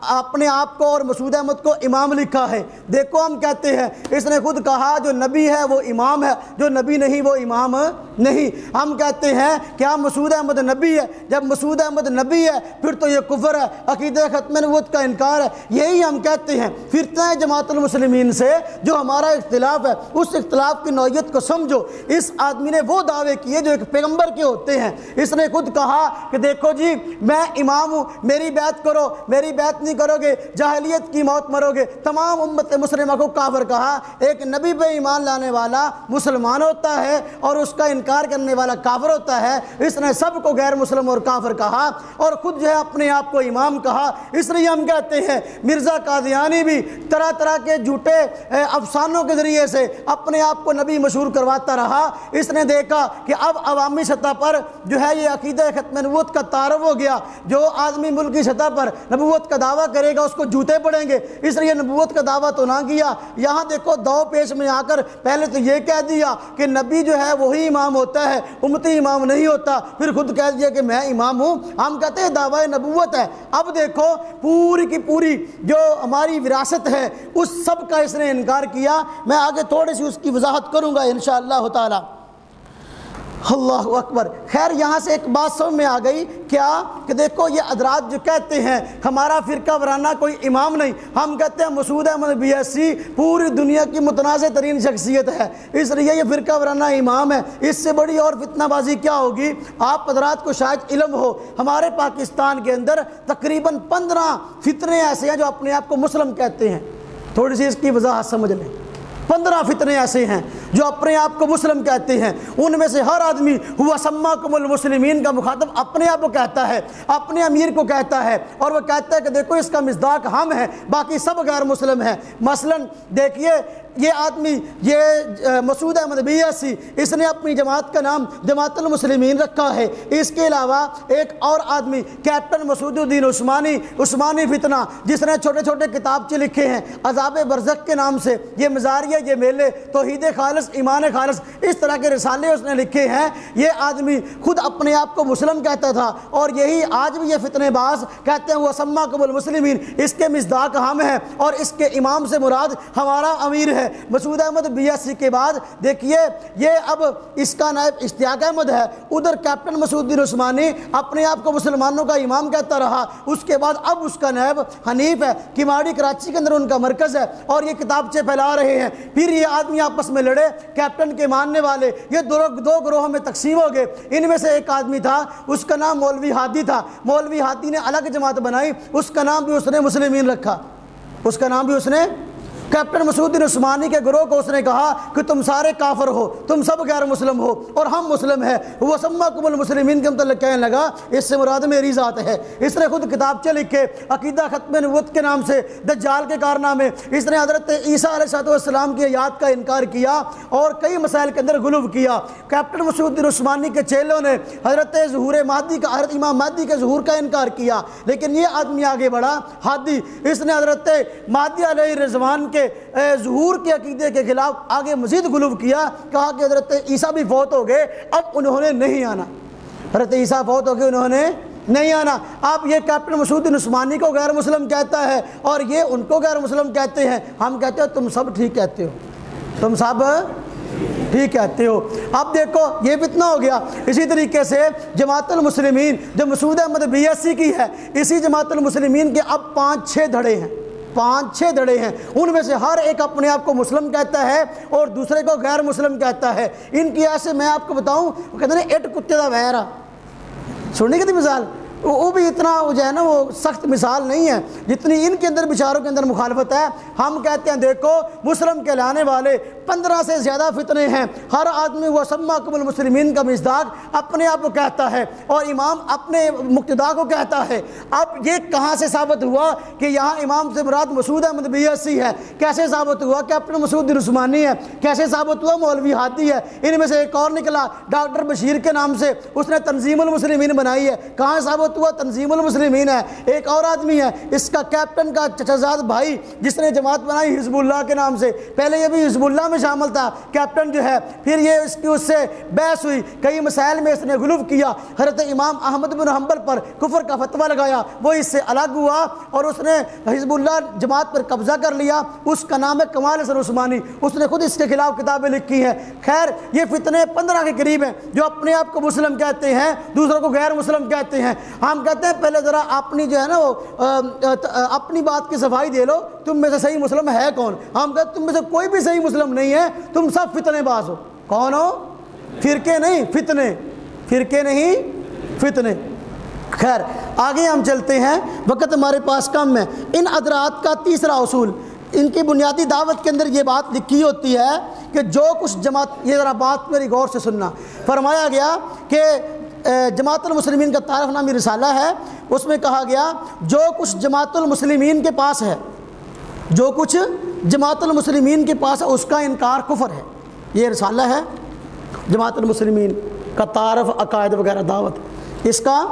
اپنے آپ کو اور مسعود احمد کو امام لکھا ہے۔ دیکھو ہم کہتے ہیں، اس نے خود کہا، جو نبی ہے وہ امام ہے، جو نبی نہیں وہ امام نہیں۔ ہم کہتے ہیں کہ ہم مسعود احمد نبی ہے؟ جب مسعود احمد نبی ہے، پھر تو یہ کفر ہے، عقیدہ ختم نبوت کا انکار ہے۔ یہی ہم کہتے ہیں پھرتے جماعت المسلمین سے جو ہمارا اختلاف ہے، اس اختلاف کی نوعیت کو سمجھو۔ اس آدمی نے وہ دعوے کیے جو ایک پیغمبر کے ہوتے ہیں۔ اس نے خود کہا کہ دیکھو جی میں امام ہوں، میری بیعت کرو، میری بیعت نہیں کرو گے، جاہلیت کی موت مرو گے۔ تمام امت مسلمہ کو کافر کہا۔ ایک نبی پہ ایمان لانے والا مسلمان ہوتا ہے اور اس کا انکار کرنے والا کافر ہوتا ہے۔ اس نے سب کو غیر مسلم اور کافر کہا اور خود جو ہے اپنے آپ کو امام کہا۔ اس لیے ہم کہتے ہیں، مرزا قادیانی بھی طرح طرح کے جھوٹے افسانوں کے ذریعے سے اپنے آپ کو نبی مشہور کرواتا رہا۔ اس نے دیکھا کہ اب عوامی سطح پر جو ہے یہ عقیدہ ختم نبوت کا تعارف ہو گیا، جو آدمی ملکی سطح پر نبوت کا دعویٰ کرے گا، اس کو جوتے پڑیں گے۔ اس لیے نبوت کا دعویٰ تو نہ کیا۔ یہاں دیکھو دو پیش میں آ کر پہلے تو یہ کہہ دیا کہ نبی جو ہے وہی امام ہوتا ہے، امتی امام نہیں ہوتا۔ پھر خود کہہ دیا کہ میں امام ہوں۔ ہم کہتے ہیں دعوی نبوت ہے۔ اب دیکھو پوری کی پوری جو ہماری وراثت ہے، اس سب کا اس نے انکار کیا۔ میں آگے تھوڑی سی اس کی وضاحت کروں گا انشاءاللہ تعالی۔ اللہ اکبر۔ خیر، یہاں سے ایک بات سمجھ میں آ گئی۔ کیا؟ کہ دیکھو، یہ حضرات جو کہتے ہیں، ہمارا فرقہ ورانہ کوئی امام نہیں۔ ہم کہتے ہیں Masood Ahmad B S C پوری دنیا کی متنازع ترین شخصیت ہے۔ اس لیے یہ فرقہ ورانہ امام ہے۔ اس سے بڑی اور فتنہ بازی کیا ہوگی؟ آپ حضرات کو شاید علم ہو، ہمارے پاکستان کے اندر تقریباً پندرہ فتنے ایسے ہیں جو اپنے آپ کو مسلم کہتے ہیں۔ تھوڑی سی اس کی وضاحت سمجھ لیں۔ پندرہ فتنے ایسے ہیں جو اپنے آپ کو مسلم کہتے ہیں۔ ان میں سے ہر آدمی ہوا سما کم المسلمین کا مخاطب اپنے آپ کو کہتا ہے، اپنے امیر کو کہتا ہے۔ اور وہ کہتا ہے کہ دیکھو اس کا مزداق ہم ہیں، باقی سب غیر مسلم ہیں۔ مثلا دیکھیے یہ آدمی، یہ مسعود احمد بیسی اس نے اپنی جماعت کا نام جماعت المسلمین رکھا ہے۔ اس کے علاوہ ایک اور آدمی، کیپٹن مسعود الدین عثمانی عثمانی فتنہ، جس نے چھوٹے چھوٹے کتابچے لکھے ہیں، عذاب برزق کے نام سے، یہ مزاریہ، یہ میلے، توحید خالص، ایمان خالص، اس طرح کے رسالے اس نے لکھے ہیں۔ یہ آدمی خود اپنے آپ کو مسلم کہتا تھا اور یہی آج بھی یہ فتنے باز کہتے ہیں وہ سما قبل مسلمین اس کے مزداق ہم ہیں اور اس کے امام سے مراد ہمارا امیر ہے۔ Masood Ahmad B S C کے بعد دیکھیے، یہ اب اس کا نائب اشتیاق احمد ہے۔ ادھر کیپٹن مسعود الدین عثمانی اپنے آپ کو مسلمانوں کا امام کہتا رہا۔ اس کے بعد اب اس کا نائب حنیف ہے۔ کماڑی کراچی کے اندر ان کا مرکز ہے اور یہ کتابچے پھیلا رہے ہیں۔ پھر یہ آدمی آپس میں لڑے، کیپٹن کے ماننے والے۔ یہ دو دو گروہوں میں تقسیم ہو گئے۔ ان میں سے ایک آدمی تھا، اس کا نام مولوی ہادی تھا۔ مولوی ہادی نے الگ جماعت بنائی، اس کا نام بھی اس نے مسلمین رکھا۔ اس کا نام بھی اس نے کیپٹن مسعود الدین عثمانی کے گروہ کو اس نے کہا کہ تم سارے کافر ہو، تم سب غیر مسلم ہو اور ہم مسلم ہیں۔ وہ سما کم المسلمین کے متعلق کہنے لگا، اس سے مراد میری ذات ہے۔ اس نے خود کتاب چل کے عقیدہ ختم نبوت کے نام سے دجال کے کارنامے، اس نے حضرت عیسیٰ علیہ السلام کی یاد کا انکار کیا اور کئی مسائل کے اندر غلوب کیا۔ کیپٹن مسعود الدین عثمانی کے چیلوں نے حضرت ظہور مادی کا، حضرت امام مادی کے ظہور کا انکار کیا۔ لیکن یہ آدمی آگے بڑھا حادی اس نے حضرت مادی علیہ رضوان کے ظہور کے عقیدے کے خلاف آگے مزید غلوب کیا، کہا کہ حضرت عیسیٰ بھی فوت ہو گئے، اب انہوں نے نہیں آنا۔ حضرت عیسیٰ فوت ہو گئے، انہوں نے نہیں آنا۔ اب یہ کیپٹن مسعود عثمانی کو غیر مسلم کہتا ہے اور یہ ان کو غیر مسلم کہتے ہیں۔ ہم کہتے ہیں تم سب ٹھیک کہتے ہو۔ تم سب ٹھیک کہتے ہو۔ اب دیکھو، یہ بھی ہو گیا۔ اسی طریقے سے جماعت المسلمین، جو Masood Ahmad B S C کی ہے، اسی جماعت المسلمین کے اب پانچ، چھ دھڑے ہیں۔ پانچ چھ دڑے ہیں۔ ان میں سے ہر ایک اپنے آپ کو مسلم کہتا ہے اور دوسرے کو غیر مسلم کہتا ہے۔ ان کی ایسے میں آپ کو بتاؤں، وہ کہتے ہیں ایٹ کتے دا ویرا۔ سننے کی تھی مثال؟ وہ بھی اتنا جو ہے نا، وہ سخت مثال نہیں ہے۔ جتنی ان کے اندر، بچاروں کے اندر مخالفت ہے، ہم کہتے ہیں، دیکھو، مسلم کے لانے والے پندرہ سے زیادہ فتنے ہیں۔ ہر آدمی وہ سما قبل مسلمین کا مزداق اپنے آپ کو کہتا ہے اور امام اپنے مقتدا کو کہتا ہے۔ اب یہ کہاں سے ثابت ہوا کہ یہاں امام سے مراد Masood Ahmad B S C ہے؟ کیسے ثابت ہوا کہ اپنے مسعود عثمانی ہے؟ کیسے ثابت ہوا مولوی ہادی ہے؟ ان میں سے ایک اور نکلا ڈاکٹر بشیر کے نام سے۔ اس نے تنظیم المسلمین بنائی ہے۔ کہاں ثابت ہوا تنظیم المسلمین ہے؟ ایک اور آدمی ہے۔ اس کا کیپٹن کا چچازاد بھائی، جس نے جماعت بنائی حزب اللہ کے نام سے۔ پہلے یہ بھی حزب اللہ میں شامل تھا۔ کیپٹن جو ہے، پھر یہ اس کی اس سے بحث ہوئی۔ کئی مسائل میں اس نے غلوف کیا۔ حضرت امام احمد بن حنبل پر کفر کا فتوہ لگایا۔ وہ اس سے الگ ہوا اور اس نے حزب اللہ جماعت پر قبضہ کر لیا۔ اس کا نام ہے کمال حسن عثمانی۔ اس نے خود اس کے خلاف کتابیں لکھی ہیں۔ خیر، یہ فتنے پندرہ کے قریب ہیں جو اپنے آپ کو مسلم کہتے ہیں، دوسروں کو غیر مسلم کہتے ہیں۔ ہم کہتے ہیں، پہلے ذرا اپنی جو ہے نا وہ اپنی بات کی صفائی دے لو۔ تم میں سے صحیح مسلم ہے کون؟ ہم کہتے تم میں سے کوئی بھی صحیح مسلم نہیں نہیں ہے، تم سب فتنے باز ہو۔ کون ہو؟ فرقے نہیں، فتنے۔ فرقے نہیں، فتنے۔ خیر، آگے ہم چلتے ہیں۔ وقت ہمارے پاس کم ہے۔ ان ادرات کا تیسرا اصول، ان کی بنیادی دعوت کے اندر یہ بات لکھی ہوتی ہے کہ جو کچھ جماعت، یہ ذرا بات میری غور سے سننا۔ فرمایا گیا کہ جماعت المسلمین کا تعارف نامی رسالہ ہے۔ اس میں کہا گیا، جو کچھ جماعت المسلمین کے پاس ہے جو کچھ جماعت المسلمین کے پاس ہے، اس کا انکار کفر ہے۔ یہ رسالہ ہے جماعت المسلمین کا تعارف، عقائد وغیرہ، دعوت۔ اس کا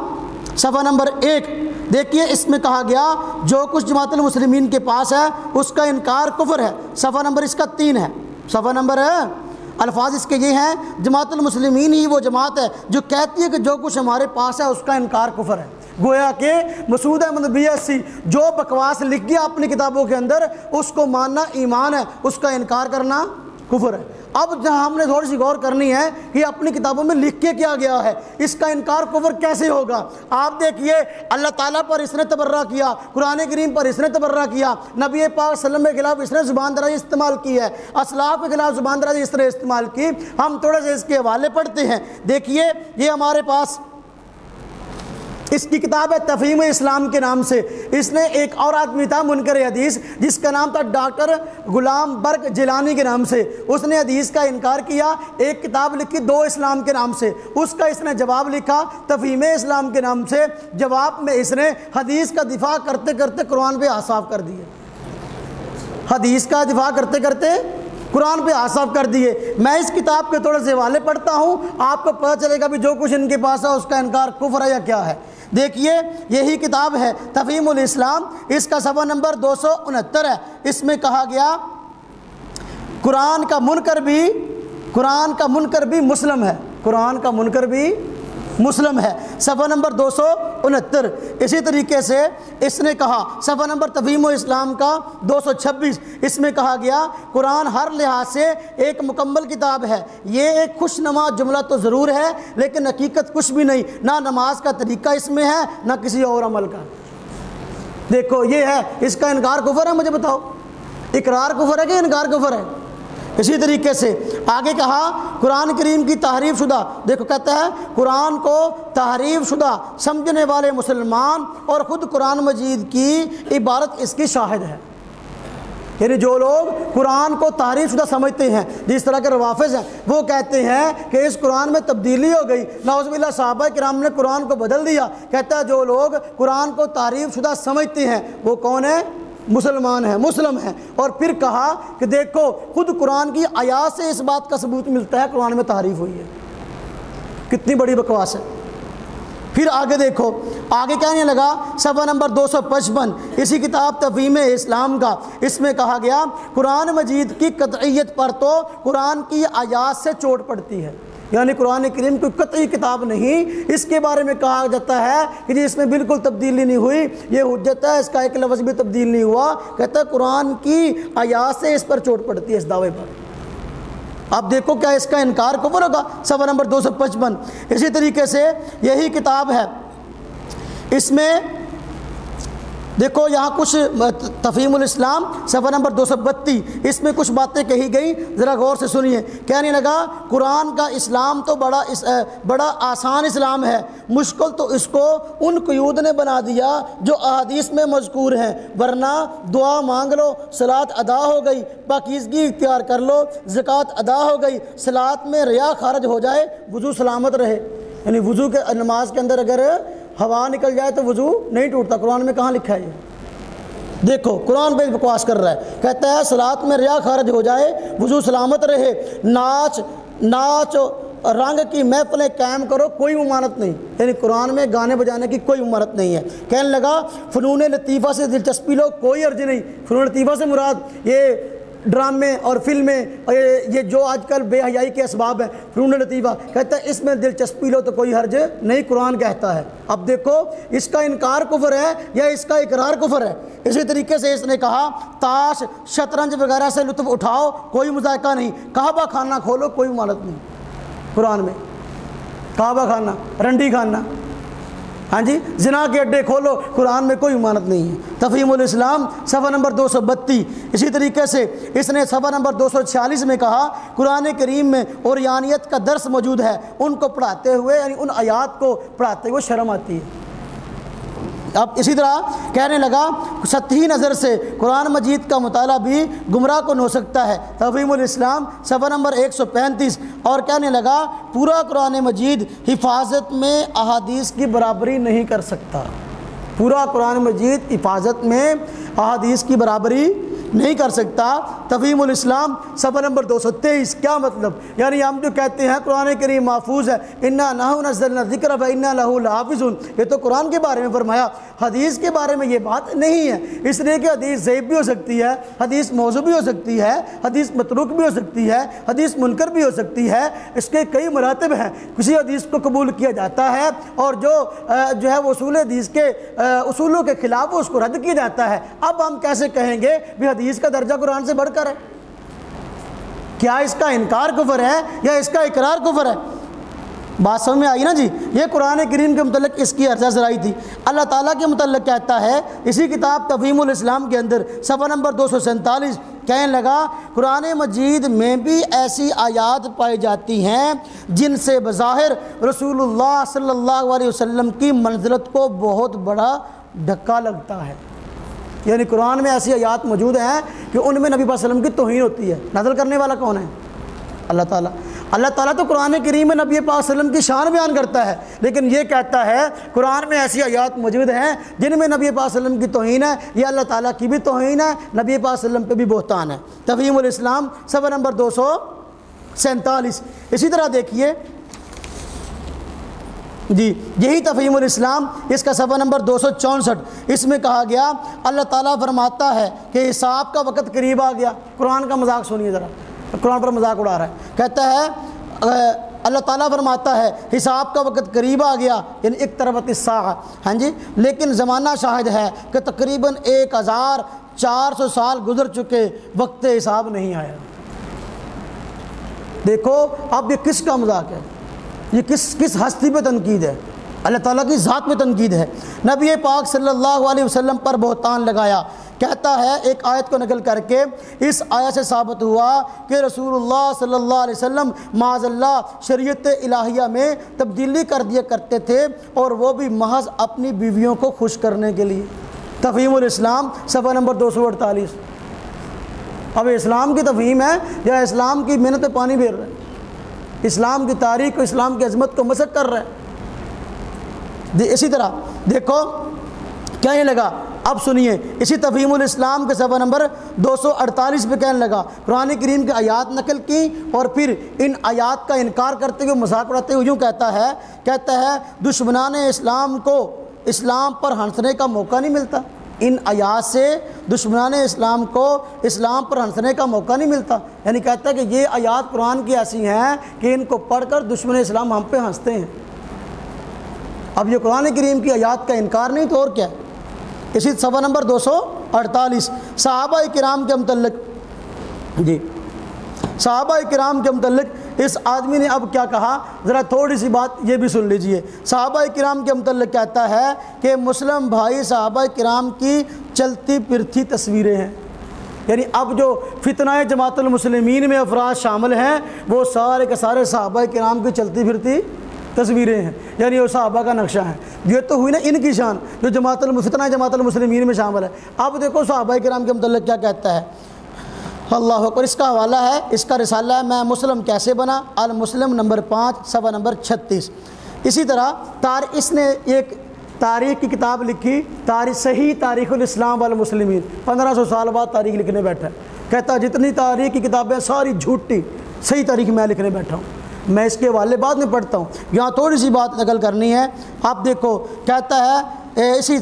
صفحہ نمبر ایک۔ دیکھیے، اس میں کہا گیا، جو کچھ جماعت المسلمین کے پاس ہے، اس کا انکار کفر ہے۔ صفحہ نمبر اس کا تین ہے۔ صفحہ نمبر ہے الفاظ اس کے یہ ہیں، جماعت المسلمین ہی وہ جماعت ہے جو کہتی ہے کہ جو کچھ ہمارے پاس ہے، اس کا انکار کفر ہے۔ گویا کہ Masood Ahmad B S C جو بکواس لکھ گیا اپنی کتابوں کے اندر، اس کو ماننا ایمان ہے، اس کا انکار کرنا کفر ہے۔ اب جہاں ہم نے تھوڑی سی غور کرنی ہے کہ اپنی کتابوں میں لکھ کے کیا گیا ہے، اس کا انکار کفر کیسے ہوگا؟ آپ دیکھیے، اللہ تعالیٰ پر اس نے تبرہ کیا، قرآن کریم پر اس نے تبرہ کیا، نبی پاک صلی اللہ علیہ وسلم کے خلاف اس نے زبان درازی استعمال کی ہے۔ اسلاف کے خلاف زبان درازی اس طرح استعمال کی۔ ہم تھوڑے سے اس کے حوالے پڑھتے ہیں۔ دیکھیے، یہ ہمارے پاس اس کی کتاب ہے تفہیم اسلام کے نام سے۔ اس نے ایک اور آدمی تھا، منکر حدیث، جس کا نام تھا ڈاکٹر غلام برق جیلانی کے نام سے۔ اس نے حدیث کا انکار کیا، ایک کتاب لکھی دو اسلام کے نام سے۔ اس کا اس نے جواب لکھا، تفہیم اسلام کے نام سے۔ جواب میں اس نے حدیث کا دفاع کرتے کرتے قرآن پہ آصاف کر دیے۔ حدیث کا دفاع کرتے کرتے قرآن پہ آصاف کر دیے۔ میں اس کتاب کے تھوڑے سے حوالے پڑھتا ہوں، آپ کو پتہ چلے گا بھی جو کچھ ان کے پاس ہے، اس کا انکار کفر ہے یا کیا ہے۔ دیکھیے، یہی کتاب ہے، تفہیم الاسلام، اس کا صفحہ نمبر دو سو انہتر ہے۔ اس میں کہا گیا، قرآن کا منکر بھی، قرآن کا منکر بھی مسلم ہے۔ قرآن کا منکر بھی مسلم ہے۔ صفحہ نمبر دو سو انہتر۔ اسی طریقے سے اس نے کہا، صفحہ نمبر تفہیم و اسلام کا دو سو چھبیس۔ اس میں کہا گیا، قرآن ہر لحاظ سے ایک مکمل کتاب ہے۔ یہ ایک خوش نما جملہ تو ضرور ہے، لیکن حقیقت کچھ بھی نہیں۔ نہ نماز کا طریقہ اس میں ہے، نہ کسی اور عمل کا۔ دیکھو، یہ ہے، اس کا انکار کفر ہے، مجھے بتاؤ۔ اقرار کفر ہے کہ انکار کفر ہے؟ اسی طریقے سے آگے کہا، قرآن کریم کی تحریف شدہ، دیکھو کہتا ہے، قرآن کو تحریف شدہ سمجھنے والے مسلمان اور خود قرآن مجید کی عبارت اس کی شاہد ہے۔ یعنی جو لوگ قرآن کو تحریف شدہ سمجھتے ہیں، جس طرح کے روافظ ہیں، وہ کہتے ہیں کہ اس قرآن میں تبدیلی ہو گئی۔ نوز باللہ، صحابہ کرام نے قرآن کو بدل دیا۔ کہتا ہے، جو لوگ قرآن کو تعریف شدہ سمجھتے ہیں، وہ کون ہے مسلمان ہیں، مسلم ہیں۔ اور پھر کہا کہ دیکھو، خود قرآن کی آیات سے اس بات کا ثبوت ملتا ہے، قرآن میں تعریف ہوئی ہے۔ کتنی بڑی بکواس ہے۔ پھر آگے دیکھو، آگے کہنے لگا، صفحہ نمبر دو سو پچپن، اسی کتاب تفہیم اسلام کا۔ اس میں کہا گیا، قرآن مجید کی قطعیت پر تو قرآن کی آیات سے چوٹ پڑتی ہے۔ یعنی قرآن کریم کوئی قطعی کتاب نہیں۔ اس کے بارے میں کہا جاتا ہے کہ جی اس میں بالکل تبدیلی نہیں ہوئی، یہ حجت ہے، اس کا ایک لفظ بھی تبدیل نہیں ہوا۔ کہتا ہے قرآن کی آیات سے اس پر چوٹ پڑتی ہے اس دعوے پر۔ اب دیکھو کیا اس کا انکار کفر ہوگا۔ صفحہ نمبر دو سو پچپن۔ اسی طریقے سے یہی کتاب ہے۔ اس میں دیکھو یہاں کچھ تفہیم الاسلام صفحہ نمبر دو سو بتی، اس میں کچھ باتیں کہی گئی ذرا غور سے سنیے۔ کہنے لگا، قرآن کا اسلام تو بڑا اس بڑا آسان اسلام ہے۔ مشکل تو اس کو ان قیود نے بنا دیا جو احادیث میں مذکور ہیں۔ ورنہ دعا مانگ لو سلاد ادا ہو گئی، پاکیزگی اختیار کر لو زکوٰۃ ادا ہو گئی سلاد میں ریا خارج ہو جائے، وضو سلامت رہے۔ یعنی وضو کے نماز کے اندر اگر ہوا نکل جائے تو وضو نہیں ٹوٹتا۔ قرآن میں کہاں لکھا ہے یہ؟ دیکھو، قرآن پہ بکواس کر رہا ہے۔ کہتا ہے سلاد میں ریا خارج ہو جائے، وضو سلامت رہے۔ ناچ ناچ رنگ کی محفلیں قائم کرو، کوئی ممانت نہیں۔ یعنی قرآن میں گانے بجانے کی کوئی ممانت نہیں ہے۔ کہنے لگا، فنون لطیفہ سے دلچسپی لو، کوئی عرض نہیں۔ فنون لطیفہ سے مراد یہ ڈرامے اور فلمیں یہ جو آج کل بے حیائی کے اسباب ہیں، فنون لطیفہ، کہتا ہے، اس میں دلچسپی لو تو کوئی حرج نہیں، قرآن کہتا ہے۔ اب دیکھو، اس کا انکار کفر ہے یا اس کا اقرار کفر ہے؟ اسی طریقے سے اس نے کہا، تاش، شطرنج وغیرہ سے لطف اٹھاؤ، کوئی مذائقہ نہیں۔ کعبہ کھانا کھولو، کوئی مالت نہیں۔ قرآن میں، کعبہ کھانا رنڈی کھانا ہاں جی زنا کے اڈے کھولو، قرآن میں کوئی امانت نہیں ہے۔ تفہیم الاسلام، صفحہ نمبر دو سو بتی اسی طریقے سے اس نے صفحہ نمبر دو سو چھیالیس میں کہا، قرآن کریم میں اوریانیت کا درس موجود ہے، ان کو پڑھاتے ہوئے یعنی ان آیات کو پڑھاتے ہوئے شرم آتی ہے۔ اب اسی طرح کہنے لگا، سطحی نظر سے قرآن مجید کا مطالعہ بھی گمراہ کن ہو سکتا ہے۔ تفہیم الاسلام، صفحہ نمبر ایک سو پینتیس، اور کہنے لگا، پورا قرآن مجید حفاظت میں احادیث کی برابری نہیں کر سکتا۔ پورا قرآن مجید حفاظت میں احادیث کی برابری نہیں کر سکتا۔ تفہیم الاسلام، صفحہ نمبر دو سو تیئیس۔ کیا مطلب؟ یعنی ہم جو کہتے ہیں، قرآن کریم محفوظ ہے۔ انا نہ نزلنا ذکر انا لہو الحافظ یہ تو قرآن کے بارے میں فرمایا۔ حدیث کے بارے میں یہ بات نہیں ہے۔ اس لیے کہ حدیث ضعیب بھی ہو سکتی ہے، حدیث موضوع بھی ہو سکتی ہے، حدیث متروک بھی ہو سکتی ہے، حدیث منکر بھی ہو سکتی ہے۔ اس کے کئی مراتب ہیں۔ کسی حدیث کو قبول کیا جاتا ہے اور جو جو ہے وہ اصول حدیث کے اصولوں کے خلاف اس کو رد کیا جاتا ہے۔ اب ہم کیسے کہیں گے؟ بھی حدیث کا درجہ قرآن سے بڑھ کر ہے۔ کیا اس کا انکار کفر ہے یا اس کا اقرار کفر ہے؟ بات سمجھ میں آئی نا جی؟ یہ قرآن کریم کے متعلق اس کی عرضہ ذرائی تھی۔ اللہ تعالیٰ کے متعلق کہتا ہے، اسی کتاب تفہیم الاسلام کے اندر صفحہ نمبر دو سو سینتالیس کہنے لگا، قرآن مجید میں بھی ایسی آیات پائی جاتی ہیں جن سے بظاہر رسول اللہ صلی اللہ علیہ وسلم کی منزلت کو بہت بڑا دھکا لگتا ہے۔ یعنی قرآن میں ایسی آیات موجود ہیں کہ ان میں نبی علیہ وسلم کی توہین ہوتی ہے۔ نظر کرنے والا کون ہے؟ اللہ تعالیٰ۔ اللہ تعالیٰ تو قرآن کریم میں نبی پاک وسلم کی شان بیان کرتا ہے، لیکن یہ کہتا ہے قرآن میں ایسی آیات موجود ہیں جن میں نبی پاک وسلم کی توہین ہے، یہ اللہ تعالیٰ کی بھی توہین ہے، نبی پاک وسلم پہ بھی بہتان ہے۔ تفہیم الاسلام، صفحہ نمبر دو سو سینتالیس۔ اسی طرح دیکھیے جی یہی تفہیم الاسلام، اس کا صفحہ نمبر دو سو چونسٹھ۔ اس میں کہا گیا، اللہ تعالیٰ فرماتا ہے کہ حساب کا وقت قریب آ گیا۔ قرآن کا مذاق سنیے ذرا۔ قرآن پر مذاق اڑا رہا ہے۔ کہتا ہے اللہ تعالیٰ فرماتا ہے، حساب کا وقت قریب آ گیا یعنی ایک طرف الساعہ۔ ہاں جی لیکن زمانہ شاہد ہے کہ تقریباً ایک ہزار چار سو سال گزر چکے، وقت حساب نہیں آیا۔ دیکھو، اب یہ کس کا مذاق ہے؟ یہ کس کس ہستی پہ تنقید ہے؟ اللہ تعالیٰ کی ذات پہ تنقید ہے۔ نبی پاک صلی اللہ علیہ وسلم پر بہتان لگایا۔ کہتا ہے ایک آیت کو نقل کر کے اس آیت سے ثابت ہوا کہ رسول اللہ صلی اللہ علیہ وسلم معاذ اللہ شریعت الہیہ میں تبدیلی کر دیا کرتے تھے اور وہ بھی محض اپنی بیویوں کو خوش کرنے کے لیے۔ تفہیم الاسلام، صفحہ نمبر دو سو اڑتالیس۔ اب اسلام کی تفہیم ہے یا اسلام کی محنت پانی پھیر رہے ہیں؟ اسلام کی تاریخ کو اسلام کی عظمت کو مسق کر رہے ہیں۔ جی، اسی طرح، دیکھو کہنے لگا؟ اب سنیے، اسی تفہیم الاسلام کے صفحہ نمبر دو سو اڑتالیس پہ کہنے لگا؟ قرآن کریم کے آیات نقل کی اور پھر ان آیات کا انکار کرتے ہوئے مذاق اڑاتے ہوئے یوں کہتا ہے کہتا ہے، دشمنان اسلام کو اسلام پر ہنسنے کا موقع نہیں ملتا۔ ان آیات سے دشمنان اسلام کو اسلام پر ہنسنے کا موقع نہیں ملتا۔ یعنی کہتا ہے کہ یہ آیات قرآن کی ایسی ہیں کہ ان کو پڑھ کر دشمن اسلام ہم پہ ہنستے ہیں۔ اب یہ قرآن کریم کی آیات کا انکار نہیں تو اور کیا؟ ہے اسی صفحہ نمبر دو سو اڑتالیس۔ صحابہ کرام کے متعلق جی۔ صحابہ کرام کے متعلق اس آدمی نے اب کیا کہا؟ ذرا تھوڑی سی بات یہ بھی سن لیجیے۔ صحابہ کرام کے متعلق کہتا ہے کہ مسلم بھائی صحابہ کرام کی چلتی پھرتی تصویریں ہیں۔ یعنی اب جو فتنہ جماعت المسلمین میں افراد شامل ہیں، وہ سارے کے سارے صحابہ کرام کی چلتی پھرتی تصویریں ہیں۔ یعنی وہ صحابہ کا نقشہ ہے۔ یہ تو ہوئی نا ان کی شان جو جماعت المفتنہ جماعت المسلمین میں شامل ہے۔ اب دیکھو صحابہ کرام کے متعلق کیا کہتا ہے۔ اللہ اکبر، اس کا حوالہ ہے، اس کا رسالہ ہے، میں مسلم کیسے بنا؟ المسلم نمبر پانچ، صفحہ نمبر چھتیس۔ اسی طرح تار، اس نے ایک تاریخ کی کتاب لکھی تاریخ صحیح تاریخ الاسلام والمسلمین۔ پندرہ سو سال بعد تاریخ لکھنے بیٹھا ہے۔ کہتا جتنی تاریخ کی کتابیں، ساری جھوٹی، صحیح تاریخ میں لکھنے بیٹھا ہوں۔ میں اس کے والے بعد میں پڑھتا ہوں۔ یہاں تھوڑی سی بات نقل کرنی ہے۔ آپ دیکھو، کہتا ہے اسی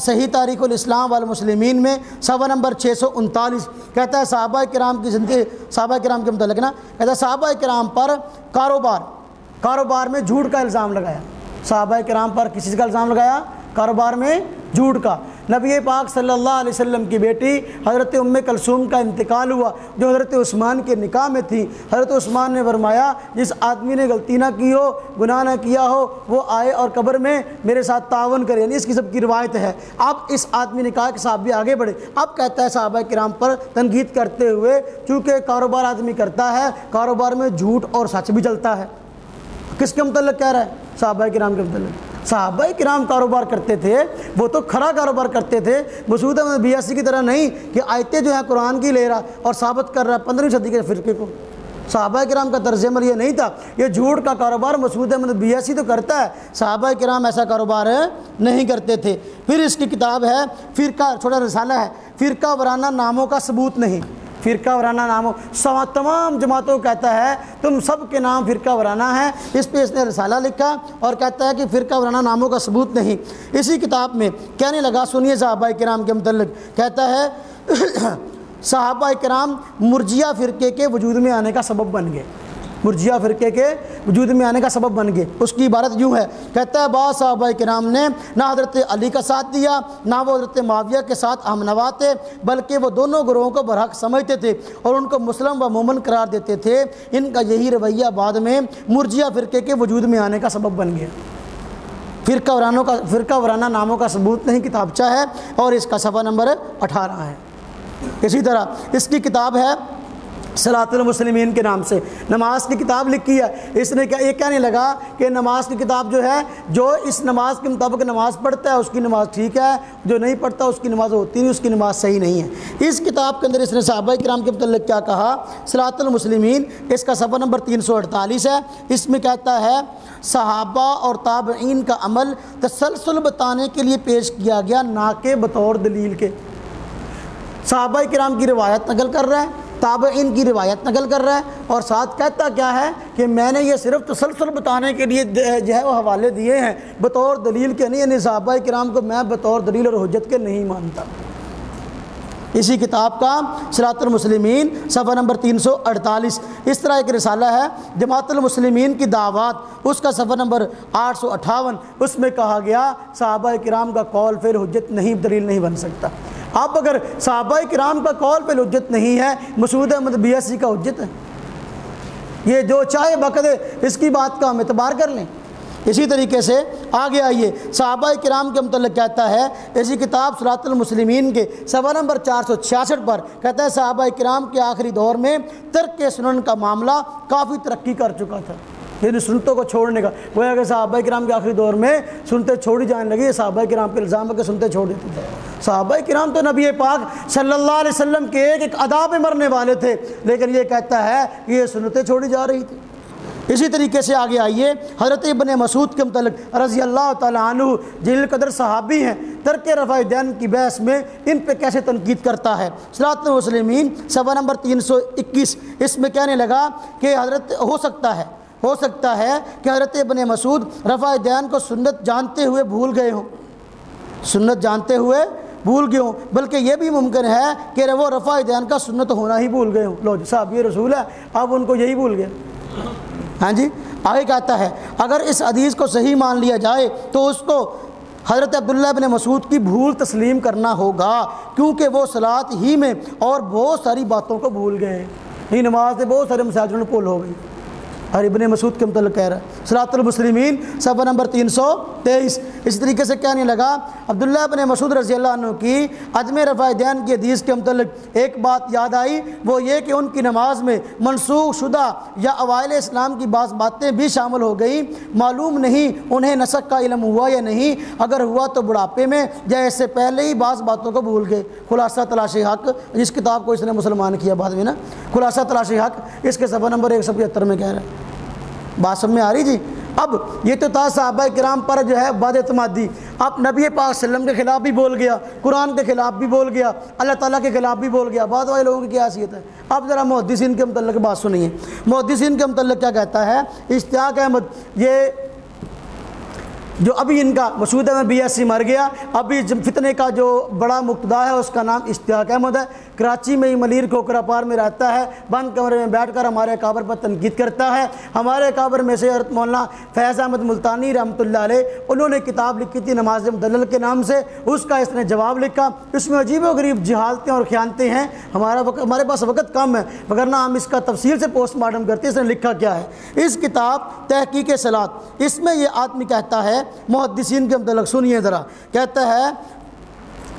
صحیح تاریخ الاسلام والمسلمین میں صفحہ نمبر چھ سو انتالیس. کہتا ہے صحابہ کرام کی زندگی صحابہ کرام کے متعلق نا، کہتا ہے صحابہ کرام پر کاروبار کاروبار میں جھوٹ کا الزام لگایا۔ صحابہ کرام پر کسی کا الزام لگایا؟ کاروبار میں جھوٹ کا۔ نبی پاک صلی اللہ علیہ وسلم کی بیٹی حضرت ام کلثوم کا انتقال ہوا، جو حضرت عثمان کے نکاح میں تھی۔ حضرت عثمان نے فرمایا، جس آدمی نے غلطی نہ کی ہو، گناہ نہ کیا ہو، وہ آئے اور قبر میں میرے ساتھ تعاون کرے۔ یعنی اس قسم کی روایت ہے۔ اب اس آدمی نے کہا کہ صاحب بھی آگے بڑھے۔ اب کہتا ہے صحابہ کرام پر تنقید کرتے ہوئے، چونکہ کاروبار آدمی کرتا ہے، کاروبار میں جھوٹ اور سچ بھی چلتا ہے۔ کس کے متعلق کہہ رہا ہے؟ صحابہ کرام کے متعلق۔ صحابہ کرام کاروبار کرتے تھے، وہ تو کھڑا کاروبار کرتے تھے۔ مسعود احمد بیاسی کی طرح نہیں کہ آیتیں جو ہیں قرآن کی لے رہا اور ثابت کر رہا ہے پندرہویں صدی کے فرقے کو۔ صحابہ کرام کا طرز عمل یہ نہیں تھا۔ یہ جھوٹ کا کاروبار مسعود احمد بیاسی تو کرتا ہے۔ صحابہ کرام ایسا کاروبار نہیں کرتے تھے۔ پھر اس کی کتاب ہے، فرقہ، چھوٹا رسالہ ہے، فرقہ ورانہ ناموں کا ثبوت نہیں۔ فرقہ ورانہ ناموں ہو تمام جماعتوں کہتا ہے، تم سب کے نام فرقہ ورانہ ہے اس پہ اس نے رسالہ لکھا اور کہتا ہے کہ فرقہ ورانہ ناموں کا ثبوت نہیں۔ اسی کتاب میں کہنے لگا، سنیے صحابہ کرام کے متعلق، کہتا ہے، صحابہ کرام مرجیہ فرقے کے وجود میں آنے کا سبب بن گئے۔ مرجیہ فرقے کے وجود میں آنے کا سبب بن گئے۔ اس کی عبارت یوں ہے، کہتا ہے، بعض صحابہ کرام نے نہ حضرت علی کا ساتھ دیا، نہ وہ حضرت معاویہ کے ساتھ ہم تھے، بلکہ وہ دونوں گروہوں کو برحق سمجھتے تھے اور ان کو مسلم و مومن قرار دیتے تھے۔ ان کا یہی رویہ بعد میں مرجیہ فرقے کے وجود میں آنے کا سبب بن گیا۔ فرقہ ورانوں کا، فرقہ ورانہ ناموں کا ثبوت نہیں کتابچہ ہے اور اس کا صفحہ نمبر اٹھارہ ہے۔ اسی طرح اس کی کتاب ہے صلاۃ المسلمین کے نام سے۔ نماز کی کتاب لکھی ہے۔ اس نے کیا یہ کہنے لگا کہ نماز کی کتاب جو ہے، جو اس نماز کے مطابق نماز پڑھتا ہے، اس کی نماز ٹھیک ہے۔ جو نہیں پڑھتا، اس کی نماز ہوتی نہیں، اس کی نماز صحیح نہیں ہے۔ اس کتاب کے اندر اس نے صحابہ کرام کے متعلق کیا کہا؟ صلاۃ المسلمین، اس کا صفحہ نمبر تین سو اڑتالیس ہے۔ اس میں کہتا ہے، صحابہ اور تابعین کا عمل تسلسل بتانے کے لیے پیش کیا گیا نہ کہ بطور دلیل کے۔ صحابہ کرام کی روایت نقل کر رہا ہے تابعین کی روایت نقل کر رہا ہے اور ساتھ کہتا کیا ہے کہ میں نے یہ صرف تسلسل بتانے کے لیے جو ہے وہ حوالے دیے ہیں، بطور دلیل کے نہیں یعنی صحابہ کرام کو میں بطور دلیل اور حجت کے نہیں مانتا۔ اسی کتاب کا صراط المسلمین، صفحہ نمبر تین سو اڑتالیس۔ اس طرح ایک رسالہ ہے، جماعت المسلمین کی دعوات۔ اس کا صفحہ نمبر آٹھ سو اٹھاون۔ اس میں کہا گیا، صحابہ کرام کا قول فعل حجت نہیں، دلیل نہیں بن سکتا۔ اب اگر صحابہ کرام کا قول پہ حجت نہیں ہے، مسعود احمد بیاسی کا حجت ہے۔ یہ جو چاہے بقد اس کی بات کا ہم اعتبار کر لیں۔ اسی طریقے سے آگے آئیے۔ صحابہ کرام کے متعلق کہتا ہے، اسی کتاب صلاۃ المسلمین کے سوا نمبر چار سو چھیاسٹھ پر کہتا ہے، صحابہ کرام کے آخری دور میں ترک سنن کا معاملہ کافی ترقی کر چکا تھا۔ یعنی سنتوں کو چھوڑنے کا۔ وہ اگر صحابہ کرام کے آخری دور میں سنتے چھوڑی جانے لگی، صحابہ کرام کے الزام کے سنتے چھوڑ دیتے تھے صحابہ کرام تو نبی پاک صلی اللہ علیہ وسلم کے ایک ایک ادا پہ مرنے والے تھے، لیکن یہ کہتا ہے کہ یہ سنتیں چھوڑی جا رہی تھی۔ اسی طریقے سے آگے آئیے، حضرت ابن مسعود کے متعلق رضی اللہ تعالیٰ عنہ جل قدر صحابی ہیں، ترک رفع دین کی بحث میں ان پہ کیسے تنقید کرتا ہے۔ صلاحت المسلمین، صفحہ نمبر تین سو اکیس، اس میں کہنے لگا کہ حضرت، ہو سکتا ہے ہو سکتا ہے کہ حضرت ابن مسعود رفع دین کو سنت جانتے ہوئے بھول گئے ہوں۔ سنت جانتے ہوئے بھول گئے ہوں، بلکہ یہ بھی ممکن ہے کہ وہ رفع دین کا سنت ہونا ہی بھول گئے ہوں۔ لو جی صاحب، یہ رسول ہے، اب ان کو یہی بھول گئے۔ ہاں جی آگے کہتا ہے، اگر اس حدیث کو صحیح مان لیا جائے تو اس کو حضرت عبداللہ بن مسعود کی بھول تسلیم کرنا ہوگا، کیونکہ وہ صلاحت ہی میں اور بہت ساری باتوں کو بھول گئے ہی نماز سے بہت سارے مساجروں میں پول ہو گئی۔ اور ابن مسعود کے متعلق کہہ رہا ہے۔ صلاحت المسلمین صفحہ نمبر تین سو تیئیس۔ اس طریقے سے کہنے لگا، عبداللہ ابن مسعود رضی اللہ عنہ کی عدم رفع دین کی حدیث کے متعلق ایک بات یاد آئی۔ وہ یہ کہ ان کی نماز میں منسوخ شدہ یا اوائل اسلام کی بعض باتیں بھی شامل ہو گئیں۔ معلوم نہیں انہیں نسق کا علم ہوا یا نہیں۔ اگر ہوا تو بڑھاپے میں، یا اس سے پہلے ہی بعض باتوں کو بھول گئے۔ خلاصہ تلاش حق، جس کتاب کو اس نے مسلمان کیا بعد میں نا۔ خلاصہ تلاش حق، اس کے صفحہ نمبر ایک سو پچہتر میں کہہ رہا ہے۔ بات سب میں آ رہی جی؟ اب یہ تو تھا صحابہ کرام پر جو ہے بد اعتمادی۔ اب نبی پاک وسلم کے خلاف بھی بول گیا، قرآن کے خلاف بھی بول گیا، اللہ تعالیٰ کے خلاف بھی بول گیا۔ بعد والے لوگوں کی کیا حیثیت ہے؟ اب ذرا محدثین کے متعلق بات سنیے۔ محدثین کے متعلق کیا کہتا ہے؟ اشتیاق احمد، یہ جو ابھی ان کا مسعود میں بی ایس سی مر گیا، ابھی فتنے کا جو بڑا مقتدا ہے، اس کا نام اشتیاق احمد ہے۔ کراچی میں ہی ملیر کوکرا پار میں رہتا ہے، بند کمرے میں بیٹھ کر ہمارے قابر پر تنقید کرتا ہے۔ ہمارے قابر میں سے حضرت مولانا فیض احمد ملتانی رحمۃ اللہ علیہ، انہوں نے کتاب لکھی تھی نماز مدلل کے نام سے، اس کا اس نے جواب لکھا۔ اس میں عجیب و غریب جہالتیں اور خیانتیں ہیں۔ ہمارا وقت، ہمارے پاس وقت کم ہے، مگر نہ ہم اس کا تفصیل سے پوسٹ مارٹم کرتے ہیں اس نے لکھا کیا ہے۔ اس کتاب تحقیق سلاد اس میں یہ آدمی کہتا ہے، محدثین کے متعلق سنیے ذرا۔ کہتا ہے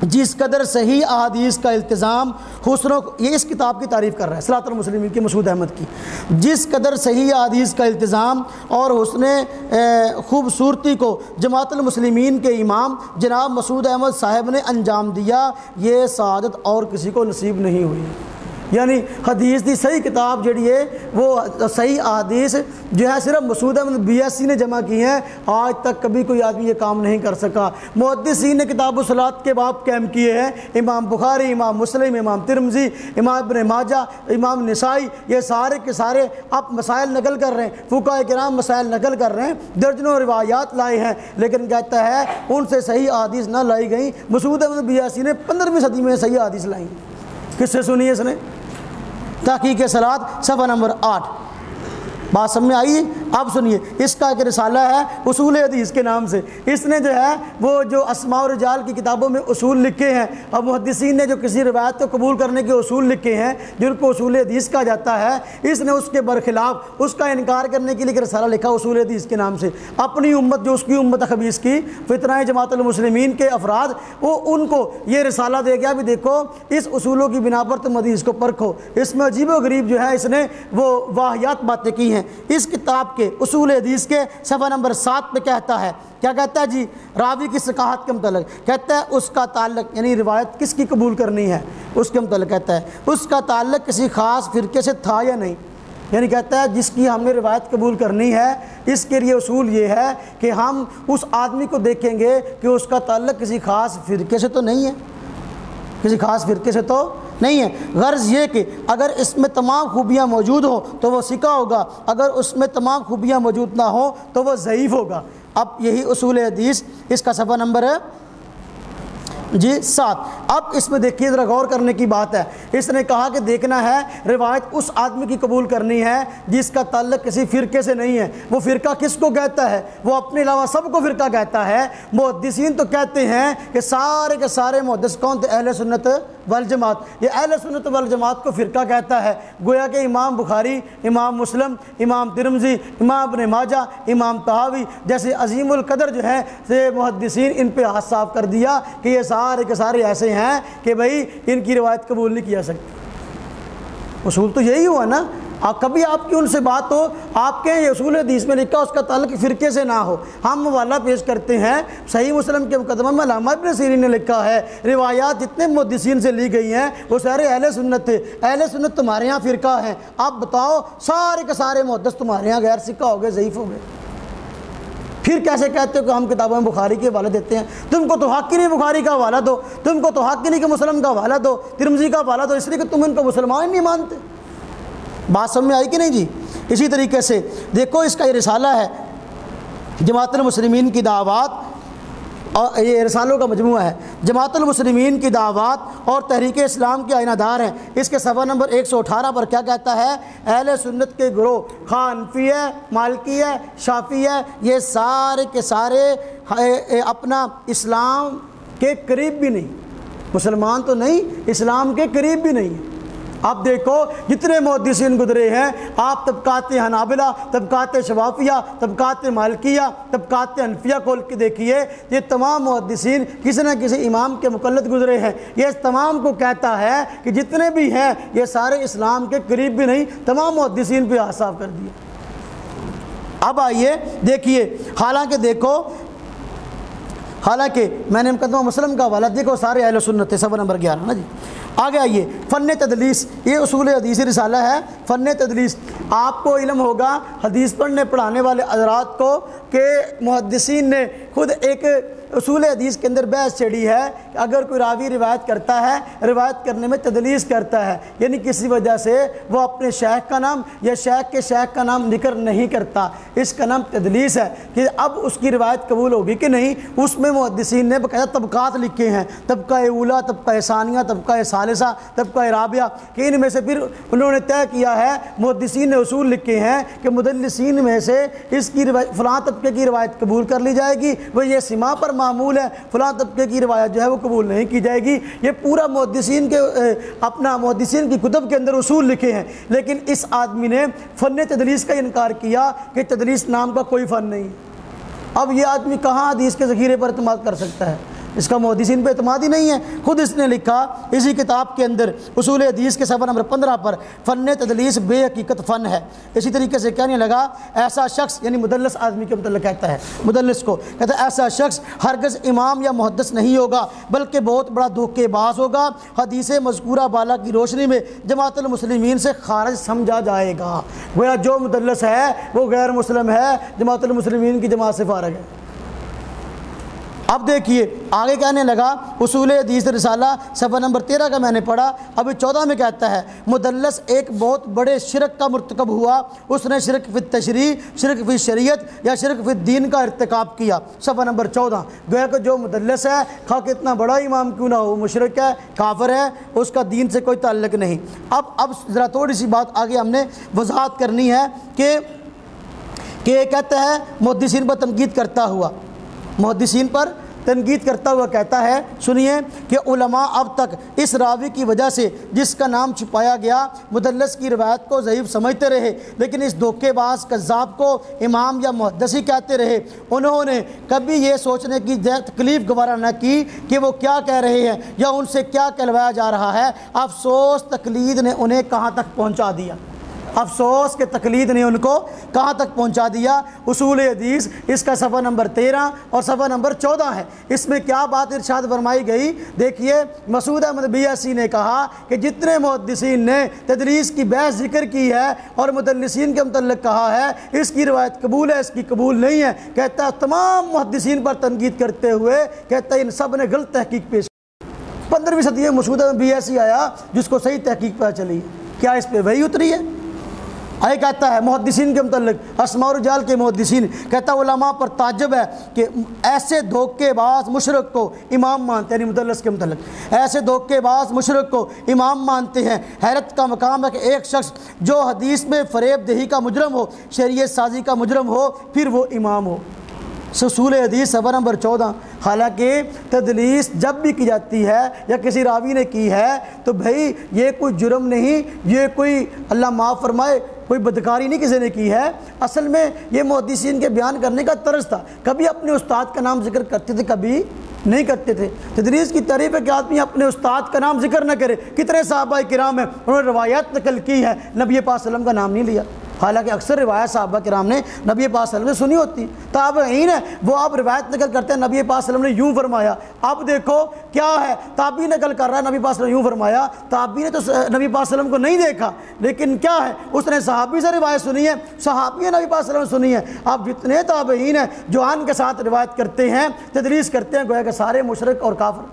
جس قدر صحیح احادیث کا التزام حسنوں یہ اس کتاب کی تعریف کر رہا ہے صلاۃ المسلمین کی مسعود احمد کی۔ جس قدر صحیح احادیث کا التزام اور حسن خوبصورتی کو جماعت المسلمین کے امام جناب مسعود احمد صاحب نے انجام دیا، یہ سعادت اور کسی کو نصیب نہیں ہوئی۔ یعنی حدیث دی صحیح کتاب جڑی ہے، وہ صحیح احادیث جو ہے صرف Masood Ahmad B S C نے جمع کی ہیں۔ آج تک کبھی کوئی آدمی یہ کام نہیں کر سکا۔ محدثین نے کتاب و کے باب قائم کیے ہیں۔ امام بخاری، امام مسلم، امام ترمزی امام ابن ماجہ، امام نسائی، یہ سارے کے سارے اب مسائل نقل کر رہے ہیں۔ فقہ کرام مسائل نقل کر رہے ہیں۔ درجنوں روایات لائے ہیں، لیکن کہتا ہے ان سے صحیح احادیث نہ لائی گئیں۔ Masood Ahmad B S C نے پندرہویں صدی میں صحیح احادیث لائیں۔ کس سے سنی ہے اس نے؟ تحقیق سلاد صفحہ نمبر آٹھ۔ بات سمجھ میں آئی؟ اب سنیے، اس کا ایک رسالہ ہے اصول حدیث کے نام سے۔ اس نے جو ہے، وہ جو اسماء و رجال کی کتابوں میں اصول لکھے ہیں، اور محدثین نے جو کسی روایت کو قبول کرنے کے اصول لکھے ہیں، جن کو اصول حدیث کہا جاتا ہے، اس نے اس کے برخلاف اس کا انکار کرنے کے لیے ایک رسالہ لکھا اصول حدیث کے نام سے۔ اپنی امت، جو اس کی امت خبیص کی، فتنہ جماعت المسلمین کے افراد، وہ ان کو یہ رسالہ دے گیا بھی دیکھو، اس اصولوں کی بنا پر تم حدیث کو پرکھو۔ اس میں عجیب و غریب جو ہے، اس نے وہ واحیات باتیں کی ہیں۔ ہیں۔ اس کتاب کے اصول حدیث کے صفحہ نمبر سات پہ کہتا ہے۔ کیا کہتا ہے؟ جی راوی کی ثقافت کے متعلق۔ کہتا ہے، اس کا تعلق یعنی روایت کس کی قبول کرنی ہے؟ اس کے متعلق کہتا ہے۔ اس کا تعلق کسی خاص فرقے سے تھا یا نہیں؟ یعنی کہتا ہے، جس کی ہم نے روایت قبول کرنی ہے، اس کے لیے اصول یہ ہے کہ ہم اس آدمی کو دیکھیں گے کہ اس کا تعلق کسی خاص فرقے سے تو نہیں ہے۔ کسی خاص فرقے سے تو نہیں ہے۔ غرض یہ کہ اگر اس میں تمام خوبیاں موجود ہوں تو وہ سکا ہوگا، اگر اس میں تمام خوبیاں موجود نہ ہوں تو وہ ضعیف ہوگا۔ اب یہی اصول حدیث، اس کا صفحہ نمبر ہے جی سات۔ اب اس میں دیکھیے، ذرا غور کرنے کی بات ہے۔ اس نے کہا کہ دیکھنا ہے، روایت اس آدمی کی قبول کرنی ہے جس کا تعلق کسی فرقے سے نہیں ہے۔ وہ فرقہ کس کو کہتا ہے؟ وہ اپنے علاوہ سب کو فرقہ کہتا ہے۔ محدثین تو کہتے ہیں کہ سارے کے سارے محدث کون تھے؟ اہل سنت والجماعت، یہ اہل سنت والجماعت کو فرقہ کہتا ہے۔ گویا کہ امام بخاری، امام مسلم، امام ترمزی امام ابن ماجہ، امام تحاوی جیسے عظیم القدر جو ہے سے محدثین ان پہ ہاتھ صاف کر دیا کہ یہ سارے کے سارے ایسے ہیں کہ بھائی ان کی روایت قبول نہیں کیا سکتی۔ اصول تو یہی ہوا نا کبھی آپ کی ان سے بات ہو، آپ کے یہ اصول حدیث میں لکھا اس کا تعلق فرقے سے نہ ہو۔ ہم موالہ پیش کرتے ہیں، صحیح مسلم کے مقدمہ میں علامہ ابن سیرین نے لکھا ہے، روایات جتنے محدثین سے لی گئی ہیں، وہ سارے اہل سنت تھے اہل سنت تمہارے یہاں فرقہ ہیں۔ آپ بتاؤ، سارے کے سارے محدث تمہارے یہاں غیر سکہ ہو گئے، ضعیف ہو گئے۔ پھر کیسے کہتے ہو کہ ہم کتابوں میں بخاری کے حوالے دیتے ہیں؟ تم کو تو حق ہی نہیں بخاری کا حوالہ دو، تم کو تو حق ہی نہیں کہ مسلم کا حوالہ دو ترمزی کا حوالہ دو، اس لیے کہ تم ان کو مسلمان نہیں مانتے۔ بات سمجھ میں آئی کہ نہیں جی؟ اسی طریقے سے دیکھو اس کا یہ رسالہ ہے، جماعت المسلمین کی دعوات، اور یہ رسالوں کا مجموعہ ہے۔ جماعت المسلمین کی دعوات اور تحریک اسلام کے آئینہ دار ہیں۔ اس کے صفحہ نمبر ایک سو اٹھارہ پر کیا کہتا ہے؟ اہل سنت کے گروہ خانفی ہے، مالکی ہے، شافی ہے، یہ سارے کے سارے اپنا اسلام کے قریب بھی نہیں۔ مسلمان تو نہیں، اسلام کے قریب بھی نہیں۔ اب دیکھو جتنے محدثین گزرے ہیں۔ آپ طبقات حنابلہ طبقات شوافیہ طبقات مالکیہ طبقات انفیہ کھول کے دیکھیے، یہ تمام محدثین کسی نہ کسی امام کے مقلد گزرے ہیں۔ یہ اس تمام کو کہتا ہے کہ جتنے بھی ہیں، یہ سارے اسلام کے قریب بھی نہیں، تمام محدثین پہ آصاف کر دیا اب آئیے، دیکھیے، حالانکہ دیکھو حالانکہ میں نے مقدمہ مسلم کا حوالہ دیکھو سارے اہل سنت سب نمبر گیارہ، نا جی؟ آگے آئیے، فن تدلیس، یہ اصول حدیثی رسالہ ہے۔ فن تدلیس، آپ کو علم ہوگا، حدیث پڑھنے، پڑھانے والے حضرات کو کہ محدثین نے خود ایک اصول حدیث کے اندر بحث چڑھی ہے کہ اگر کوئی راوی روایت کرتا ہے، روایت کرنے میں تدلیس کرتا ہے یعنی کسی وجہ سے وہ اپنے شیخ کا نام یا شیخ کے شیخ کا نام ذکر نہیں کرتا۔ اس کا نام تدلیس ہے کہ اب اس کی روایت قبول ہوگی کہ نہیں، اس میں محدثین نے باقاعدہ طبقات لکھے ہیں۔ طبقہ اولا طبقہ ثانیہ، طبقہ ثالثہ، طبقہ رابعہ، کہ ان میں سے پھر انہوں نے طے کیا ہے، محدثین نے اصول لکھے ہیں کہ مدلسین میں سے اس کی روایت، فلاں طبقے کی روایت قبول کر لی جائے گی، وہ یہ سما پر معمول ہے، فلاں طبقے کی روایت جو ہے وہ قبول نہیں کی جائے گی۔ یہ پورا محدثین کے اپنا محدثین کی کتب کے اندر اصول لکھے ہیں۔ لیکن اس آدمی نے فن تدلیس کا انکار کیا کہ تدلیس نام کا کوئی فن نہیں۔ اب یہ آدمی کہاں حدیث کے ذخیرے پر اعتماد کر سکتا ہے؟ اس کا محدثین پہ اعتماد ہی نہیں ہے۔ خود اس نے لکھا، اسی کتاب کے اندر اصول حدیث کے صفحہ نمبر پندرہ پر فن تدلیس بے حقیقت فن ہے۔ اسی طریقے سے کہنے لگا، ایسا شخص یعنی مدلس آدمی کے متعلق کہتا ہے، مدلس کو کہتا ہے، ایسا شخص ہرگز امام یا محدث نہیں ہوگا، بلکہ بہت بڑا دھوکے باز ہوگا۔ حدیث مذکورہ بالا کی روشنی میں جماعت المسلمین سے خارج سمجھا جائے گا۔ گویا جو مدلس ہے، وہ غیر مسلم ہے، جماعت المسلمین کی جماعت سے فارغ ہے۔ اب دیکھیے، آگے کہنے لگا، اصول حدیث رسالہ صفحہ نمبر تیرہ کا میں نے پڑھا۔ ابھی چودہ میں کہتا ہے، مدلس ایک بہت بڑے شرک کا مرتکب ہوا۔ اس نے شرک فی تشریح شرک فی شریعت یا شرک فی دین کا ارتکاب کیا۔ صفحہ نمبر چودہ۔ گویا کہ جو مدلس ہے خواہ کتنا بڑا امام کیوں نہ ہو؟ وہ مشرک ہے، کافر ہے، اس کا دین سے کوئی تعلق نہیں۔ اب اب ذرا تھوڑی سی بات آگے ہم نے وضاحت کرنی ہے کہ کہ کہتا ہے محدثین پر تنقید کرتا ہوا۔ محدثین پر تنقید کرتا ہوا کہتا ہے، سنیے کہ علماء اب تک اس راوی کی وجہ سے جس کا نام چھپایا گیا، مدلس کی روایت کو ضعیف سمجھتے رہے، لیکن اس دھوکے باز قذاب کو امام یا محدثی کہتے رہے۔ انہوں نے کبھی یہ سوچنے کی تکلیف گوارہ نہ کی کہ وہ کیا کہہ رہے ہیں یا ان سے کیا کہلوایا جا رہا ہے۔ افسوس تقلید نے انہیں کہاں تک پہنچا دیا۔ افسوس کے تقلید نے ان کو کہاں تک پہنچا دیا؟ اصول حدیث، اس کا صفحہ نمبر تیرہ اور صفحہ نمبر چودہ ہے۔ اس میں کیا بات ارشاد فرمائی گئی؟ دیکھیے، مسعود احمد بیاسی نے کہا کہ جتنے محدثین نے تدریس کی بحث ذکر کی ہے اور مدلسین کے متعلق کہا ہے، اس کی روایت قبول ہے، اس کی قبول نہیں ہے، کہتا ہے تمام محدثین پر تنقید کرتے ہوئے، کہتا ہے ان سب نے غلط تحقیق پیش پندرہویں صدی میں مسعود احمد بیاسی آیا، جس کو صحیح تحقیق پہ چلی۔ کیا اس پہ وہی اتری ہے؟ آئے کہتا ہے، محدثین کے متعلق، اسماء رجال کے محدثین، کہتا علماء پر تعجب ہے کہ ایسے دھوکے باز مشرق کو امام مانتے ہیں یعنی مدلس کے متعلق۔ ایسے دھوکے باز مشرق کو امام مانتے ہیں۔ حیرت کا مقام ہے کہ ایک شخص جو حدیث میں فریب دہی کا مجرم ہو، شریعت سازی کا مجرم ہو، پھر وہ امام ہو۔ سصول حدیث صفحہ نمبر چودہ۔ حالانکہ تدلیس جب بھی کی جاتی ہے یا کسی راوی نے کی ہے، تو بھائی، یہ کوئی جرم نہیں، یہ کوئی اللہ معاف فرمائے کوئی بدکاری نہیں کسی نے کی ہے۔ اصل میں یہ محدثین کے بیان کرنے کا طرز تھا۔ کبھی اپنے استاد کا نام ذکر کرتے تھے، کبھی نہیں کرتے تھے۔ تدریس کی تعریف ہے کہ آدمی اپنے استاد کا نام ذکر نہ کرے۔ کتنے صحابہ کرام ہیں، انہوں نے روایات نقل کی ہے نبی پاک وسلم کا نام نہیں لیا۔ حالانکہ اکثر روایت صحابہ کرام نے نبی پاک وسلم نے سنی ہوتی۔ تابعین ہے وہ آپ روایت نقل کرتے ہیں، نبی پاک وسلم نے یوں فرمایا۔ اب دیکھو کیا ہے تابی نقل کر رہا ہے نبی پاک وسلم یوں فرمایا۔ تابی نے تو نبی پاک وسلم کو نہیں دیکھا، لیکن کیا ہے، اس نے صحابی سے روایت سنی ہے، صحابی نے نبی پاک وسلم نے سنی ہے۔ آپ جتنے تابعین ہیں جو آن کے ساتھ روایت کرتے ہیں، تدریس کرتے ہیں، گویا کہ سارے مشرق اور کافر۔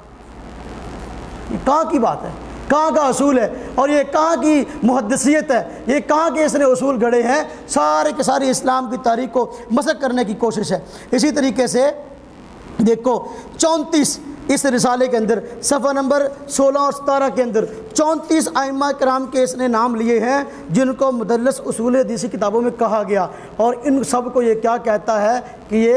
یہ کہاں کی بات ہے؟ کہاں کا اصول ہے؟ اور یہ کہاں کی محدثیت ہے؟ یہ کہاں کے اس نے اصول گڑے ہیں؟ سارے کے سارے اسلام کی تاریخ کو مسق کرنے کی کوشش ہے۔ اسی طریقے سے دیکھو، چونتیس اس رسالے کے اندر، صفحہ نمبر سولہ اور ستارہ کے اندر، چونتیس آئمہ کرام کے اس نے نام لیے ہیں، جن کو مدلس اصول حدیثی کتابوں میں کہا گیا۔ اور ان سب کو یہ کیا کہتا ہے کہ یہ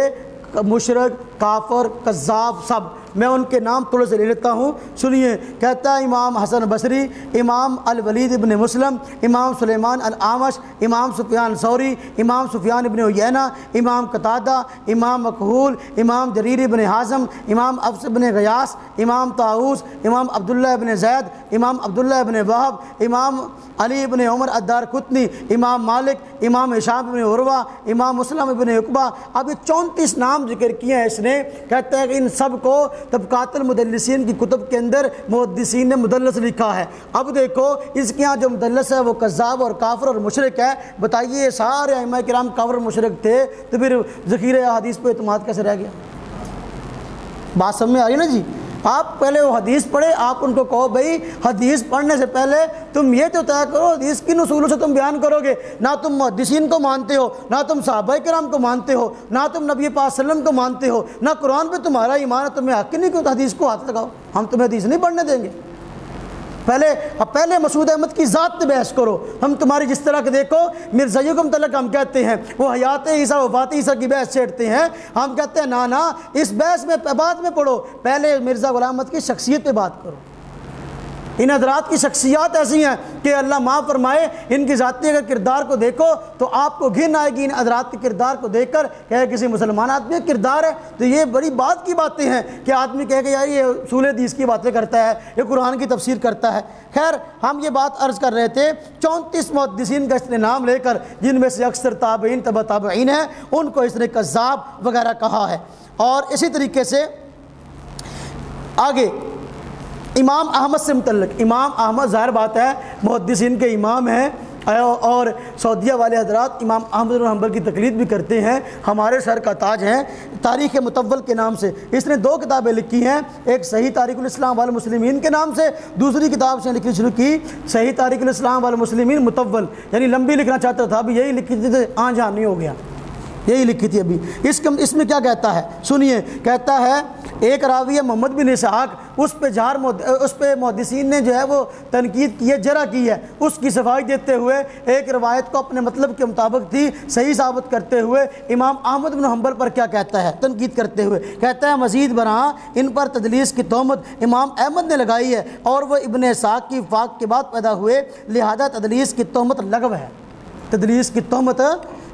مشرق، کافر، قذاب سب میں ان کے نام تھوڑے سے لے لیتا ہوں۔ سنیے، کہتا ہے امام حسن بصری، امام الولید ابن مسلم، امام سلیمان العامش امام سفیان سوری امام سفیان ابن عینہ امام قطادہ، امام مقہول، امام جریر ابن حازم، امام افس ابن غیاس امام طاؤس امام عبداللہ ابن زید، امام عبداللہ ابن وحب امام علی ابن عمر ادار قطنی امام مالک، امام اشام ابن عروہ، امام مسلم ابن اقبا اب یہ چونتیس نام ذکر کیے ہیں اس نے۔ کہتے ہیں کہ ان سب کو طبقات المدلسین کی کتب کے اندر محدثین نے مدلس لکھا ہے۔ اب دیکھو، اس کے یہاں جو مدلس ہے وہ قذاب اور کافر اور مشرق ہے۔ بتائیے، یہ سارے ائمہ کرام کافر مشرق تھے تو پھر ذخیرہ حدیث پہ اعتماد کیسے رہ گیا؟ بات سمجھ میں آ رہی نا جی؟ آپ پہلے وہ حدیث پڑھے آپ ان کو کہو بھائی، حدیث پڑھنے سے پہلے تم یہ تو طے کرو، حدیث کن اصولوں سے تم بیان کرو گے؟ نہ تم محدثین کو مانتے ہو، نہ تم صحابہ کرام کو مانتے ہو، نہ تم نبی پاک وسلم کو مانتے ہو، نہ قرآن پہ تمہارا ایمان ہے، تمہیں حق نہیں کہ حدیث کو ہاتھ لگاؤ۔ ہم تمہیں حدیث نہیں پڑھنے دیں گے۔ پہلے پہلے مسعود احمد کی ذات بحث کرو۔ ہم تمہاری جس طرح کے دیکھو مرزائیوں کو متعلق ہم کہتے ہیں، وہ حیات عیسیٰ وفات عیسیٰ کی بحث چھیڑتے ہیں۔ ہم کہتے ہیں نا اس بحث میں بعد میں پڑھو۔ پہلے مرزا غلامت کی شخصیت پہ بات کرو۔ ان حضرات کی شخصیات ایسی ہیں کہ اللہ معاف فرمائے، ان کی ذاتی اگر کردار کو دیکھو تو آپ کو گھن آئے گی، ان حضرات کے کردار کو دیکھ کر کہ کسی مسلمان آدمی کا کردار ہے۔ تو یہ بڑی بات کی باتیں ہیں کہ آدمی کہے کہ یار یہ اصول حدیث کی باتیں کرتا ہے، یہ قرآن کی تفسیر کرتا ہے۔ خیر، ہم یہ بات عرض کر رہے تھے، چونتیس محدثین کا اس نے نام لے کر جن میں سے اکثر تابعین تبا تابعین ہیں، ان کو اس نے کذاب وغیرہ کہا ہے۔ اور اسی طریقے سے آگے امام احمد سے متعلق۔ امام احمد، ظاہر بات ہے، محدثین کے امام ہیں۔ اور سعودیہ والے حضرات امام احمد الحمبر کی تقلید بھی کرتے ہیں۔ ہمارے سر کا تاج ہیں۔ تاریخ متول کے نام سے۔ اس نے دو کتابیں لکھی ہیں۔ ایک صحیح تاریخ الاسلام والمسلمین کے نام سے، دوسری کتاب سے لکھی شروع کی صحیح تاریخ الاسلام والمسلمین متول۔ یعنی لمبی لکھنا چاہتا تھا ابھی یہی لکھی تھی آن جان نہیں ہو گیا۔ یہی لکھی تھی ابھی۔ اس اس میں کیا کہتا ہے؟ سنیے، کہتا ہے، ایک راوی محمد بن اسحاق، اس پہ جھار اس پہ محدثین نے جو ہے وہ تنقید کی ہے جرا کی ہے۔ اس کی صفائی دیتے ہوئے ایک روایت کو اپنے مطلب کے مطابق تھی، صحیح ثابت کرتے ہوئے امام احمد بن حنبل پر کیا کہتا ہے؟ تنقید کرتے ہوئے۔ کہتا ہے، مزید برآں ان پر تدلیس کی تہمت امام احمد نے لگائی ہے اور وہ ابن اسحاق کی فاق کے بعد پیدا ہوئے، لہذا تدلیس کی تہمت لغو ہے۔ تدلیس کی تہمت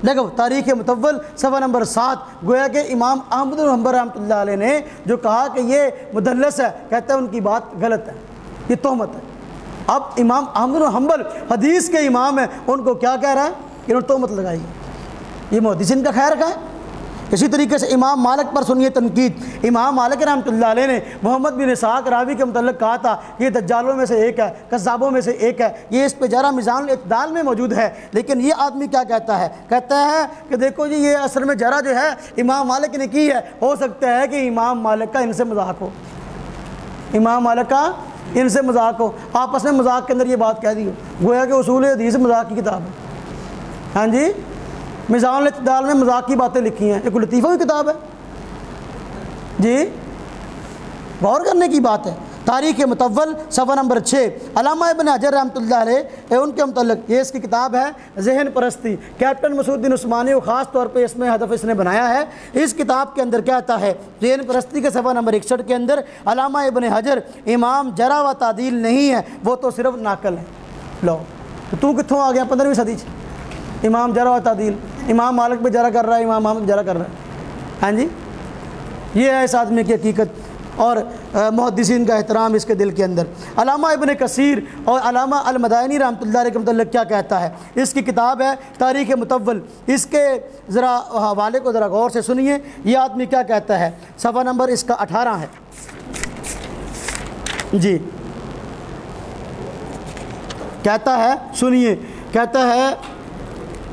دیکھو، تاریخ متول، صفحہ نمبر سات، گویا کہ امام احمد الحمبر رحمۃ اللہ علیہ نے جو کہا کہ یہ مدلس ہے، کہتا ہے ان کی بات غلط ہے، یہ تہمت ہے۔ اب امام احمد الحمبل حدیث کے امام ہیں، ان کو کیا کہہ رہا ہے؟ کہ انہوں نے تہمت لگائی ہے۔ یہ محدثین کا خیر کا ہے۔ اسی طریقے سے امام مالک پر سنیے تنقید۔ امام مالک رحمۃ اللہ علیہ نے محمد بن اسحاق راوی کے متعلق کہا تھا یہ دجالوں میں سے ایک ہے قذابوں میں سے ایک ہے۔ یہ اس پہ جرا میزان الاعتدال میں موجود ہے۔ لیکن یہ آدمی کیا کہتا ہے؟ کہتا ہے کہ دیکھو جی یہ اصل میں جرا جو ہے، امام مالک نے کی ہے۔ ہو سکتا ہے کہ امام مالک کا ان سے مذاق ہو۔ امام مالک کا ان سے مذاق ہو۔ آپس میں مذاق کے اندر یہ بات کہہ دی ہو۔ گویا کہ اصول حدیث مذاق کی کتاب ہے۔ ہاں جی؟ میزان الاعتدال میں مذاق کی باتیں لکھی ہیں، ایک لطیفہ کی کتاب ہے۔ جی؟ غور کرنے کی بات ہے۔ تاریخ متول صفحہ نمبر چھ۔ علامہ ابن حجر رحمۃ اللہ علیہ ان کے متعلق یہ اس کی کتاب ہے، ذہن پرستی۔ کیپٹن مسعود الدین عثمانی و خاص طور پہ اس میں ہدف اس نے بنایا ہے۔ اس کتاب کے اندر کیا آتا ہے؟ ذہن پرستی کے صفحہ نمبر اکسٹھ کے اندر علامہ ابن حجر، امام جرا و تعدیل نہیں ہے، وہ تو صرف ناقل ہے لو، تو کتوں آ گیا پندرہویں صدی امام جرا و تعدیل، امام مالک بھی جرا کر رہا ہے، امام محمد جرا کر رہا ہے۔ ہاں جی؟ یہ ہے اس آدمی کی حقیقت اور محدثین کا احترام اس کے دل کے اندر۔ علامہ ابن کثیر اور علامہ المدائنی رحمۃ اللہ علیہ کے متعلق کیا کہتا ہے؟ اس کی کتاب ہے تاریخ متول اس کے ذرا حوالے کو ذرا غور سے سنیے۔ یہ آدمی کیا کہتا ہے؟ صفحہ نمبر اس کا اٹھارہ ہے۔ جی۔ کہتا ہے، سنیے، کہتا ہے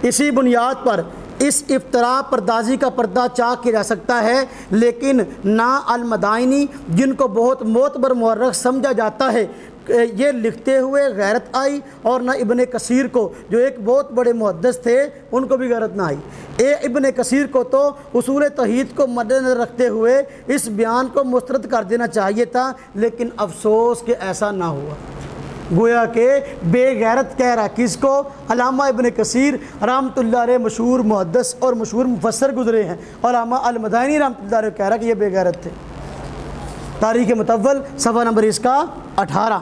اسی بنیاد پر اس افطرا پردازی کا پردہ چاک کیا جا سکتا ہے، لیکن نہ المدائنی، جن کو بہت معتبر مورخ سمجھا جاتا ہے، یہ لکھتے ہوئے غیرت آئی اور نہ ابن کثیر کو، جو ایک بہت بڑے محدث تھے، ان کو بھی غیرت نہ آئی۔ اے ابن کثیر کو تو اصول توحید کو مد نظر رکھتے ہوئے اس بیان کو مسترد کر دینا چاہیے تھا، لیکن افسوس کہ ایسا نہ ہوا۔ گویا کہ بے غیرت کہہ رہا کس کو؟ علامہ ابن کثیر رحمۃ اللہ علیہ مشہور محدث اور مشہور مفسر گزرے ہیں۔ علامہ المدانی رحمۃ اللہ علیہ کہہ رہا کہ یہ بے غیرت تھے۔ تاریخ متول، صفحہ نمبر اس کا اٹھارہ۔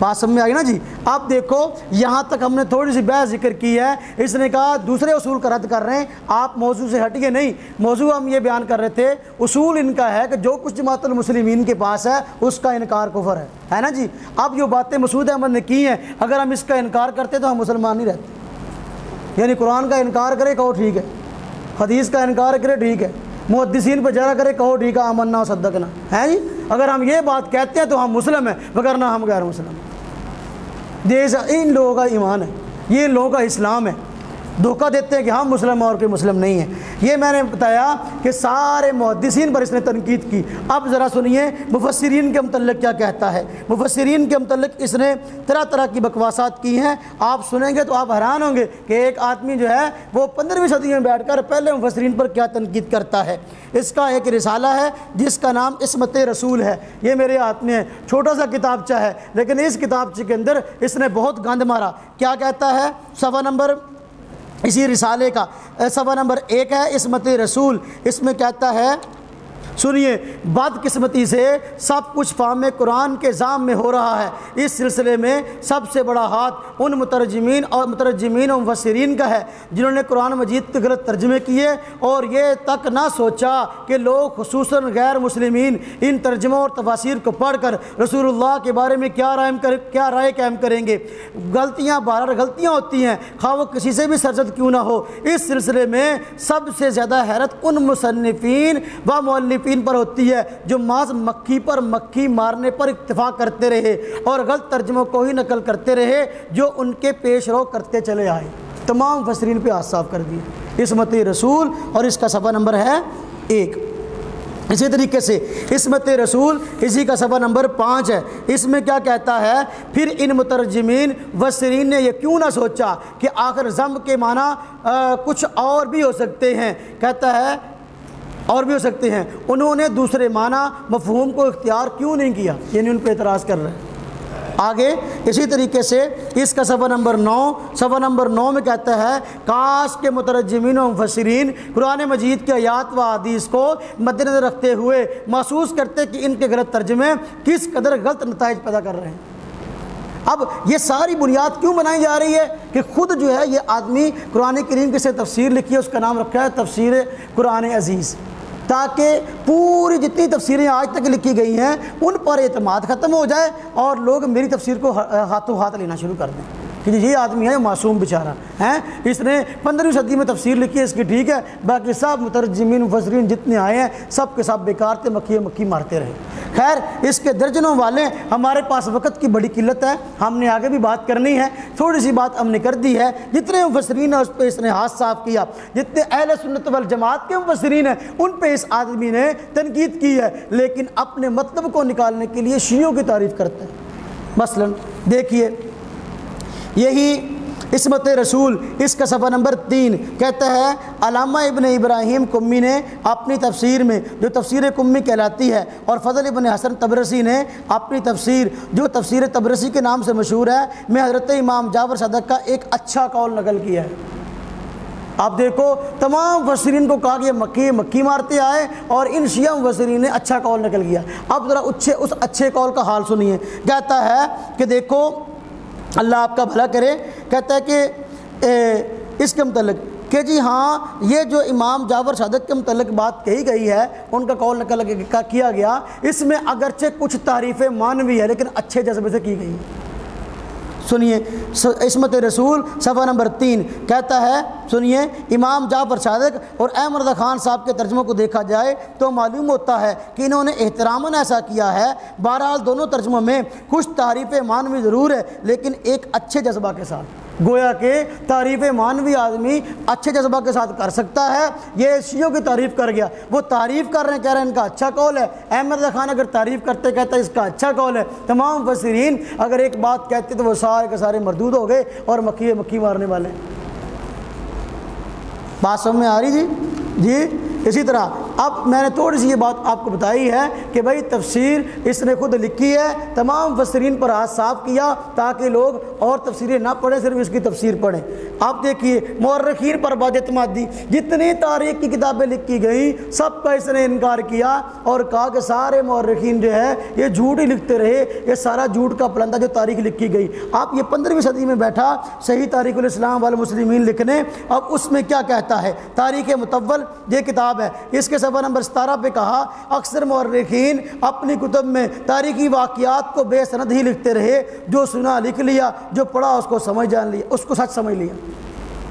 بات سمجھ میں آئی نا جی؟ اب دیکھو، یہاں تک ہم نے تھوڑی سی بحث ذکر کی ہے۔ اس نے کہا، دوسرے اصول کا رد کر رہے ہیں۔ آپ موضوع سے ہٹیے نہیں۔ موضوع ہم یہ بیان کر رہے تھے، اصول ان کا ہے کہ جو کچھ جماعت المسلمین کے پاس ہے، اس کا انکار کفر ہے۔ ہے نا جی؟ اب جو باتیں مسعود احمد نے کی ہیں، اگر ہم اس کا انکار کرتے تو ہم مسلمان نہیں رہتے۔ یعنی قرآن کا انکار کرے کہو ٹھیک ہے۔ حدیث کا انکار کرے ٹھیک ہے۔ محدثین پہ جرا کرے کہو ٹھیک ہے امن صدقنا۔ ہے جی؟ اگر ہم یہ بات کہتے ہیں تو ہم مسلم ہیں وغیرہ ہم غیر مسلم۔ ہیں ان لوگوں کا ایمان ہے یہ ان لوگوں کا اسلام ہے۔ دھوکہ دیتے ہیں کہ ہم مسلم اور کوئی مسلم نہیں ہیں یہ میں نے بتایا کہ سارے محدثین پر اس نے تنقید کی۔ اب ذرا سنیے، مفسرین کے متعلق کیا کہتا ہے؟ مفسرین کے متعلق اس نے طرح طرح کی بکواسات کی ہیں۔ آپ سنیں گے تو آپ حیران ہوں گے کہ ایک آدمی جو ہے، وہ پندرہویں صدی میں بیٹھ کر پہلے مفسرین پر کیا تنقید کرتا ہے۔ اس کا ایک رسالہ ہے جس کا نام عصمت رسول ہے۔ یہ میرے ہاتھ میں چھوٹا سا کتابچہ ہے، لیکن اس کتابچے کے اندر اس نے بہت گند مارا۔ کیا کہتا ہے؟ صفحہ نمبر اسی رسالے کا صفحہ نمبر ایک ہے عصمت رسول۔ اس میں کہتا ہے سنیے، بدقسمتی سے سب کچھ فام قرآن کے ضام میں ہو رہا ہے۔ اس سلسلے میں سب سے بڑا ہاتھ ان مترجمین اور مترجمین اور مفسرین کا ہے، جنہوں نے قرآن مجید کے غلط ترجمے کیے اور یہ تک نہ سوچا کہ لوگ خصوصاً غیر مسلمین ان ترجموں اور تفاصیر کو پڑھ کر رسول اللہ کے بارے میں کیا رائم کر، کیا رائے قائم کریں گے۔ غلطیاں بارہ غلطیاں ہوتی ہیں۔ خواہ وہ کسی سے بھی سرزد کیوں نہ ہو۔ اس سلسلے میں سب سے زیادہ حیرت ان مصنفین و مولفین پر ہوتی ہے جو ماض مکھی پر مکھی مارنے پر اتفاق کرتے رہے اور غلط ترجموں کو ہی نقل کرتے رہے جو ان کے پیش رو کرتے چلے آئے۔ تمام فسرین پہ آس صاف کر دیے۔ اسمت رسول اور اس کا صفحہ نمبر ہے ایک۔ اسی طریقے سے اسمت رسول اسی کا صفحہ نمبر پانچ ہے۔ اس میں کیا کہتا ہے؟ پھر ان مترجمین وسرین نے یہ کیوں نہ سوچا کہ آخر ضم کے معنی کچھ اور بھی ہو سکتے ہیں۔ کہتا ہے اور بھی ہو سکتے ہیں۔ انہوں نے دوسرے معنی مفہوم کو اختیار کیوں نہیں کیا؟ یعنی ان پہ اعتراض کر رہے ہیں۔ آگے اسی طریقے سے اس کا صفحہ نمبر نو، صفحہ نمبر نو میں کہتا ہے، کاش کے مترجمین و مفسرین قرآن مجید کے آیات و حدیث کو مد نظر رکھتے ہوئے محسوس کرتے کہ ان کے غلط ترجمے کس قدر غلط نتائج پیدا کر رہے ہیں۔ اب یہ ساری بنیاد کیوں بنائی جا رہی ہے کہ خود جو ہے یہ آدمی قرآن کریم کے سے تفسیر لکھی ہے، اس کا نام رکھا ہے تفسیر قرآن عزیز۔ تاکہ پوری جتنی تفسیریں آج تک لکھی گئی ہیں، ان پر اعتماد ختم ہو جائے اور لوگ میری تفسیر کو ہاتھوں ہاتھ لینا شروع کر دیں۔ کہ یہ آدمی ہے معصوم بیچارہ، ہیں؟ اس نے پندرہویں صدی میں تفسیر لکھی ہے، اس کی ٹھیک ہے۔ باقی سب مترجمین، مفسرین جتنے آئے ہیں، سب کے سب بیکار تھے، مکھی مکھی مارتے رہے۔ خیر، اس کے درجنوں والے ہمارے پاس وقت کی بڑی قلت ہے۔ ہم نے آگے بھی بات کرنی ہے۔ تھوڑی سی بات ہم نے کر دی ہے۔ جتنے مفسرین ہیں، اس پہ اس نے ہاتھ صاف کیا۔ جتنے اہل سنت والجماعت کے مفسرین ہیں، ان پہ اس آدمی نے تنقید کی ہے۔ لیکن اپنے مطلب کو نکالنے کے لیے شیعوں کی تعریف کرتے ہیں۔ مثلا دیکھیے یہی عصمت رسول، اس کا صفحہ نمبر تین کہتا ہے، علامہ ابن ابراہیم کمی نے اپنی تفسیر میں جو تفسیر کمی کہلاتی ہے اور فضل ابن حسن تبرسی نے اپنی تفسیر جو تفسیر تبرسی کے نام سے مشہور ہے، میں حضرت امام جعفر صدق کا ایک اچھا قول نقل کیا ہے۔ آپ دیکھو، تمام وسرین کو کہا کہ مکی مکی مارتے آئے اور ان شیعہ وسرین نے اچھا قول نقل کیا۔ اب ذرا اچھے، اس اچھے قول کا حال سنیے۔ کہتا ہے کہ دیکھو اللہ آپ کا بھلا کرے، کہتا ہے کہ اس کے متعلق، کہ جی ہاں یہ جو امام جعفر صادق کے متعلق بات کہی گئی ہے، ان کا قول نقل کیا گیا، اس میں اگرچہ کچھ تعریفیں مانوی ہے لیکن اچھے جذبے سے کی گئی سنیے عصمت رسول، صفحہ نمبر تین، کہتا ہے، سنیے، امام جعفر صادق اور احمد خان صاحب کے ترجموں کو دیکھا جائے تو معلوم ہوتا ہے کہ انہوں نے احتراماً ایسا کیا ہے۔ بہرحال دونوں ترجموں میں کچھ تعریف معنوی ضرور ہے، لیکن ایک اچھے جذبہ کے ساتھ۔ گویا کہ تعریف مانوی آدمی اچھے جذبہ کے ساتھ کر سکتا ہے، یہ شیعوں کی تعریف کر گیا۔ وہ تعریف کر رہے ہیں، کہہ رہے ہیں ان کا اچھا کال ہے۔ احمد خان اگر تعریف کرتے، کہتا ہے اس کا اچھا کال ہے۔ تمام فصرین اگر ایک بات کہتے تو وہ سارے کے سارے مردود ہو گئے اور مکھی مکھی مارنے والے ہیں۔ بات سمجھ میں آ رہی جی جی اسی طرح۔ اب میں نے تھوڑی سی یہ بات آپ کو بتائی ہے کہ بھائی تفسیر اس نے خود لکھی ہے، تمام فسرین پر ہاتھ صاف کیا تاکہ لوگ اور تفسیریں نہ پڑھیں، صرف اس کی تفسیر پڑھیں۔ آپ دیکھیے مورخین پر باد اعتماد دی۔ جتنی تاریخ کی کتابیں لکھی گئیں، سب کا اس نے انکار کیا اور کہا کہ سارے مورخین جو ہے یہ جھوٹ ہی لکھتے رہے۔ یہ سارا جھوٹ کا پلندہ جو تاریخ لکھی گئی۔ آپ یہ پندرہویں صدی میں بیٹھا، صحیح تاریخ الاسلام والمسلمین لکھنے۔ اب اس میں کیا کہتے کہتا ہے۔ تاریخ متول یہ کتاب ہے۔ اس کے صفحہ نمبر ستارہ پہ کہا، اکثر مورخین اپنی کتب میں تاریخی واقعات کو بے سند ہی لکھتے رہے، جو سنا، لکھ لیا، جو پڑھا، اس کو سمجھ جان لیا، اس کو سچ سمجھ لیا۔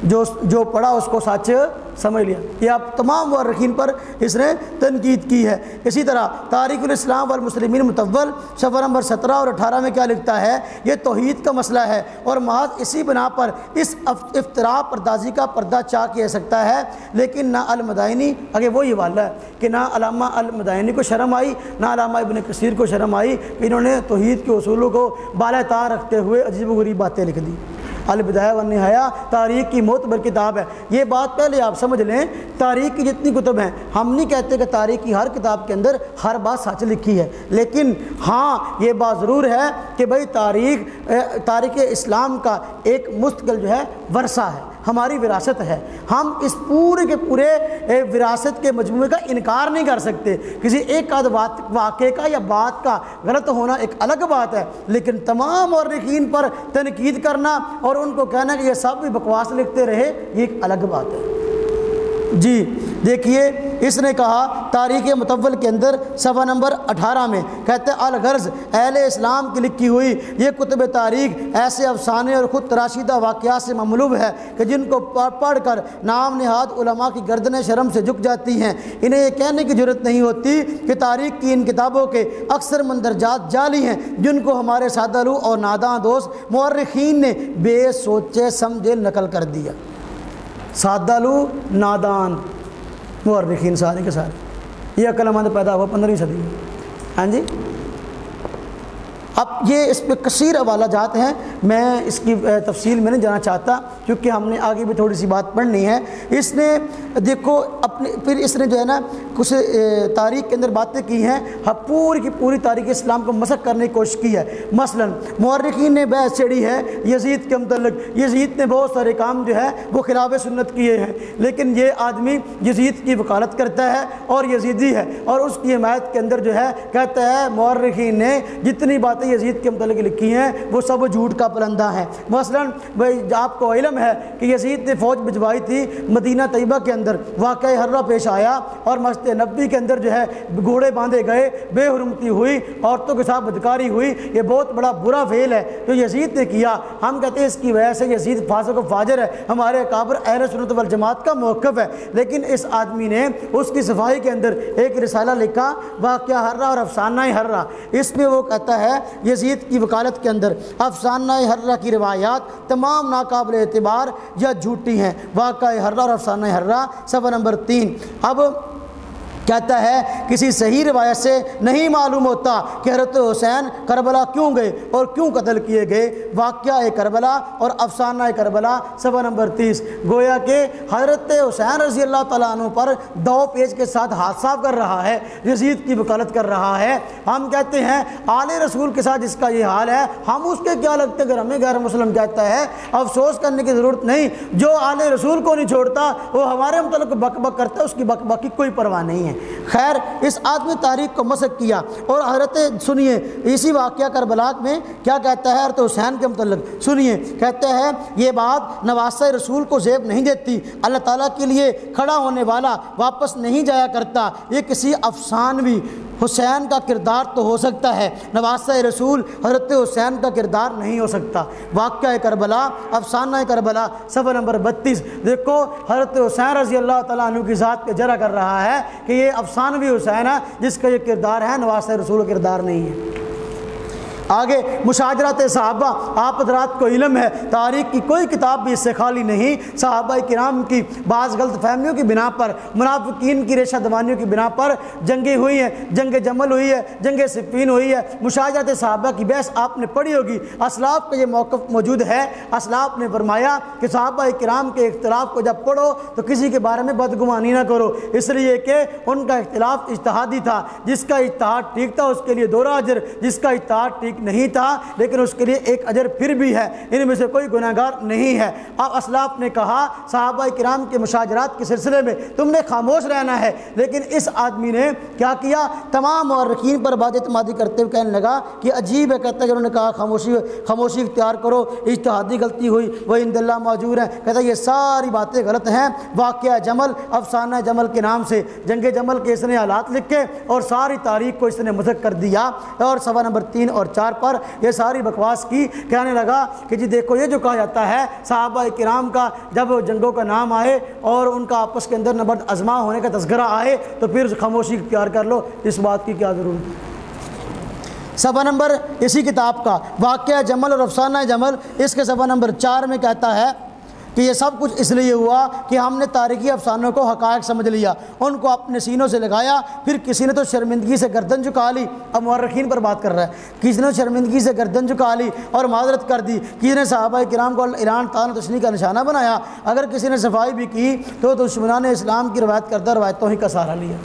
جو جو پڑھا اس کو سچ سمجھ لیا۔ یہ آپ تمام مورخین پر اس نے تنقید کی ہے۔ اسی طرح تاریخ الاسلام والمسلمین متول صفحہ نمبر سترہ اور اٹھارہ میں کیا لکھتا ہے؟ یہ توحید کا مسئلہ ہے اور محض اسی بنا پر اس افطرا پردازی کا پردہ چاہ کیا سکتا ہے۔ لیکن نہ المدائنی اگر وہی والا ہے کہ نہ علامہ المدائنی کو شرم آئی، نہ علامہ ابن کثیر کو شرم آئی کہ انہوں نے توحید کے اصولوں کو بالا تار رکھتے ہوئے عجیب و غریب باتیں لکھ دی۔ البدایہ و نہایا تاریخ کی معتبر کتاب ہے۔ یہ بات پہلے آپ سمجھ لیں، تاریخ کی جتنی کتب ہیں، ہم نہیں کہتے کہ تاریخ کی ہر کتاب کے اندر ہر بات سچ لکھی ہے، لیکن ہاں یہ بات ضرور ہے کہ بھائی تاریخ تاریخ اسلام کا ایک مستقل جو ہے، ورثہ ہے۔ ہماری وراثت ہے۔ ہم اس پورے کے پورے وراثت کے مجموعے کا انکار نہیں کر سکتے۔ کسی ایک آدھ واقعے کا یا بات کا غلط ہونا ایک الگ بات ہے۔ لیکن تمام اور پر تنقید کرنا اور ان کو کہنا کہ یہ سب بھی بکواس لکھتے رہے، یہ ایک الگ بات ہے۔ جی دیکھیے، اس نے کہا، تاریخ متول کے اندر صفحہ نمبر اٹھارہ میں کہتے ہیں، الغرض اہل اسلام کی لکھی ہوئی یہ کتب تاریخ ایسے افسانے اور خود تراشیدہ واقعات سے مملوب ہے کہ جن کو پڑھ کر نام نہاد علماء کی گردن شرم سے جھک جاتی ہیں۔ انہیں یہ کہنے کی ضرورت نہیں ہوتی کہ تاریخ کی ان کتابوں کے اکثر مندرجات جعلی ہیں، جن کو ہمارے سادہ اور ناداں دوست مورخین نے بے سوچے، سمجھے، نقل کر دیا۔ سادالو نادان۔ مورخین سارے کے سارے۔ یہ عقل مند پیدا ہوا پندرہویں صدی میں۔ ہاں جی؟ اب یہ اس پہ کثیر حوالہ جات ہیں۔ میں اس کی تفصیل میں نہیں جانا چاہتا کیونکہ ہم نے آگے بھی تھوڑی سی بات پڑھنی ہے۔ اس نے دیکھو اپنے پھر اس نے جو ہے نا کچھ تاریخ کے اندر باتیں کی ہیں۔ ہاں پوری کی پوری تاریخ اسلام کو مسق کرنے کی کوشش کی ہے۔ مثلا مورخین نے بحث چڑھی ہے یزید کے متعلق۔ یزید نے بہت سارے کام جو ہے وہ خلاف سنت کیے ہیں۔ لیکن یہ آدمی یزید کی وکالت کرتا ہے اور یزیدی ہے۔ اور اس کی حمایت کے اندر جو ہے کہتا ہے مورخین نے جتنی باتیں یزید کے متعلق لکھی ہیں، وہ سب جھوٹ کا پرندہ ہے مثلا بھائی، آپ کو علم ہے کہ یزید نے فوج بھجوائی تھی مدینہ طیبہ کے اندر۔ واقع حرہ پیش آیا اور مسجد نبی کے اندر جو ہے گھوڑے باندھے گئے، بے حرمتی ہوئی، عورتوں کے ساتھ بدکاری ہوئی۔ یہ بہت بڑا برا فیل ہے۔ جو یزید نے کیا، ہم کہتے ہیں اس کی وجہ سے یزید فاسق و فاجر ہے۔ ہمارے قابر اہل سنت والجماعت کا موقف ہے۔ لیکن اس آدمی نے اس کی صفائی کے اندر ایک رسالہ لکھا، واقعہ حرہ اور افسانہ حرہ۔ اس میں وہ کہتا ہے یزید کی وکالت کے اندر۔ افسانہ حرہ کی روایات تمام ناقابل اعتبار یا جھوٹی ہیں۔ واقعہ حرہ اور افسانہ حرہ، صفحہ نمبر تین۔ اب کہتا ہے، کسی صحیح روایت سے نہیں معلوم ہوتا کہ حضرت حسین کربلا کیوں گئے اور کیوں قتل کیے گئے۔ واقعہ کربلا اور افسانہ کربلا، صفحہ نمبر تیس۔ گویا کہ حضرت حسین رضی اللہ تعالیٰ عنہ پر دو پیج کے ساتھ حادثہ کر رہا ہے، یزید کی وکالت کر رہا ہے۔ ہم کہتے ہیں، آل رسول کے ساتھ جس کا یہ حال ہے۔ ہم اس کے کیا لگتے اگر ہمیں غیر مسلم کہتا ہے، افسوس کرنے کی ضرورت نہیں۔ جو آل رسول کو نہیں چھوڑتا، وہ ہمارے متعلق بک بک کرتا ہے، اس کی بک بک کی کوئی پرواہ نہیں ہے۔ خیر، اس آدمی تاریخ کو مسک کیا۔ اور حضرت، سنیے، اسی واقعہ کربلاک میں کیا کہتا ہے؟ حضرت حسین کے متعلق۔ سنیے کہتے ہیں یہ بات نواسہ رسول کو زیب نہیں دیتی۔ اللہ تعالیٰ کے لیے کھڑا ہونے والا واپس نہیں جایا کرتا۔ یہ کسی افسانوی حسین کا کردار تو ہو سکتا ہے نواسہ رسول، حضرت حسین کا کردار نہیں ہو سکتا۔ واقعہ کربلا، افسانہ کربلا، صفحہ نمبر بتیس۔ دیکھو، حضرت حسین رضی اللہ تعالیٰ عنہ کی ذات کے جرا کر رہا ہے کہ یہ افسانوی حسین ہے، جس کا یہ کردار ہے نواسہ رسول کردار نہیں ہے۔ آگے مشاجرات صحابہ، آپ حضرات کو علم ہے، تاریخ کی کوئی کتاب بھی اس سے خالی نہیں۔ صحابہ کرام کی بعض غلط فہمیوں کی بنا پر، منافقین کی ریشہ دوانیوں کی بنا پر جنگیں ہوئی ہیں، جنگ جمل ہوئی ہے، جنگ صفین ہوئی ہے۔ مشاجرات صحابہ کی بحث آپ نے پڑھی ہوگی۔ اسلاف کا یہ موقف موجود ہے۔ اسلاف نے فرمایا کہ صحابہ کرام کے اختلاف کو جب پڑھو تو کسی کے بارے میں بدگمانی نہ کرو۔ اس لیے کہ ان کا اختلاف اجتہادی تھا۔ جس کا اتحاد ٹھیک تھا، اس کے لیے دورہ اجر جس کا اتحاد ٹھیک نہیں تھا، لیکن اس کے لیے ایک اجر پھر بھی ہے۔ ان میں سے کوئی گناہ گار نہیں ہے۔ اب اسلاف نے کہا، صحابہ کرام کے مشاجرات کے سلسلے میں تم نے خاموش رہنا ہے۔ لیکن اس آدمی نے کیا کیا؟ تمام اور پر باد اعتمادی کرتے ہوئے کہنے لگا کہ عجیب ہے، کہتا ہے کہ انہوں نے کہا، خاموشی خاموشی اختیار کرو، اجتہادی غلطی ہوئی وہ اند اللہ موجود ہے کہتا ہے، یہ ساری باتیں غلط ہیں۔ واقعہ جمل، افسانہ جمل کے نام سے، جنگ جمل کے اس نے حالات لکھے اور ساری تاریخ کو اس نے مذہب کر دیا۔ اور سوا نمبر تین اور چار پر یہ ساری بکواس کی کہنے لگا کہ جی دیکھو یہ جو کہا جاتا ہے، صحابہ کرام کا جب جنگوں کا نام آئے اور ان کا آپس کے اندر نبرد ازما ہونے کا تذکرہ آئے تو پھر خاموشی اختیار کر لو، اس بات کی کیا ضرورت؟ ہے صفحہ نمبر اسی کتاب کا، واقعہ جمل اور افسانہ جمل اس کے صفحہ نمبر چار میں کہتا ہے کہ یہ سب کچھ اس لیے ہوا کہ ہم نے تاریخی افسانوں کو حقائق سمجھ لیا، ان کو اپنے سینوں سے لگایا، پھر کسی نے تو شرمندگی سے گردن جھکا لی۔ اب مورخین پر بات کر رہا ہے کسی نے شرمندگی سے گردن جھکا لی اور معذرت کر دی۔ کسی نے صحابہ کرام کو ایران تان تشنی کا نشانہ بنایا۔ اگر کسی نے صفائی بھی کی تو دشمنان اسلام کی روایت کردہ روایتوں ہی کا سہارا لیا۔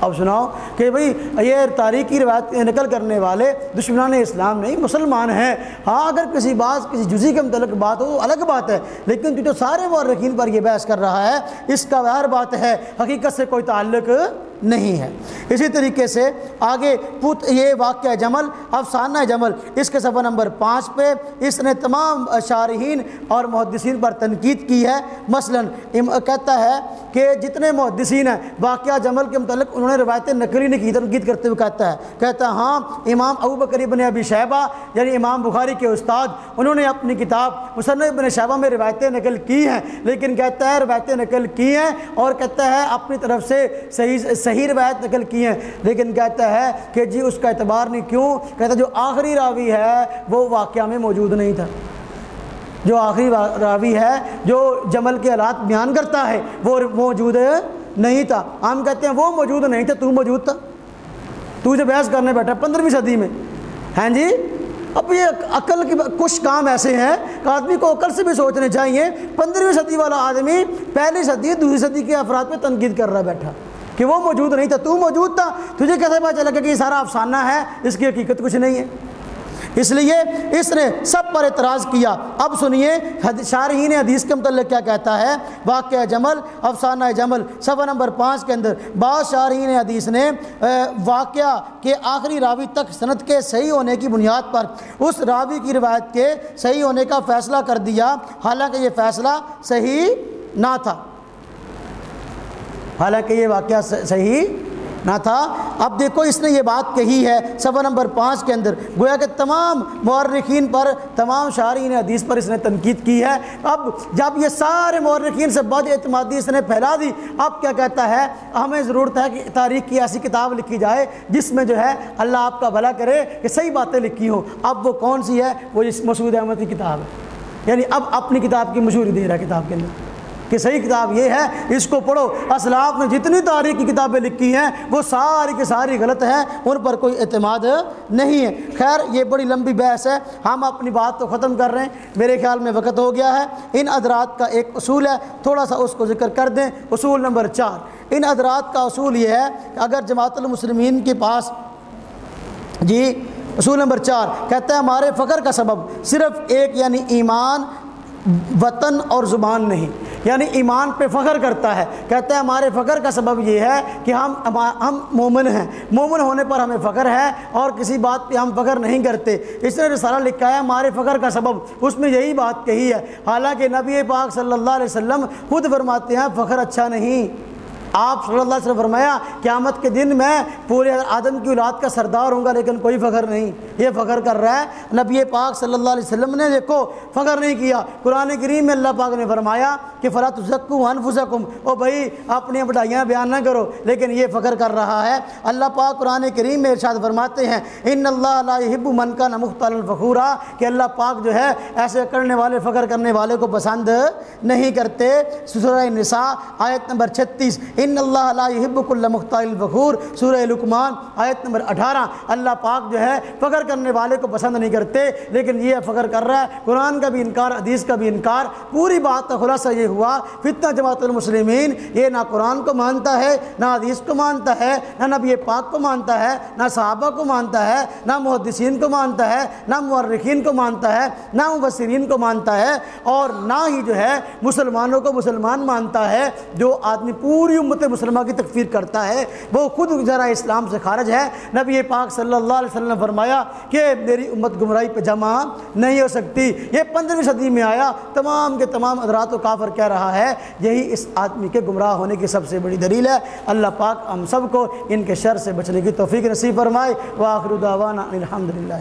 اب سناؤ کہ بھئی یہ تاریخی روایت نقل کرنے والے دشمنان اسلام نہیں، مسلمان ہیں۔ ہاں اگر کسی بات، کسی جزی کے متعلق بات ہو تو الگ بات ہے، لیکن تو جو سارے مورخین پر یہ بحث کر رہا ہے، اس کا غیر بات ہے، حقیقت سے کوئی تعلق نہیں ہے۔ اسی طریقے سے آگے پت یہ واقعہ جمل، افسانہ جمل۔ اس کے صفحہ نمبر پانچ پہ اس نے تمام شارحین اور محدثین پر تنقید کی ہے۔ مثلا کہتا ہے کہ جتنے محدثین ہیں، واقعہ جمل کے متعلق انہوں نے روایتیں نقلی نہیں کی تنقید کرتے ہوئے کہتا ہے۔ کہتا ہے ہاں امام ابو بکری بن ابی شہبہ یعنی امام بخاری کے استاد، انہوں نے اپنی کتاب مصنف بن شہبہ میں روایتیں نقل کی ہیں۔ لیکن کہتا ہے، روایتیں نقل کی ہیں اور کہتا ہے، اپنی طرف سے صحیح صحیح صحیح روایت نقل کی ہیں، لیکن کہتا ہے کہ جی اس کا اعتبار نہیں، کیوں؟ کہتا جو آخری راوی ہے وہ واقعہ میں موجود نہیں تھا۔ جو آخری راوی ہے جو جمل کے حالات بیان کرتا ہے وہ موجود نہیں تھا۔ ہم کہتے ہیں وہ موجود نہیں تھا، تو موجود تھا۔ تو جو بحث کرنے بیٹھا پندرہویں صدی میں۔ ہیں جی؟ اب یہ عقل کی کچھ کام ایسے ہیں کہ آدمی کو عقل سے بھی سوچنے چاہیے۔ پندرہویں صدی والا آدمی پہلی صدی، دوسری صدی کے افراد پہ تنقید کر رہا بیٹھا۔ کہ وہ موجود نہیں تھا، تو موجود تھا۔ تجھے کیسے پتا چلا کہ یہ سارا افسانہ ہے؟ اس کی حقیقت کچھ نہیں ہے۔ اس لیے اس نے سب پر اعتراض کیا۔ اب سنیے شارحین حدیث کے متعلق کیا کہتا ہے؟ واقعہ جمل، افسانہ جمل، صفحہ نمبر پانچ کے اندر۔ بعض شارحین حدیث نے واقعہ کے آخری راوی تک صنعت کے صحیح ہونے کی بنیاد پر اس راوی کی روایت کے صحیح ہونے کا فیصلہ کر دیا۔ حالانکہ یہ فیصلہ صحیح نہ تھا۔ حالانکہ یہ واقعہ صحیح نہ تھا۔ اب دیکھو، اس نے یہ بات کہی ہے صفحہ نمبر پانچ کے اندر۔ گویا کہ تمام مورخین پر، تمام شاعرین حدیث پر اس نے تنقید کی ہے۔ اب جب یہ سارے مورخین سے بد اعتمادی اس نے پھیلا دی، اب کیا کہتا ہے؟ ہمیں ضرورت ہے کہ تاریخ کی ایسی کتاب لکھی جائے جس میں جو ہے اللہ آپ کا بھلا کرے کہ صحیح باتیں لکھی ہوں۔ اب وہ کون سی ہے؟ وہ اس مسعود احمد کی کتاب ہے۔ یعنی اب اپنی کتاب کی مشہوری دے رہا ہے کتاب کے اندر۔ کہ صحیح کتاب یہ ہے، اس کو پڑھو۔ اسلاف نے جتنی تاریخ کی کتابیں لکھی ہیں، وہ ساری کی ساری غلط ہیں، ان پر کوئی اعتماد نہیں ہے۔ خیر، یہ بڑی لمبی بحث ہے۔ ہم اپنی بات تو ختم کر رہے ہیں۔ میرے خیال میں وقت ہو گیا ہے۔ ان ادرات کا ایک اصول ہے۔ تھوڑا سا اس کو ذکر کر دیں۔ اصول نمبر چار۔ ان ادرات کا اصول یہ ہے کہ اگر جماعت المسلمین کے پاس جی اصول نمبر چار کہتا ہے ہمارے فخر کا سبب صرف ایک یعنی ایمان وطن اور زبان نہیں یعنی ایمان پہ فخر کرتا ہے۔ کہتا ہے ہمارے فخر کا سبب یہ ہے کہ ہم ہم مومن ہیں۔ مومن ہونے پر ہمیں فخر ہے اور کسی بات پہ ہم فخر نہیں کرتے۔ اس نے رسالہ لکھا ہے، ہمارے فخر کا سبب۔ اس میں یہی بات کہی ہے۔ حالانکہ نبی پاک صلی اللہ علیہ وسلم خود فرماتے ہیں، فخر اچھا نہیں۔ آپ صلی اللہ علیہ وسلم فرمایا، قیامت کے دن میں پورے آدم کی اولاد کا سردار ہوں گا، لیکن کوئی فخر نہیں۔ یہ فخر کر رہا ہے۔ نبی پاک صلی اللہ علیہ وسلم نے دیکھو، فخر نہیں کیا۔ قرآن کریم میں اللہ پاک نے فرمایا کہ فلاں زکو انفسکم۔ او بھائی، اپنی بڑھائیاں بیان نہ کرو، لیکن یہ فخر کر رہا ہے۔ اللہ پاک قرآن کریم میں ارشاد فرماتے ہیں، ان اللہ علیہ من کا نمخت الفخورہ کہ اللہ پاک جو ہے، ایسے کرنے والے، فخر کرنے والے کو پسند نہیں کرتے۔ سورہ نساء آیت نمبر چھتیس۔ ان اللہ علیہ حب المختار البخور سورہ لکمان آیت نمبر اٹھارہ۔ اللہ پاک جو ہے فخر کرنے والے کو پسند نہیں کرتے، لیکن یہ فخر کر رہا ہے۔ قرآن کا بھی انکار، حدیث کا بھی انکار، پوری بات کا خلاصہ یہ ہوا، فتنہ جماعت المسلمین یہ نہ قرآن کو مانتا ہے، نہ حدیث کو مانتا ہے، نہ نبی پاک کو مانتا ہے، نہ صحابہ کو مانتا ہے، نہ محدثین کو مانتا ہے، نہ مورخین کو مانتا ہے، نہ مبصرین کو مانتا ہے، اور نہ ہی جو ہے مسلمانوں کو مسلمان مانتا ہے، جو آدمی پوری امت مسلمہ کی تکفیر کرتا ہے۔ وہ خود ذرا اسلام سے خارج ہے۔ نبی پاک صلی اللہ علیہ وسلم نے فرمایا کہ میری امت گمراہی پہ جمع نہیں ہو سکتی۔ یہ پندرہویں صدی میں آیا۔ تمام کے تمام ادرات و کافر کہہ رہا ہے۔ یہی اس آدمی کے گمراہ ہونے کی سب سے بڑی دلیل ہے۔ اللہ پاک ہم سب کو ان کے شر سے بچنے کی توفیق نصیب فرمائے۔ وآخر دعوانا الحمدللہ